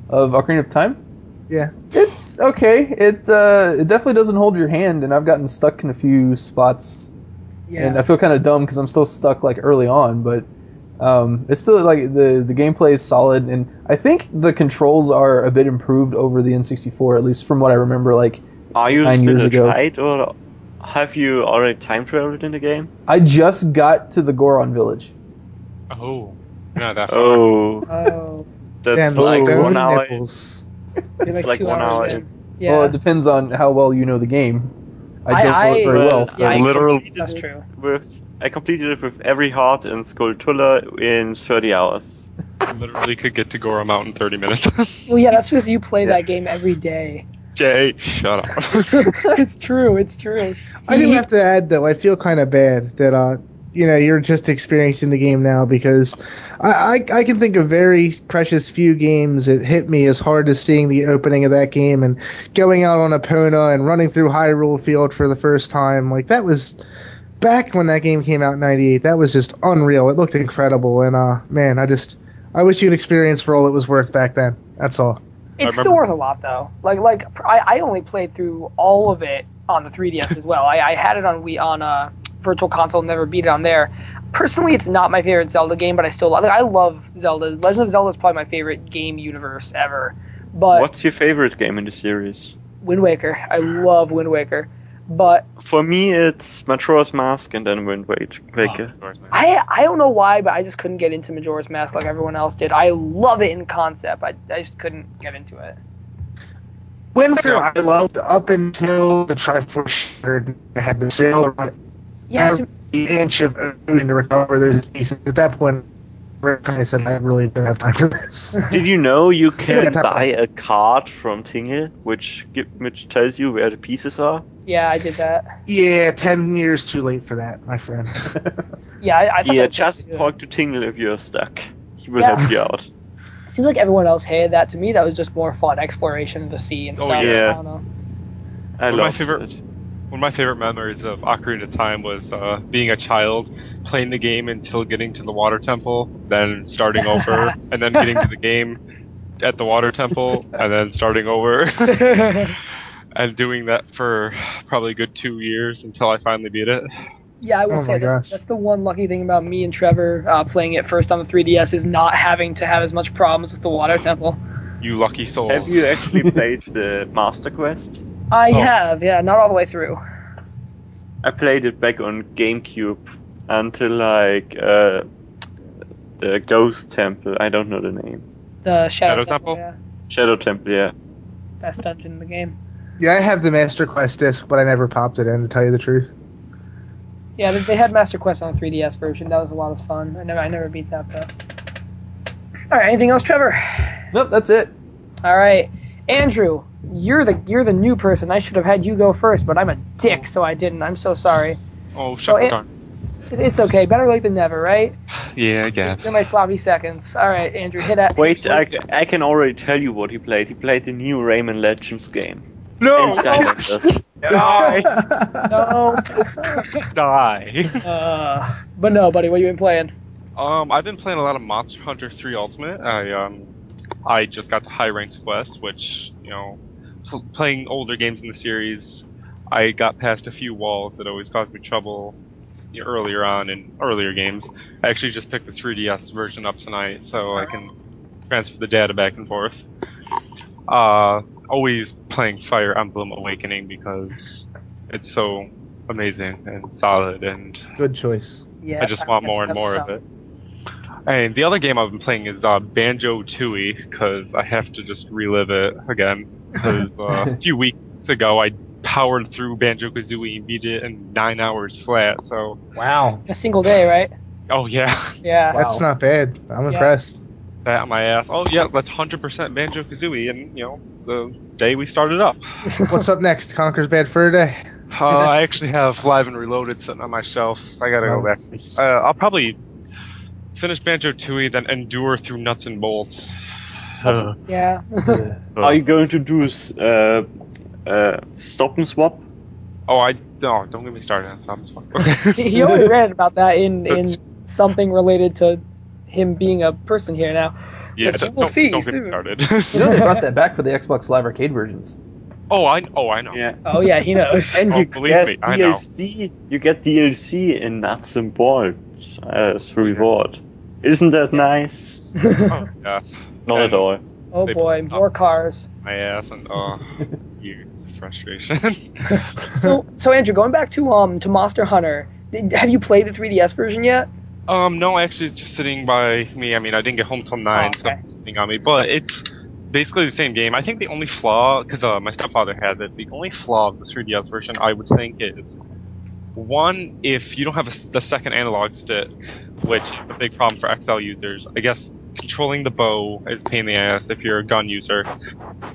[SPEAKER 3] of Ocarina of Time.
[SPEAKER 5] Yeah.
[SPEAKER 3] It's okay. It uh, it definitely doesn't hold your hand, and I've gotten stuck in a few spots,
[SPEAKER 1] yeah.
[SPEAKER 3] and I feel kind of dumb because I'm still stuck like early on, but um, it's still like the the gameplay is solid, and I think the controls are a bit improved over the N64, at least from what I remember. Like
[SPEAKER 4] Are you
[SPEAKER 3] Nine
[SPEAKER 4] still
[SPEAKER 3] years
[SPEAKER 4] a
[SPEAKER 3] ago.
[SPEAKER 4] child, or have you already time traveled in the game?
[SPEAKER 3] I just got to the Goron village.
[SPEAKER 2] Oh, not that far.
[SPEAKER 4] Oh,
[SPEAKER 1] oh,
[SPEAKER 4] that's
[SPEAKER 5] Damn,
[SPEAKER 4] like one hour.
[SPEAKER 5] nipples.
[SPEAKER 1] you're like,
[SPEAKER 4] like one hour
[SPEAKER 1] in. Yeah.
[SPEAKER 3] Well, it depends on how well you know the game. I
[SPEAKER 1] I-
[SPEAKER 3] don't know it very
[SPEAKER 1] I-
[SPEAKER 3] well.
[SPEAKER 4] Well,
[SPEAKER 3] So.
[SPEAKER 1] yeah,
[SPEAKER 4] I
[SPEAKER 2] literal-
[SPEAKER 1] That's true.
[SPEAKER 4] With I completed it with every heart in Skulltula in 30 hours.
[SPEAKER 2] I literally could get to Gora Mountain in 30 minutes.
[SPEAKER 1] Well, yeah, that's because you play
[SPEAKER 4] Yeah.
[SPEAKER 1] that game every day.
[SPEAKER 2] Jay, shut up.
[SPEAKER 1] it's true. It's true.
[SPEAKER 5] I do
[SPEAKER 1] He-
[SPEAKER 5] have to add though, I feel kind of bad that uh, you know, you're just experiencing the game now because I, I I can think of very precious few games that hit me as hard as seeing the opening of that game and going out on a Epona and running through Hyrule Field for the first time. Like that was back when that game came out in '98. That was just unreal. It looked incredible, and uh, man, I just I wish you'd experience for all it was worth back then. That's all.
[SPEAKER 1] It's still worth a lot though. Like like I, I only played through all of it on the 3DS as well. I, I had it on Wii on a Virtual Console, never beat it on there. Personally, it's not my favorite Zelda game, but I still like. I love Zelda. Legend of Zelda is probably my favorite game universe ever. But
[SPEAKER 4] What's your favorite game in the series?
[SPEAKER 1] Wind Waker, I love Wind Waker. But
[SPEAKER 4] For me, it's Majora's Mask and then Wind Wake- Waker.
[SPEAKER 1] I I don't know why, but I just couldn't get into Majora's Mask like everyone else did. I love it in concept. I, I just couldn't get into it.
[SPEAKER 5] Wind Waker I loved up until the Triforce shattered I had the sail around
[SPEAKER 1] Yeah, to-
[SPEAKER 5] every inch of illusion to recover those pieces. At that point, I said I really don't have time for this.
[SPEAKER 4] Did you know you can buy a card from Tingle, which which tells you where the pieces are?
[SPEAKER 1] Yeah, I did that.
[SPEAKER 5] yeah, ten years too late for that, my friend.
[SPEAKER 1] Yeah, I, I thought
[SPEAKER 4] Yeah, just talk to Tingle if you're stuck. He will
[SPEAKER 1] Yeah.
[SPEAKER 4] help you out.
[SPEAKER 1] Seems like everyone else hated that. To me, that was just more fun exploration of the sea and
[SPEAKER 2] Oh,
[SPEAKER 1] stuff.
[SPEAKER 4] yeah.
[SPEAKER 1] I don't know.
[SPEAKER 4] I
[SPEAKER 2] One of my favorite-
[SPEAKER 4] it.
[SPEAKER 2] One of my favorite memories of Ocarina of Time was uh, being a child, playing the game until getting to the water temple, then starting over, and then getting to the game at the water temple, and then starting over, and doing that for probably a good two years until I finally beat it.
[SPEAKER 1] yeah, I will
[SPEAKER 5] Oh
[SPEAKER 1] say
[SPEAKER 5] my
[SPEAKER 1] this, that's the one lucky thing about me and Trevor uh, playing it first on the 3DS is not having to have as much problems with the water temple.
[SPEAKER 2] You lucky soul.
[SPEAKER 4] Have you actually played the Master Quest?
[SPEAKER 1] I
[SPEAKER 2] Oh.
[SPEAKER 1] have, yeah, not all the way through.
[SPEAKER 4] I played it back on GameCube until like uh, the Ghost Temple. I don't know the name.
[SPEAKER 1] The Shadow,
[SPEAKER 2] Shadow
[SPEAKER 1] Temple,
[SPEAKER 2] Temple?
[SPEAKER 1] yeah,
[SPEAKER 4] Shadow Temple, yeah.
[SPEAKER 1] best dungeon in the game.
[SPEAKER 5] Yeah, I have the Master Quest disc, but I never popped it in to tell you the truth.
[SPEAKER 1] Yeah, they- they had Master Quest on the 3DS version. That was a lot of fun. I never, I never beat that though. All right, anything else, Trevor?
[SPEAKER 3] Nope, that's it.
[SPEAKER 1] All right, Andrew, you're the you're the new person. I should have had you go first, but I'm a dick, so I didn't. I'm so sorry.
[SPEAKER 2] oh,
[SPEAKER 1] So
[SPEAKER 2] shut
[SPEAKER 1] it- It- It's okay. Better late than never, right?
[SPEAKER 2] Yeah, I guess.
[SPEAKER 1] They're my sloppy seconds. All right, Andrew, hit at.
[SPEAKER 4] Wait, I, I can already tell you what he played. He played the new Rayman Legends game.
[SPEAKER 2] No!
[SPEAKER 4] In
[SPEAKER 2] Die!
[SPEAKER 1] No.
[SPEAKER 2] Die!
[SPEAKER 1] uh, but no, buddy, what you been playing?
[SPEAKER 2] Um, I've been playing a lot of Monster Hunter 3 Ultimate. I um, I just got to High Ranks Quest, which you know, playing older games in the series, I got past a few walls that always caused me trouble you know, earlier on in earlier games. I actually just picked the 3DS version up tonight, so I can transfer the data back and forth. Uh, always playing Fire Emblem Awakening because it's so amazing and solid and
[SPEAKER 5] Good choice.
[SPEAKER 1] Yeah,
[SPEAKER 2] I just want more and more of it. And the other game I've been playing is uh, Banjo Tooie because I have to just relive it again. Because uh, a few weeks ago I powered through Banjo Kazooie and beat it in nine hours flat. So,
[SPEAKER 5] Wow.
[SPEAKER 1] A single day, right?
[SPEAKER 2] oh yeah,
[SPEAKER 1] Yeah.
[SPEAKER 3] Wow.
[SPEAKER 5] That's not bad. I'm
[SPEAKER 1] Yeah.
[SPEAKER 5] impressed.
[SPEAKER 2] That on my ass. Oh yeah, that's hundred percent Banjo Kazooie, and you know the day we started up.
[SPEAKER 5] What's up next? Conker's Bad Fur Day?
[SPEAKER 2] Uh, I actually have Live and Reloaded sitting on my shelf. I gotta go back. Uh, I'll probably finish Banjo Tooie, then endure through Nuts and Bolts. Uh,
[SPEAKER 1] Yeah.
[SPEAKER 4] Are you going to do uh, uh, stop and swap?
[SPEAKER 2] Oh, I no, don't get me started on Stop and Swap. Okay.
[SPEAKER 1] he only read about that in in something related to him being a person here now.
[SPEAKER 2] yeah,
[SPEAKER 1] Which
[SPEAKER 2] don't,
[SPEAKER 1] we'll see
[SPEAKER 2] don't
[SPEAKER 1] soon.
[SPEAKER 2] me started.
[SPEAKER 3] You know they brought that back for the Xbox Live Arcade versions.
[SPEAKER 2] oh, I oh I know.
[SPEAKER 4] Yeah.
[SPEAKER 1] Oh yeah, he knows.
[SPEAKER 4] And
[SPEAKER 2] Oh,
[SPEAKER 4] you
[SPEAKER 2] believe
[SPEAKER 4] get
[SPEAKER 2] me, I know.
[SPEAKER 4] DLC. You get DLC in nuts and bolts as reward. Isn't that nice?
[SPEAKER 2] Oh, yeah.
[SPEAKER 4] Not
[SPEAKER 2] And
[SPEAKER 4] at all.
[SPEAKER 1] oh boy, more cars.
[SPEAKER 2] My ass and oh, you frustration.
[SPEAKER 1] So so Andrew, going back to um to Monster Hunter, did, have you played the 3DS version yet?
[SPEAKER 2] Um, no, actually, it's just sitting by me. I mean, I didn't get home till nine,
[SPEAKER 1] Oh,
[SPEAKER 2] so it's sitting on me. But it's basically the same game. I think the only flaw, because uh, my stepfather has it, the only flaw of the 3DS version, I would think, is one if you don't have a, the second analog stick, which is a big problem for XL users. I guess controlling the bow is a pain in the ass if you're a gun user,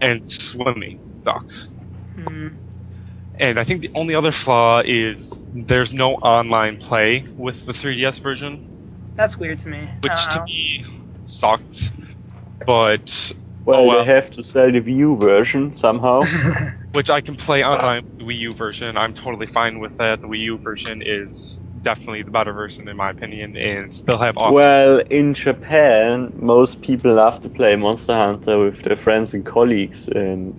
[SPEAKER 2] and swimming sucks.
[SPEAKER 1] Hmm.
[SPEAKER 2] And I think the only other flaw is there's no online play with the 3DS version,
[SPEAKER 1] That's weird to me.
[SPEAKER 2] which to
[SPEAKER 1] don't
[SPEAKER 2] me sucks. But
[SPEAKER 4] Well,
[SPEAKER 2] Oh, well.
[SPEAKER 4] they have to sell the Wii U version somehow.
[SPEAKER 2] which I can play online with the Wii U version. I'm totally fine with that. The Wii U version is definitely the better version in my opinion, and still have options.
[SPEAKER 4] Well, in Japan, most people love to play Monster Hunter with their friends and colleagues and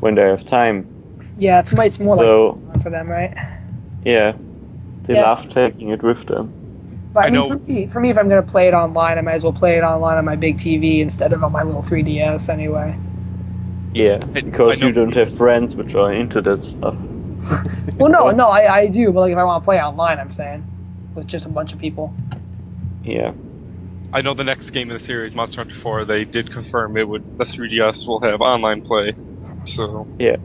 [SPEAKER 4] when they have time.
[SPEAKER 1] Yeah, it's, it's more
[SPEAKER 4] So-
[SPEAKER 1] like for them, right?
[SPEAKER 4] Yeah, they
[SPEAKER 1] Yeah.
[SPEAKER 4] love taking it with them.
[SPEAKER 1] But I,
[SPEAKER 2] I
[SPEAKER 1] mean,
[SPEAKER 2] know-
[SPEAKER 1] for me, for me, if I'm gonna play it online, I might as well play it online on my big TV instead of on my little 3DS anyway.
[SPEAKER 4] Yeah,
[SPEAKER 2] I-
[SPEAKER 4] because
[SPEAKER 2] I
[SPEAKER 4] you don't have friends which are into that stuff.
[SPEAKER 1] Well, no, no, I, I do, but like if I want to play online, I'm saying with just a bunch of people.
[SPEAKER 4] Yeah.
[SPEAKER 2] I know the next game in the series, Monster Hunter 4, they did confirm it would the 3DS will have online play, so
[SPEAKER 4] Yeah.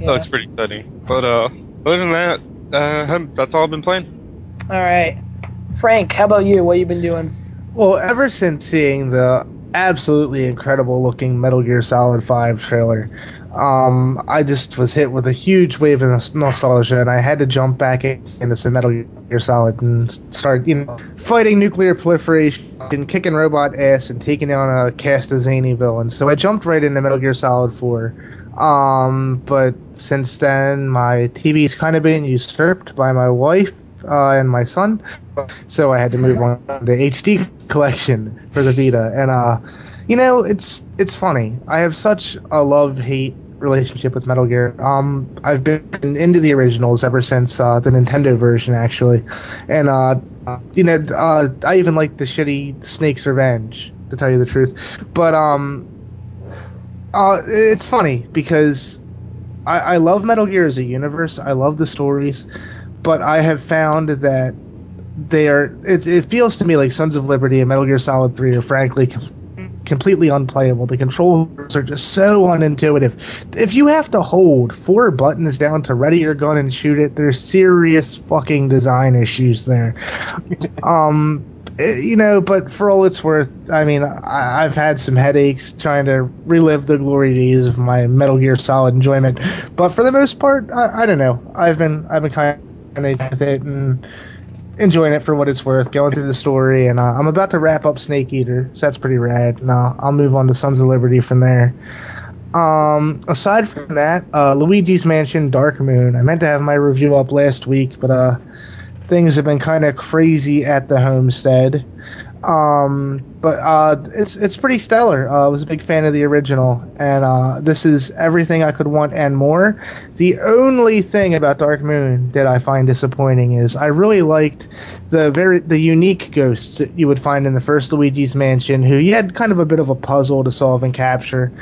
[SPEAKER 1] Yeah.
[SPEAKER 2] that looks pretty exciting. But uh, other than that, uh, that's all I've been playing.
[SPEAKER 1] All right, Frank, how about you? What you been doing?
[SPEAKER 5] Well, ever since seeing the absolutely incredible looking Metal Gear Solid 5 trailer, um, I just was hit with a huge wave of nostalgia, and I had to jump back into some Metal Gear Solid and start, you know, fighting nuclear proliferation and kicking robot ass and taking down a cast of zany villains. So I jumped right into Metal Gear Solid 4. Um, but since then, my TV's kind of been usurped by my wife uh, and my son, so I had to move on to HD collection for the Vita. And uh, you know, it's it's funny. I have such a love hate relationship with Metal Gear. Um, I've been into the originals ever since uh, the Nintendo version, actually, and uh, you know, uh, I even like the shitty Snake's Revenge, to tell you the truth. But um, uh, it's funny because I, I love Metal Gear as a universe. I love the stories, but I have found that they are. It, it feels to me like Sons of Liberty and Metal Gear Solid Three are frankly com- completely unplayable. The controls are just so unintuitive. If you have to hold four buttons down to ready your gun and shoot it, there's serious fucking design issues there. um, you know, but for all it's worth, I mean, I, I've had some headaches trying to relive the glory days of my Metal Gear Solid enjoyment. But for the most part, I, I don't know. I've been I've been kind of with it and enjoying it for what it's worth, going through the story, and uh, I'm about to wrap up Snake Eater, so that's pretty rad. Now I'll move on to Sons of Liberty from there. Um, aside from that, uh, Luigi's Mansion Dark Moon. I meant to have my review up last week, but uh, things have been kind of crazy at the homestead. Um, but uh, it's it's pretty stellar. Uh, I was a big fan of the original, and uh, this is everything I could want and more. The only thing about Dark Moon that I find disappointing is I really liked the very the unique ghosts that you would find in the first Luigi's Mansion, who you had kind of a bit of a puzzle to solve and capture.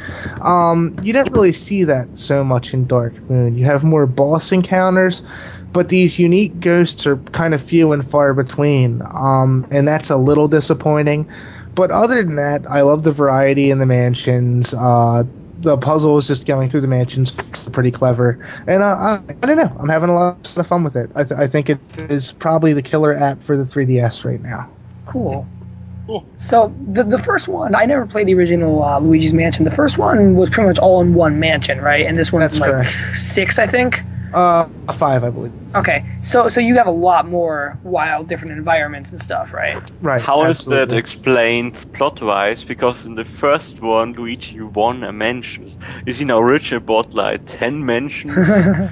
[SPEAKER 5] Um, you didn't really see that so much in Dark Moon. You have more boss encounters, but these unique ghosts are kind of few and far between, um, and that's a little disappointing. But other than that, I love the variety in the mansions. Uh, the is just going through the mansions pretty clever, and uh, I, I don't know. I'm having a lot of fun with it. I, th- I think it is probably the killer app for the 3DS right now.
[SPEAKER 1] Cool.
[SPEAKER 2] Cool.
[SPEAKER 1] So the the first one, I never played the original uh, Luigi's Mansion. The first one was pretty much all in one mansion, right? And this one's
[SPEAKER 5] That's
[SPEAKER 1] like
[SPEAKER 5] correct.
[SPEAKER 1] six, I think.
[SPEAKER 5] Uh, a five, I believe.
[SPEAKER 1] Okay, so so you have a lot more wild, different environments and stuff, right?
[SPEAKER 5] Right.
[SPEAKER 4] How is that explained plot-wise? Because in the first one, Luigi won a mansion. Is he now rich and bought like 10 mansions?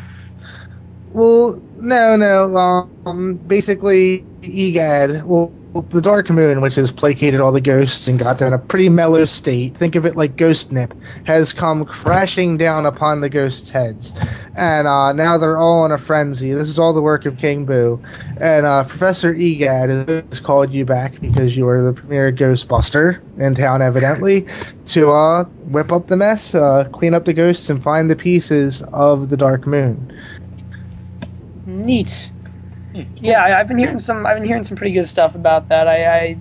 [SPEAKER 5] Well, no, no. Um, basically, EGAD, well, the Dark Moon, which has placated all the ghosts and got them in a pretty mellow state, think of it like Ghost Nip, has come crashing down upon the ghosts' heads. And uh, now they're all in a frenzy. This is all the work of King Boo. And uh, Professor EGAD has called you back because you are the premier Ghostbuster in town, evidently, to uh, whip up the mess, uh, clean up the ghosts, and find the pieces of the Dark Moon.
[SPEAKER 1] Neat. Yeah, I, I've been hearing some. I've been hearing some pretty good stuff about that. I, I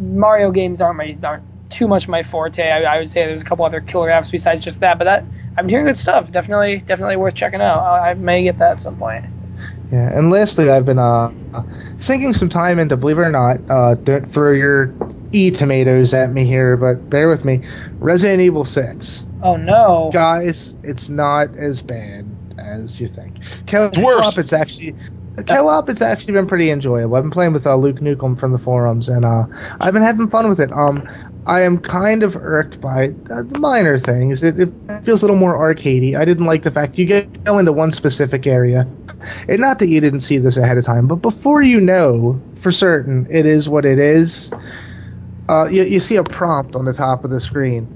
[SPEAKER 1] Mario games aren't my aren't too much my forte. I, I would say there's a couple other killer apps besides just that, but that I've been hearing good stuff. Definitely, definitely worth checking out. I, I may get that at some point.
[SPEAKER 5] Yeah, and lastly, I've been uh, sinking some time into, believe it or not, uh, don't throw your e tomatoes at me here, but bear with me. Resident Evil 6.
[SPEAKER 1] Oh no.
[SPEAKER 5] Guys, it's not as bad as you think. Co-
[SPEAKER 2] worse.
[SPEAKER 5] Co-op, it's actually. Co-op, it's actually been pretty enjoyable. I've been playing with uh, Luke Newcomb from the forums, and uh, I've been having fun with it. Um, I am kind of irked by the minor things. It, it feels a little more arcadey. I didn't like the fact you get go into one specific area, And not that you didn't see this ahead of time, but before you know for certain it is what it is, uh, you, you see a prompt on the top of the screen.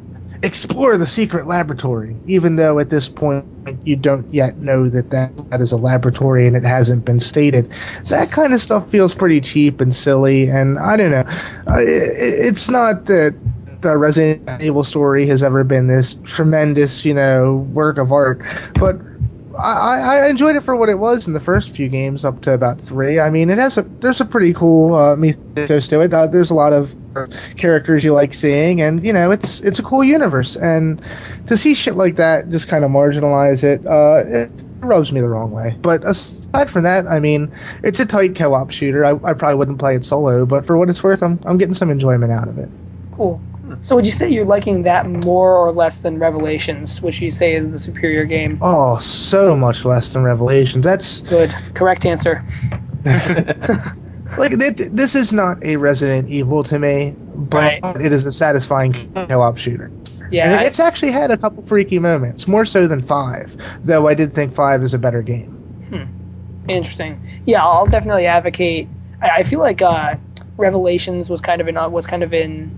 [SPEAKER 5] Explore the secret laboratory, even though at this point you don't yet know that that, that is a laboratory and it hasn't been stated. That kind of stuff feels pretty cheap and silly, and I don't know. Uh, it, it's not that the Resident Evil story has ever been this tremendous, you know, work of art, but I, I enjoyed it for what it was in the first few games, up to about three. I mean, it has a there's a pretty cool uh, mythos to it. Uh, there's a lot of characters you like seeing, and you know, it's it's a cool universe. And to see shit like that just kind of marginalize it, uh, it rubs me the wrong way. But aside from that, I mean, it's a tight co-op shooter. I, I probably wouldn't play it solo, but for what it's worth, I'm I'm getting some enjoyment out of it.
[SPEAKER 1] Cool. So would you say you're liking that more or less than Revelations, which you say is the superior game?
[SPEAKER 5] Oh, so much less than Revelations. That's
[SPEAKER 1] Good. Correct answer.
[SPEAKER 5] like th- this is not a Resident Evil to me, but
[SPEAKER 1] Right.
[SPEAKER 5] it is a satisfying co-op shooter.
[SPEAKER 1] Yeah. I-
[SPEAKER 5] it's actually had a couple freaky moments, more so than five. Though I did think five is a better game.
[SPEAKER 1] Interesting. Yeah, I'll definitely advocate. I, I feel like uh, Revelations was kind of in was kind of in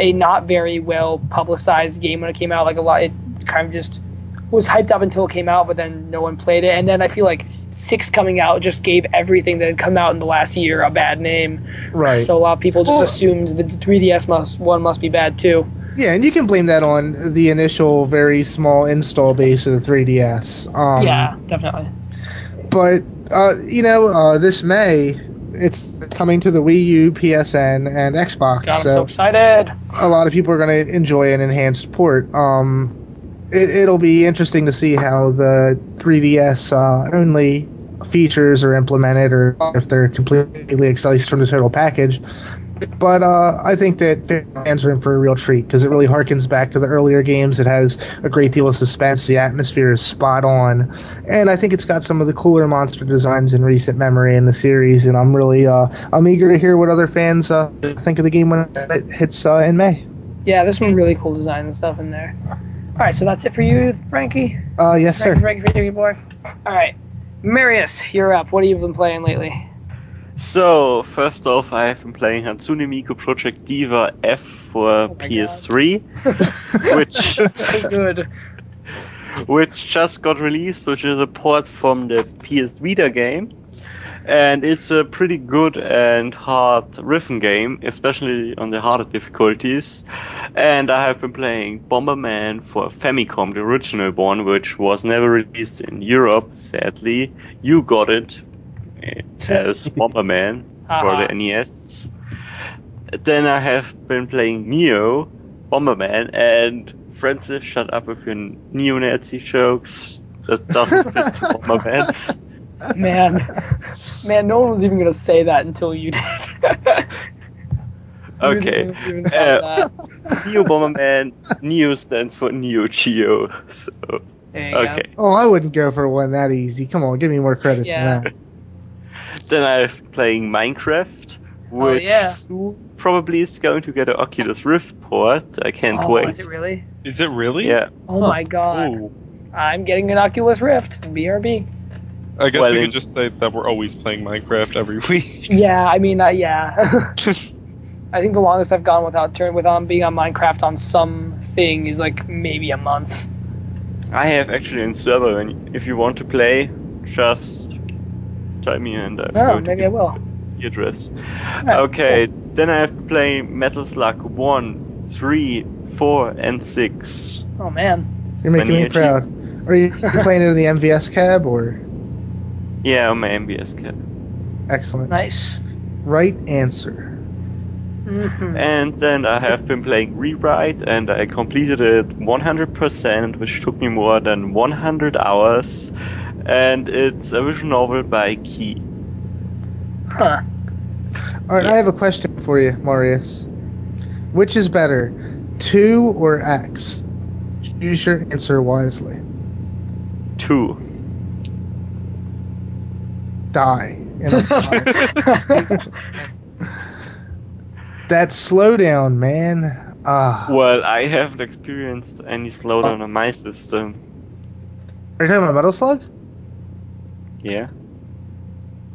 [SPEAKER 1] a not very well publicized game when it came out. Like a lot, it kind of just was hyped up until it came out, but then no one played it. And then I feel like six coming out just gave everything that had come out in the last year a bad name.
[SPEAKER 5] Right.
[SPEAKER 1] So a lot of people just
[SPEAKER 5] Well-
[SPEAKER 1] assumed the 3DS must one must be bad too.
[SPEAKER 5] Yeah, and you can blame that on the initial very small install base of the 3DS. Um,
[SPEAKER 1] yeah, definitely.
[SPEAKER 5] But uh, you know, uh, this May it's coming to the Wii U, PSN, and Xbox.
[SPEAKER 1] God, I'm so excited.
[SPEAKER 5] a lot of people are going to enjoy an enhanced port. Um, it, it'll be interesting to see how the 3DS uh, only features are implemented, or if they're completely excised from the total package. But uh, I think that fans are in for a real treat because it really harkens back to the earlier games. It has a great deal of suspense. The atmosphere is spot on, and I think it's got some of the cooler monster designs in recent memory in the series. And I'm really uh, I'm eager to hear what other fans uh, think of the game when it hits uh, in May.
[SPEAKER 1] Yeah, there's some really cool design and stuff in there. All right, so that's it for you, Frankie.
[SPEAKER 5] Uh, yes, sir.
[SPEAKER 1] Frankie, Frankie, Frankie boy. All right, Marius, you're up. What have you been playing lately?
[SPEAKER 4] So, first off, I have been playing Hatsune Miku Project Diva F for
[SPEAKER 1] Oh
[SPEAKER 4] PS3, which
[SPEAKER 1] good.
[SPEAKER 4] which just got released, which is a port from the PS Vita game. And it's a pretty good and hard rhythm game, especially on the harder difficulties. And I have been playing Bomberman for Famicom, the original one, which was never released in Europe, sadly. You got it. It has Bomberman for the NES. Then I have been playing Neo, Bomberman, and Francis, shut up with your neo-Nazi jokes. That doesn't fit Bomberman.
[SPEAKER 1] Man, man, no one was even gonna say that until you did.
[SPEAKER 4] Okay.
[SPEAKER 1] didn't even thought
[SPEAKER 4] Uh. Neo Bomberman, Neo stands for Neo Geo. So,
[SPEAKER 1] There you go.
[SPEAKER 4] okay.
[SPEAKER 5] Oh, I wouldn't go for one that easy. Come on, give me more credit
[SPEAKER 1] Yeah.
[SPEAKER 5] than that.
[SPEAKER 4] Then I'm playing Minecraft,
[SPEAKER 1] Oh,
[SPEAKER 4] which
[SPEAKER 1] yeah.
[SPEAKER 4] soon probably is going to get an Oculus Rift port. I can't
[SPEAKER 1] Oh,
[SPEAKER 4] wait.
[SPEAKER 1] is it really?
[SPEAKER 2] Is it really?
[SPEAKER 4] Yeah.
[SPEAKER 1] Oh my god.
[SPEAKER 2] Ooh.
[SPEAKER 1] I'm getting an Oculus Rift. BRB.
[SPEAKER 2] I guess
[SPEAKER 4] Well,
[SPEAKER 2] we
[SPEAKER 4] then-
[SPEAKER 2] could just say that we're always playing Minecraft every week.
[SPEAKER 1] Yeah, I mean, uh, yeah. I think the longest I've gone without turn without being on Minecraft on some thing is like maybe a month.
[SPEAKER 4] I have actually in server, and if you want to play, just type me and I'm
[SPEAKER 1] Oh, maybe I will.
[SPEAKER 4] the address.
[SPEAKER 1] Alright,
[SPEAKER 4] Okay, then I have been playing Metal Slug 1, 3, 4, and 6.
[SPEAKER 1] Oh man.
[SPEAKER 5] You're making me
[SPEAKER 4] Lineage.
[SPEAKER 5] proud. Are you you playing it in the MVS cab or?
[SPEAKER 4] Yeah, on my MVS cab.
[SPEAKER 5] Excellent.
[SPEAKER 1] Nice.
[SPEAKER 5] Right answer.
[SPEAKER 1] hmm
[SPEAKER 4] And then I have been playing Rewrite, and I completed it 100%, which took me more than 100 hours. And it's a visual novel by Key.
[SPEAKER 1] Huh.
[SPEAKER 5] All right, I have a question for you, Marius. Which is better, two or X? Choose your answer wisely.
[SPEAKER 4] 2.
[SPEAKER 5] Die. in a that slowdown, man. Ah.
[SPEAKER 4] Well, I haven't experienced any slowdown on my system.
[SPEAKER 5] Are you talking about Metal Slug?
[SPEAKER 4] Yeah.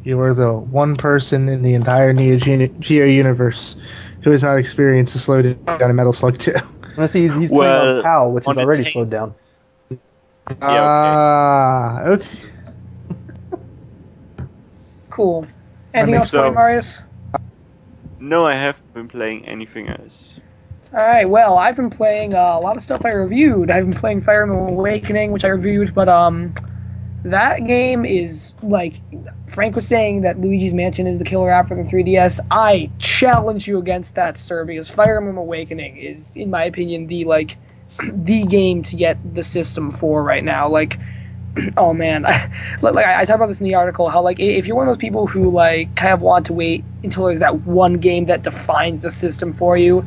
[SPEAKER 5] You are the one person in the entire Neo Geo Geo universe who has not experienced a slow down in Metal Slug 2.
[SPEAKER 3] Unless he's, he's playing
[SPEAKER 4] Well,
[SPEAKER 3] on PAL, which is
[SPEAKER 4] on the
[SPEAKER 3] already
[SPEAKER 4] tank-
[SPEAKER 3] slowed down.
[SPEAKER 5] Ah, okay.
[SPEAKER 1] Cool. Anything else for you,
[SPEAKER 4] sense.
[SPEAKER 1] Marius?
[SPEAKER 4] No, I haven't been playing anything else.
[SPEAKER 1] All right. Well, I've been playing uh, a lot of stuff I reviewed. I've been playing Fire Emblem Awakening, which I reviewed, but um, that game is like Frank was saying that Luigi's Mansion is the killer app for the 3DS. I challenge you against that, sir, because Fire Emblem Awakening is, in my opinion, the like the game to get the system for right now. Like, oh man, like I, I talk about this in the article how like if you're one of those people who like kind of want to wait until there's that one game that defines the system for you.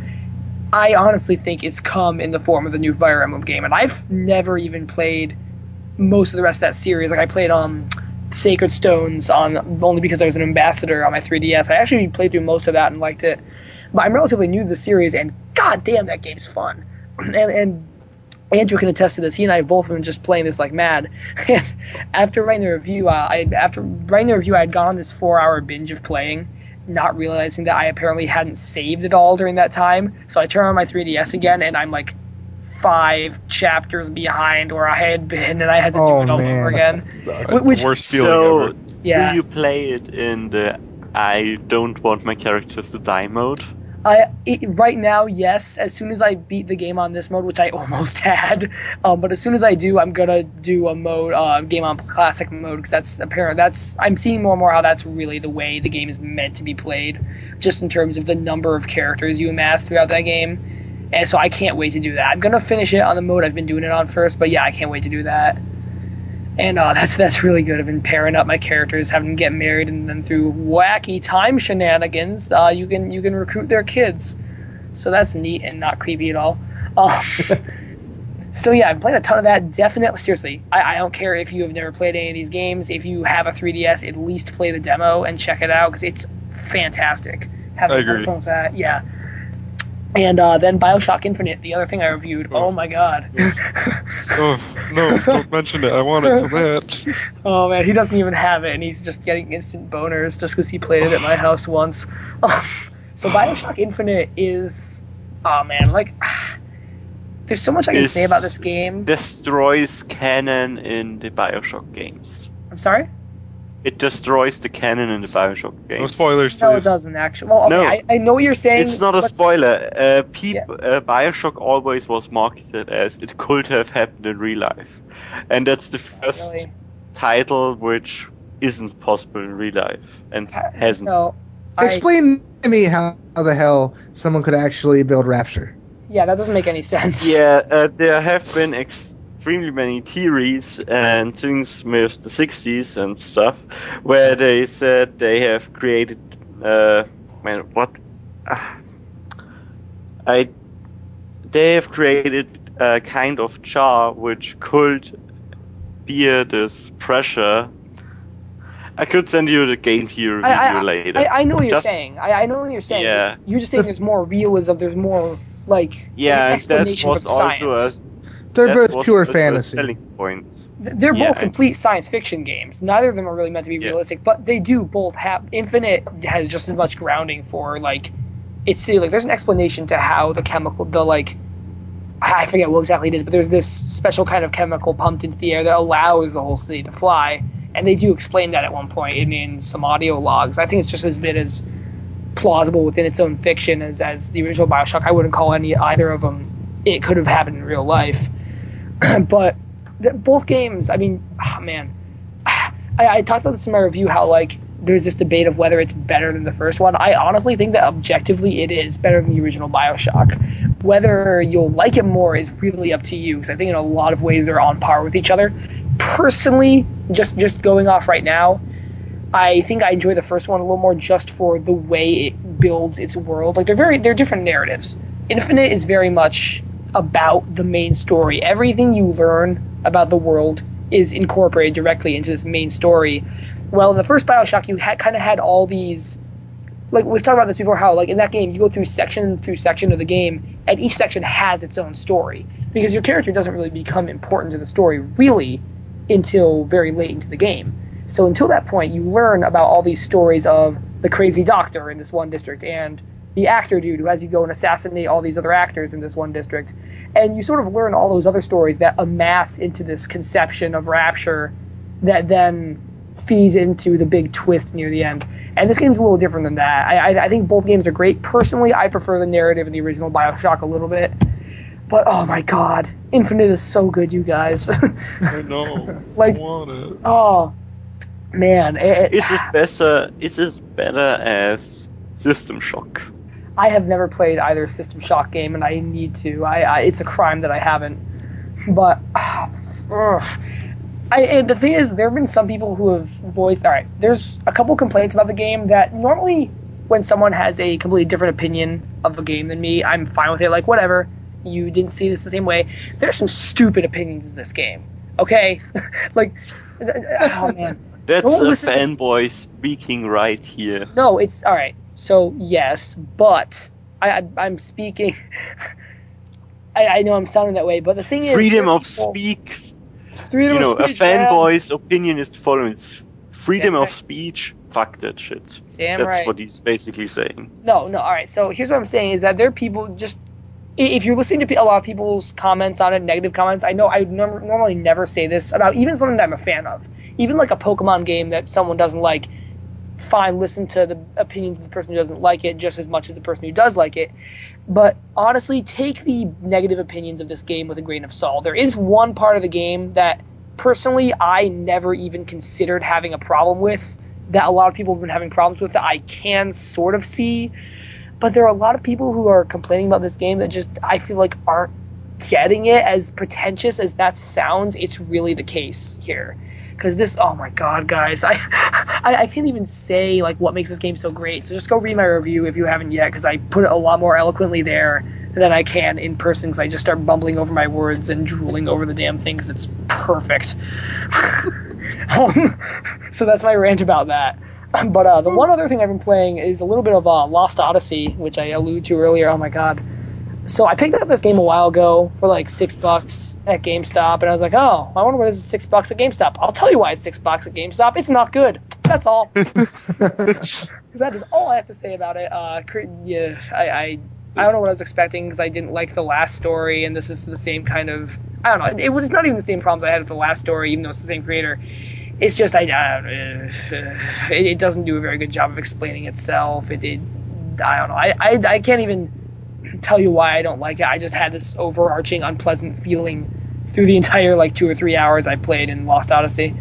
[SPEAKER 1] I honestly think it's come in the form of the new Fire Emblem game, and I've never even played most of the rest of that series. Like I played um Sacred Stones on only because I was an ambassador on my 3DS. I actually played through most of that and liked it, but I'm relatively new to the series, and god damn, that game's fun. And and Andrew can attest to this. He and I have both been just playing this like mad. And after writing the review, uh, I after writing the review, I had gone on this four-hour binge of playing, not realizing that I apparently hadn't saved it all during that time. So I turn on my 3DS again, and I'm like five chapters behind where I had been, and I had to do
[SPEAKER 5] Oh,
[SPEAKER 1] it all
[SPEAKER 5] man.
[SPEAKER 1] over again.
[SPEAKER 2] That's
[SPEAKER 1] Which-
[SPEAKER 2] the worst feeling
[SPEAKER 4] so,
[SPEAKER 2] ever.
[SPEAKER 1] Yeah.
[SPEAKER 4] do you play it in the I don't want my characters to die mode?
[SPEAKER 1] I it, right now, yes. As soon as I beat the game on this mode, which I almost had, um, but as soon as I do, I'm gonna do a mode uh, game on classic mode because that's apparent. That's I'm seeing more and more how that's really the way the game is meant to be played, just in terms of the number of characters you amass throughout that game. And so I can't wait to do that. I'm gonna finish it on the mode I've been doing it on first, but yeah, I can't wait to do that. And uh, that's that's really good. I've been pairing up my characters, having them get married, and then through wacky time shenanigans, uh, you can you can recruit their kids. So that's neat and not creepy at all. Um, so yeah, I've played a ton of that. Definitely, seriously, I, I don't care if you have never played any of these games. If you have a 3DS, at least play the demo and check it out because it's fantastic. Having
[SPEAKER 2] I agree.
[SPEAKER 1] fun with that, yeah. And uh, then Bioshock Infinite, the other thing I reviewed. Oh,
[SPEAKER 2] Oh.
[SPEAKER 1] my god.
[SPEAKER 2] Oh no! Don't mention it. I want it so bad.
[SPEAKER 1] Oh man, he doesn't even have it, and he's just getting instant boners just because he played it at my house once. so Bioshock Infinite is, oh man, like, there's so much I can say about this game.
[SPEAKER 4] Destroys canon in the Bioshock games.
[SPEAKER 1] I'm sorry.
[SPEAKER 4] It destroys the canon in the Bioshock
[SPEAKER 2] No
[SPEAKER 4] games.
[SPEAKER 2] spoilers,
[SPEAKER 1] No, it doesn't actually. Well, okay,
[SPEAKER 4] No.
[SPEAKER 1] I, I know what you're saying.
[SPEAKER 4] It's not a spoiler. Uh, peop- uh, Bioshock always was marketed as it could have happened in real life, and that's the first
[SPEAKER 1] Really.
[SPEAKER 4] title which isn't possible in real life and hasn't.
[SPEAKER 1] No. I,
[SPEAKER 5] Explain to me how, how the hell someone could actually build Rapture.
[SPEAKER 1] yeah, that doesn't make any sense.
[SPEAKER 4] Yeah, uh, there have been extremely many theories and things with the 60s and stuff where they said they have created. Uh, man, what? Ah. I. They have created a kind of jar which could bear this pressure. I could send you the game theory
[SPEAKER 1] I, I,
[SPEAKER 4] video later.
[SPEAKER 1] I, I know what you're
[SPEAKER 4] Just-
[SPEAKER 1] saying. I, I know what you're saying.
[SPEAKER 4] Yeah.
[SPEAKER 1] You're just saying there's more realism. There's more like
[SPEAKER 4] yeah,
[SPEAKER 1] an
[SPEAKER 4] and that
[SPEAKER 1] explanation
[SPEAKER 4] was also
[SPEAKER 1] science.
[SPEAKER 4] a
[SPEAKER 5] They're
[SPEAKER 4] that
[SPEAKER 5] both pure fantasy.
[SPEAKER 4] selling point.
[SPEAKER 1] They're
[SPEAKER 4] Yeah,
[SPEAKER 1] both
[SPEAKER 4] and-
[SPEAKER 1] complete science fiction games. Neither of them are really meant to be
[SPEAKER 4] Yeah.
[SPEAKER 1] realistic, but they do both have. Infinite has just as much grounding for like, it's like there's an explanation to how the chemical, the like, I forget what exactly it is, but there's this special kind of chemical pumped into the air that allows the whole city to fly, and they do explain that at one point in, in some audio logs. I think it's just as bit as plausible within its own fiction as as the original Bioshock. I wouldn't call any either of them. It could have happened in real life, but the, both games. I mean, ah, man, I, I talked about this in my review. How like there's this debate of whether it's better than the first one. I honestly think that objectively it is better than the original Bioshock. Whether you'll like it more is really up to you. Because I think in a lot of ways they're on par with each other. Personally, just just going off right now, I think I enjoy the first one a little more just for the way it builds its world. Like they're very they're different narratives. Infinite is very much about the main story. Everything you learn about the world is incorporated directly into this main story. Well, in the first BioShock, you had kind of had all these like we've talked about this before how like in that game you go through section through section of the game and each section has its own story because your character doesn't really become important to the story really until very late into the game So until that point, you learn about all these stories of the crazy doctor in this one district and the actor dude who has you go and assassinate all these other actors in this one district. And you sort of learn all those other stories that amass into this conception of Rapture that then feeds into the big twist near the end. And this game's a little different than that. I, I, I think both games are great. Personally, I prefer the narrative in the original Bioshock a little bit. But oh my god, Infinite is so good, you guys.
[SPEAKER 2] I know.
[SPEAKER 1] Like-
[SPEAKER 2] I want it.
[SPEAKER 1] oh man, it,
[SPEAKER 4] Is it better? Is this better as System Shock?
[SPEAKER 1] I have never played either System Shock game, and I need to. I, I it's a crime that I haven't. But ugh. I and the thing is, there have been some people who have voiced. All right, there's a couple complaints about the game that normally, when someone has a completely different opinion of a game than me, I'm fine with it. Like whatever, you didn't see this the same way. There's some stupid opinions in this game. Okay, like, oh man.
[SPEAKER 4] That's a fanboy speaking right here.
[SPEAKER 1] No, it's all right. So yes, but I, I'm speaking. I, I know I'm sounding that way, but the thing is,
[SPEAKER 4] Freedom
[SPEAKER 1] there are
[SPEAKER 4] of speak.
[SPEAKER 1] Freedom
[SPEAKER 4] You know,
[SPEAKER 1] of
[SPEAKER 4] a
[SPEAKER 1] speech. man.
[SPEAKER 4] fanboy's opinion is the following: it's freedom
[SPEAKER 1] Damn
[SPEAKER 4] of
[SPEAKER 1] right.
[SPEAKER 4] speech. Fuck that shit.
[SPEAKER 1] Damn
[SPEAKER 4] That's
[SPEAKER 1] right.
[SPEAKER 4] what he's basically saying.
[SPEAKER 1] No, no. All right. So here's what I'm saying is that there are people just. If you're listening to a lot of people's comments on it, negative comments, I know I normally never say this about even something that I'm a fan of, even like a Pokemon game that someone doesn't like. Fine, listen to the opinions of the person who doesn't like it just as much as the person who does like it. But honestly, take the negative opinions of this game with a grain of salt. There is one part of the game that personally I never even considered having a problem with, that a lot of people have been having problems with, that I can sort of see. But there are a lot of people who are complaining about this game that just, I feel like, aren't getting it as pretentious as that sounds. It's really the case here. Because this, oh my god, guys, I, I, I can't even say like what makes this game so great. So just go read my review if you haven't yet, because I put it a lot more eloquently there than I can in person. Because I just start bumbling over my words and drooling over the damn thing. Because it's perfect. um, so that's my rant about that. But uh, the one other thing I've been playing is a little bit of uh, Lost Odyssey, which I alluded to earlier. Oh my god. So I picked up this game a while ago for like six bucks at GameStop, and I was like, oh, I wonder why this is six bucks at GameStop. I'll tell you why it's six bucks at GameStop. It's not good. That's all. that is all I have to say about it. Uh, yeah, I, I, I don't know what I was expecting because I didn't like the last story, and this is the same kind of. I don't know. It was not even the same problems I had with the last story, even though it's the same creator. It's just I, I don't, uh, it, it doesn't do a very good job of explaining itself. It, it I don't know. I, I, I can't even tell you why I don't like it. I just had this overarching unpleasant feeling through the entire like two or three hours I played in Lost Odyssey.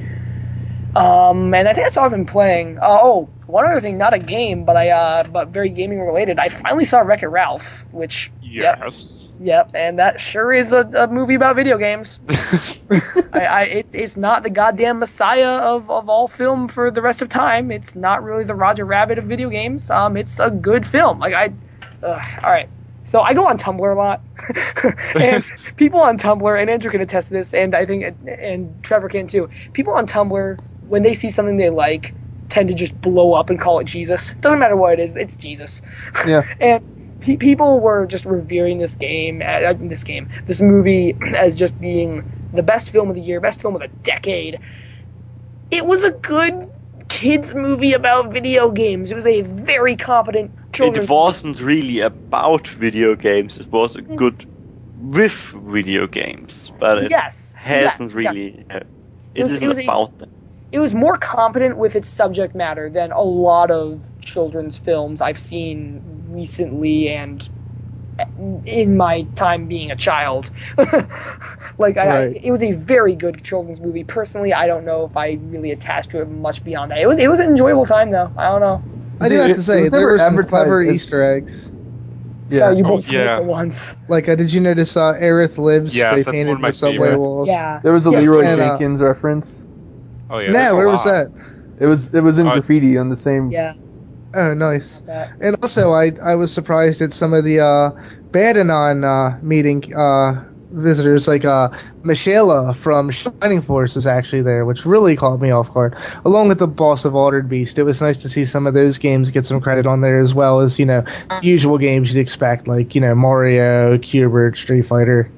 [SPEAKER 1] Um, and I think that's all I've been playing. Uh, oh, one other thing, not a game, but I uh, but very gaming related. I finally saw Wreck It Ralph, which yep,
[SPEAKER 2] Yes.
[SPEAKER 1] yep, and that sure is a, a movie about video games. I, I it's it's not the goddamn messiah of, of all film for the rest of time. It's not really the Roger Rabbit of video games. Um, it's a good film. Like I, uh, all right. So I go on Tumblr a lot, and people on Tumblr, and Andrew can attest to this, and I think and Trevor can too. People on Tumblr, when they see something they like, tend to just blow up and call it Jesus. Doesn't matter what it is, it's Jesus.
[SPEAKER 3] Yeah.
[SPEAKER 1] and pe- people were just revering this game, uh, this game, this movie as just being the best film of the year, best film of the decade. It was a good kids movie about video games. It was a very competent children's
[SPEAKER 4] It wasn't really about video games. It was good with video games, but it
[SPEAKER 1] Yes,
[SPEAKER 4] hasn't
[SPEAKER 1] yeah,
[SPEAKER 4] really. Uh,
[SPEAKER 1] It
[SPEAKER 4] it
[SPEAKER 1] was- it
[SPEAKER 4] isn't
[SPEAKER 1] a-
[SPEAKER 4] about them.
[SPEAKER 1] it was more competent with its subject matter than a lot of children's films I've seen recently and in my time being a child. like I, I, it was a very good children's movie. Personally, I don't know if I really attached to it much beyond that. It was it was an enjoyable time though. I don't know.
[SPEAKER 5] I do have to say there were some clever
[SPEAKER 3] as-
[SPEAKER 5] Easter eggs.
[SPEAKER 3] Yeah.
[SPEAKER 1] Sorry, you
[SPEAKER 2] Oh,
[SPEAKER 1] both said it
[SPEAKER 2] yeah.
[SPEAKER 1] for once.
[SPEAKER 5] Like, uh, did you notice uh, Aerith lives
[SPEAKER 2] Yeah,
[SPEAKER 5] spray
[SPEAKER 2] that's
[SPEAKER 5] painted
[SPEAKER 2] one of my
[SPEAKER 5] the subway
[SPEAKER 2] favorites.
[SPEAKER 5] walls?
[SPEAKER 1] Yeah.
[SPEAKER 3] There was a
[SPEAKER 1] Yes,
[SPEAKER 3] Leroy
[SPEAKER 5] and, uh,
[SPEAKER 3] Jenkins reference.
[SPEAKER 2] Oh yeah.
[SPEAKER 5] Yeah,
[SPEAKER 2] there's a
[SPEAKER 5] where was that?
[SPEAKER 3] It was it was in
[SPEAKER 2] Oh,
[SPEAKER 3] graffiti on the same.
[SPEAKER 1] Yeah.
[SPEAKER 5] Oh, nice. And also, I I was surprised at some of the uh, Bad-Anon uh, meeting uh, visitors, like uh, Michela from Shining Force is actually there, which really caught me off guard. Along with the boss of Altered Beast, it was nice to see some of those games get some credit on there, as well as you know usual games you'd expect, like you know Mario, Q*bert, Street Fighter.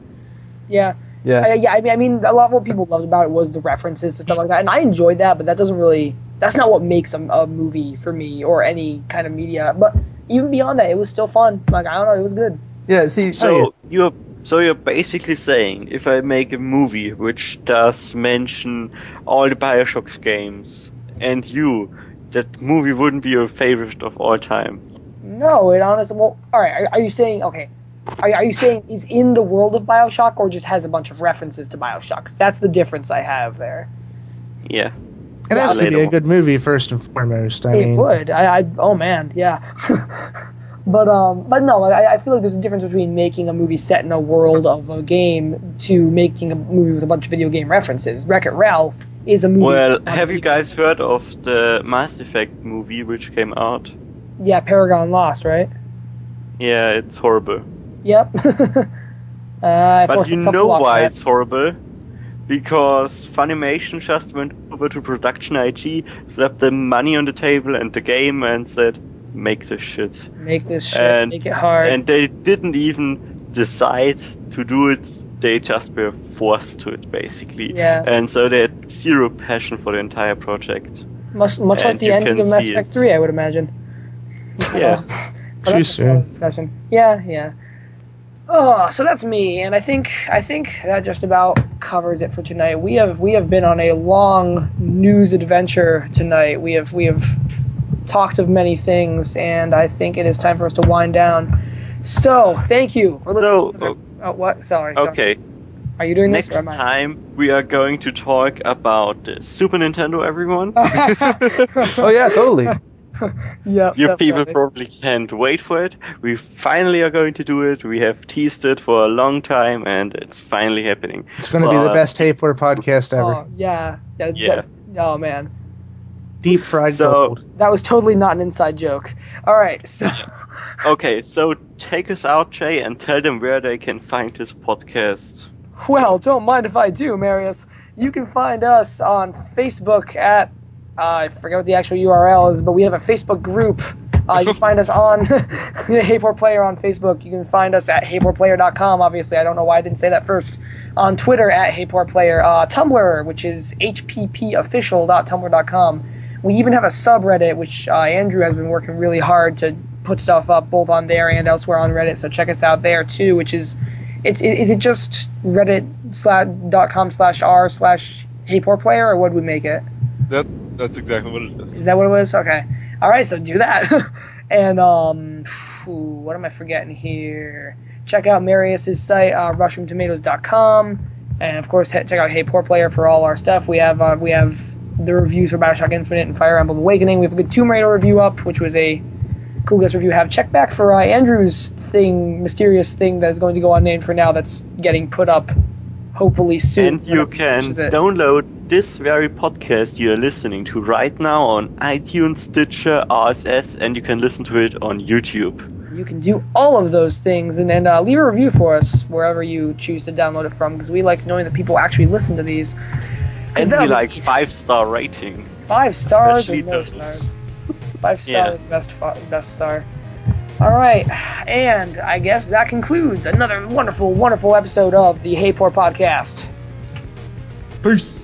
[SPEAKER 1] Yeah,
[SPEAKER 3] Yeah.
[SPEAKER 1] Uh, yeah, I mean, I mean, a lot of what people loved about it was the references and stuff like that, and I enjoyed that. But that doesn't really, that's not what makes a, a movie for me or any kind of media. But even beyond that, it was still fun. Like I don't know, it was good.
[SPEAKER 3] Yeah. See.
[SPEAKER 4] So you're so you're basically saying if I make a movie which does mention all the Bioshock games and you, that movie wouldn't be your favorite of all time.
[SPEAKER 1] No, it honestly. Well, all right. Are, are you saying okay? Are, are you saying is in the world of Bioshock or just has a bunch of references to Bioshock? 'Cause that's the difference I have there.
[SPEAKER 4] Yeah.
[SPEAKER 5] And that should be a good movie first and foremost. I
[SPEAKER 1] it
[SPEAKER 5] mean,
[SPEAKER 1] would. I, I. Oh man. Yeah. but um. But no. Like, I, I feel like there's a difference between making a movie set in a world of a game to making a movie with a bunch of video game references. Wreck It Ralph is a movie.
[SPEAKER 4] Well, have you
[SPEAKER 1] video
[SPEAKER 4] guys heard of the Mass Effect movie which came out?
[SPEAKER 1] Yeah, Paragon Lost, right?
[SPEAKER 4] Yeah, it's horrible.
[SPEAKER 1] Yep. uh,
[SPEAKER 4] But you know why
[SPEAKER 1] that.
[SPEAKER 4] it's horrible? Because Funimation just went over to Production I.G, slapped the money on the table and the game, and said, "Make this shit."
[SPEAKER 1] Make this shit.
[SPEAKER 4] and
[SPEAKER 1] make it hard.
[SPEAKER 4] and they didn't even decide to do it. They just were forced to it, basically.
[SPEAKER 1] Yeah.
[SPEAKER 4] And so they had zero passion for the entire project.
[SPEAKER 1] much much like the
[SPEAKER 4] you
[SPEAKER 1] ending
[SPEAKER 4] can
[SPEAKER 1] of Mass Effect 3, I would imagine.
[SPEAKER 4] Yeah.
[SPEAKER 5] Too soon.
[SPEAKER 1] Discussion. Yeah, yeah. Oh, so that's me, and I think I think that just about covers it for tonight. We have we have been on a long news adventure tonight. We have we have talked of many things, and I think it is time for us to wind down. So, thank you for listening.
[SPEAKER 4] So,
[SPEAKER 1] to the, oh, what? Sorry. go.
[SPEAKER 4] Okay.
[SPEAKER 1] Are you doing
[SPEAKER 4] Next
[SPEAKER 1] this or am I?
[SPEAKER 4] time we are going to talk about Super Nintendo, everyone.
[SPEAKER 3] Oh yeah, totally.
[SPEAKER 1] yeah.
[SPEAKER 4] You people
[SPEAKER 1] definitely.
[SPEAKER 4] probably can't wait for it. We finally are going to do it. We have teased it for a long time, and it's finally happening.
[SPEAKER 5] It's going to be the best tape or podcast ever.
[SPEAKER 1] Oh, yeah. Yeah.
[SPEAKER 4] Yeah.
[SPEAKER 1] that- oh man.
[SPEAKER 5] Deep fried
[SPEAKER 4] So-
[SPEAKER 5] gold.
[SPEAKER 1] That was totally not an inside joke. All right, so
[SPEAKER 4] Okay, so take us out, Jay, and tell them where they can find this podcast.
[SPEAKER 1] well, don't mind if I do, Marius. You can find us on Facebook at uh, I forget what the actual URL is, but we have a Facebook group. Uh, you can find us on Hey Poor Player on Facebook. You can find us at HeyPoorPlayer.com. Obviously, I don't know why I didn't say that first. On Twitter at Hey Poor Player. Uh, Tumblr, which is hppofficial.tumblr.com. We even have a subreddit, which uh, Andrew has been working really hard to put stuff up both on there and elsewhere on Reddit. So check us out there too. Which is, it's is it just Reddit slash dot com slash r slash Hey Player, or what would we make it?
[SPEAKER 2] That that's exactly what it is.
[SPEAKER 1] Is that what it was? Okay. All right, so do that. and um, phew, what am I forgetting here? Check out Marius's site, uh, rushroomtomatoes.com, and of course, he- check out Hey Poor Player for all our stuff. We have uh, we have the reviews for Bioshock Infinite and Fire Emblem Awakening. We have a good Tomb Raider review up, which was a cool guest review. Have check back for uh, Andrew's thing, mysterious thing that is going to go unnamed for now. That's getting put up, hopefully soon.
[SPEAKER 4] And you can download this very podcast you are listening to right now on iTunes, Stitcher, RSS, and you can listen to it on YouTube.
[SPEAKER 1] you can do all of those things and then uh, leave a review for us wherever you choose to download it from because we like knowing that people actually listen to these.
[SPEAKER 4] And
[SPEAKER 1] that
[SPEAKER 4] we like
[SPEAKER 1] be
[SPEAKER 4] five star ratings.
[SPEAKER 1] five stars
[SPEAKER 4] especially
[SPEAKER 1] or no
[SPEAKER 4] those.
[SPEAKER 1] stars. Five
[SPEAKER 4] Yeah.
[SPEAKER 1] stars, best fi- best star. All right, and I guess that concludes another wonderful, wonderful episode of the Hey Poor Podcast.
[SPEAKER 2] Peace.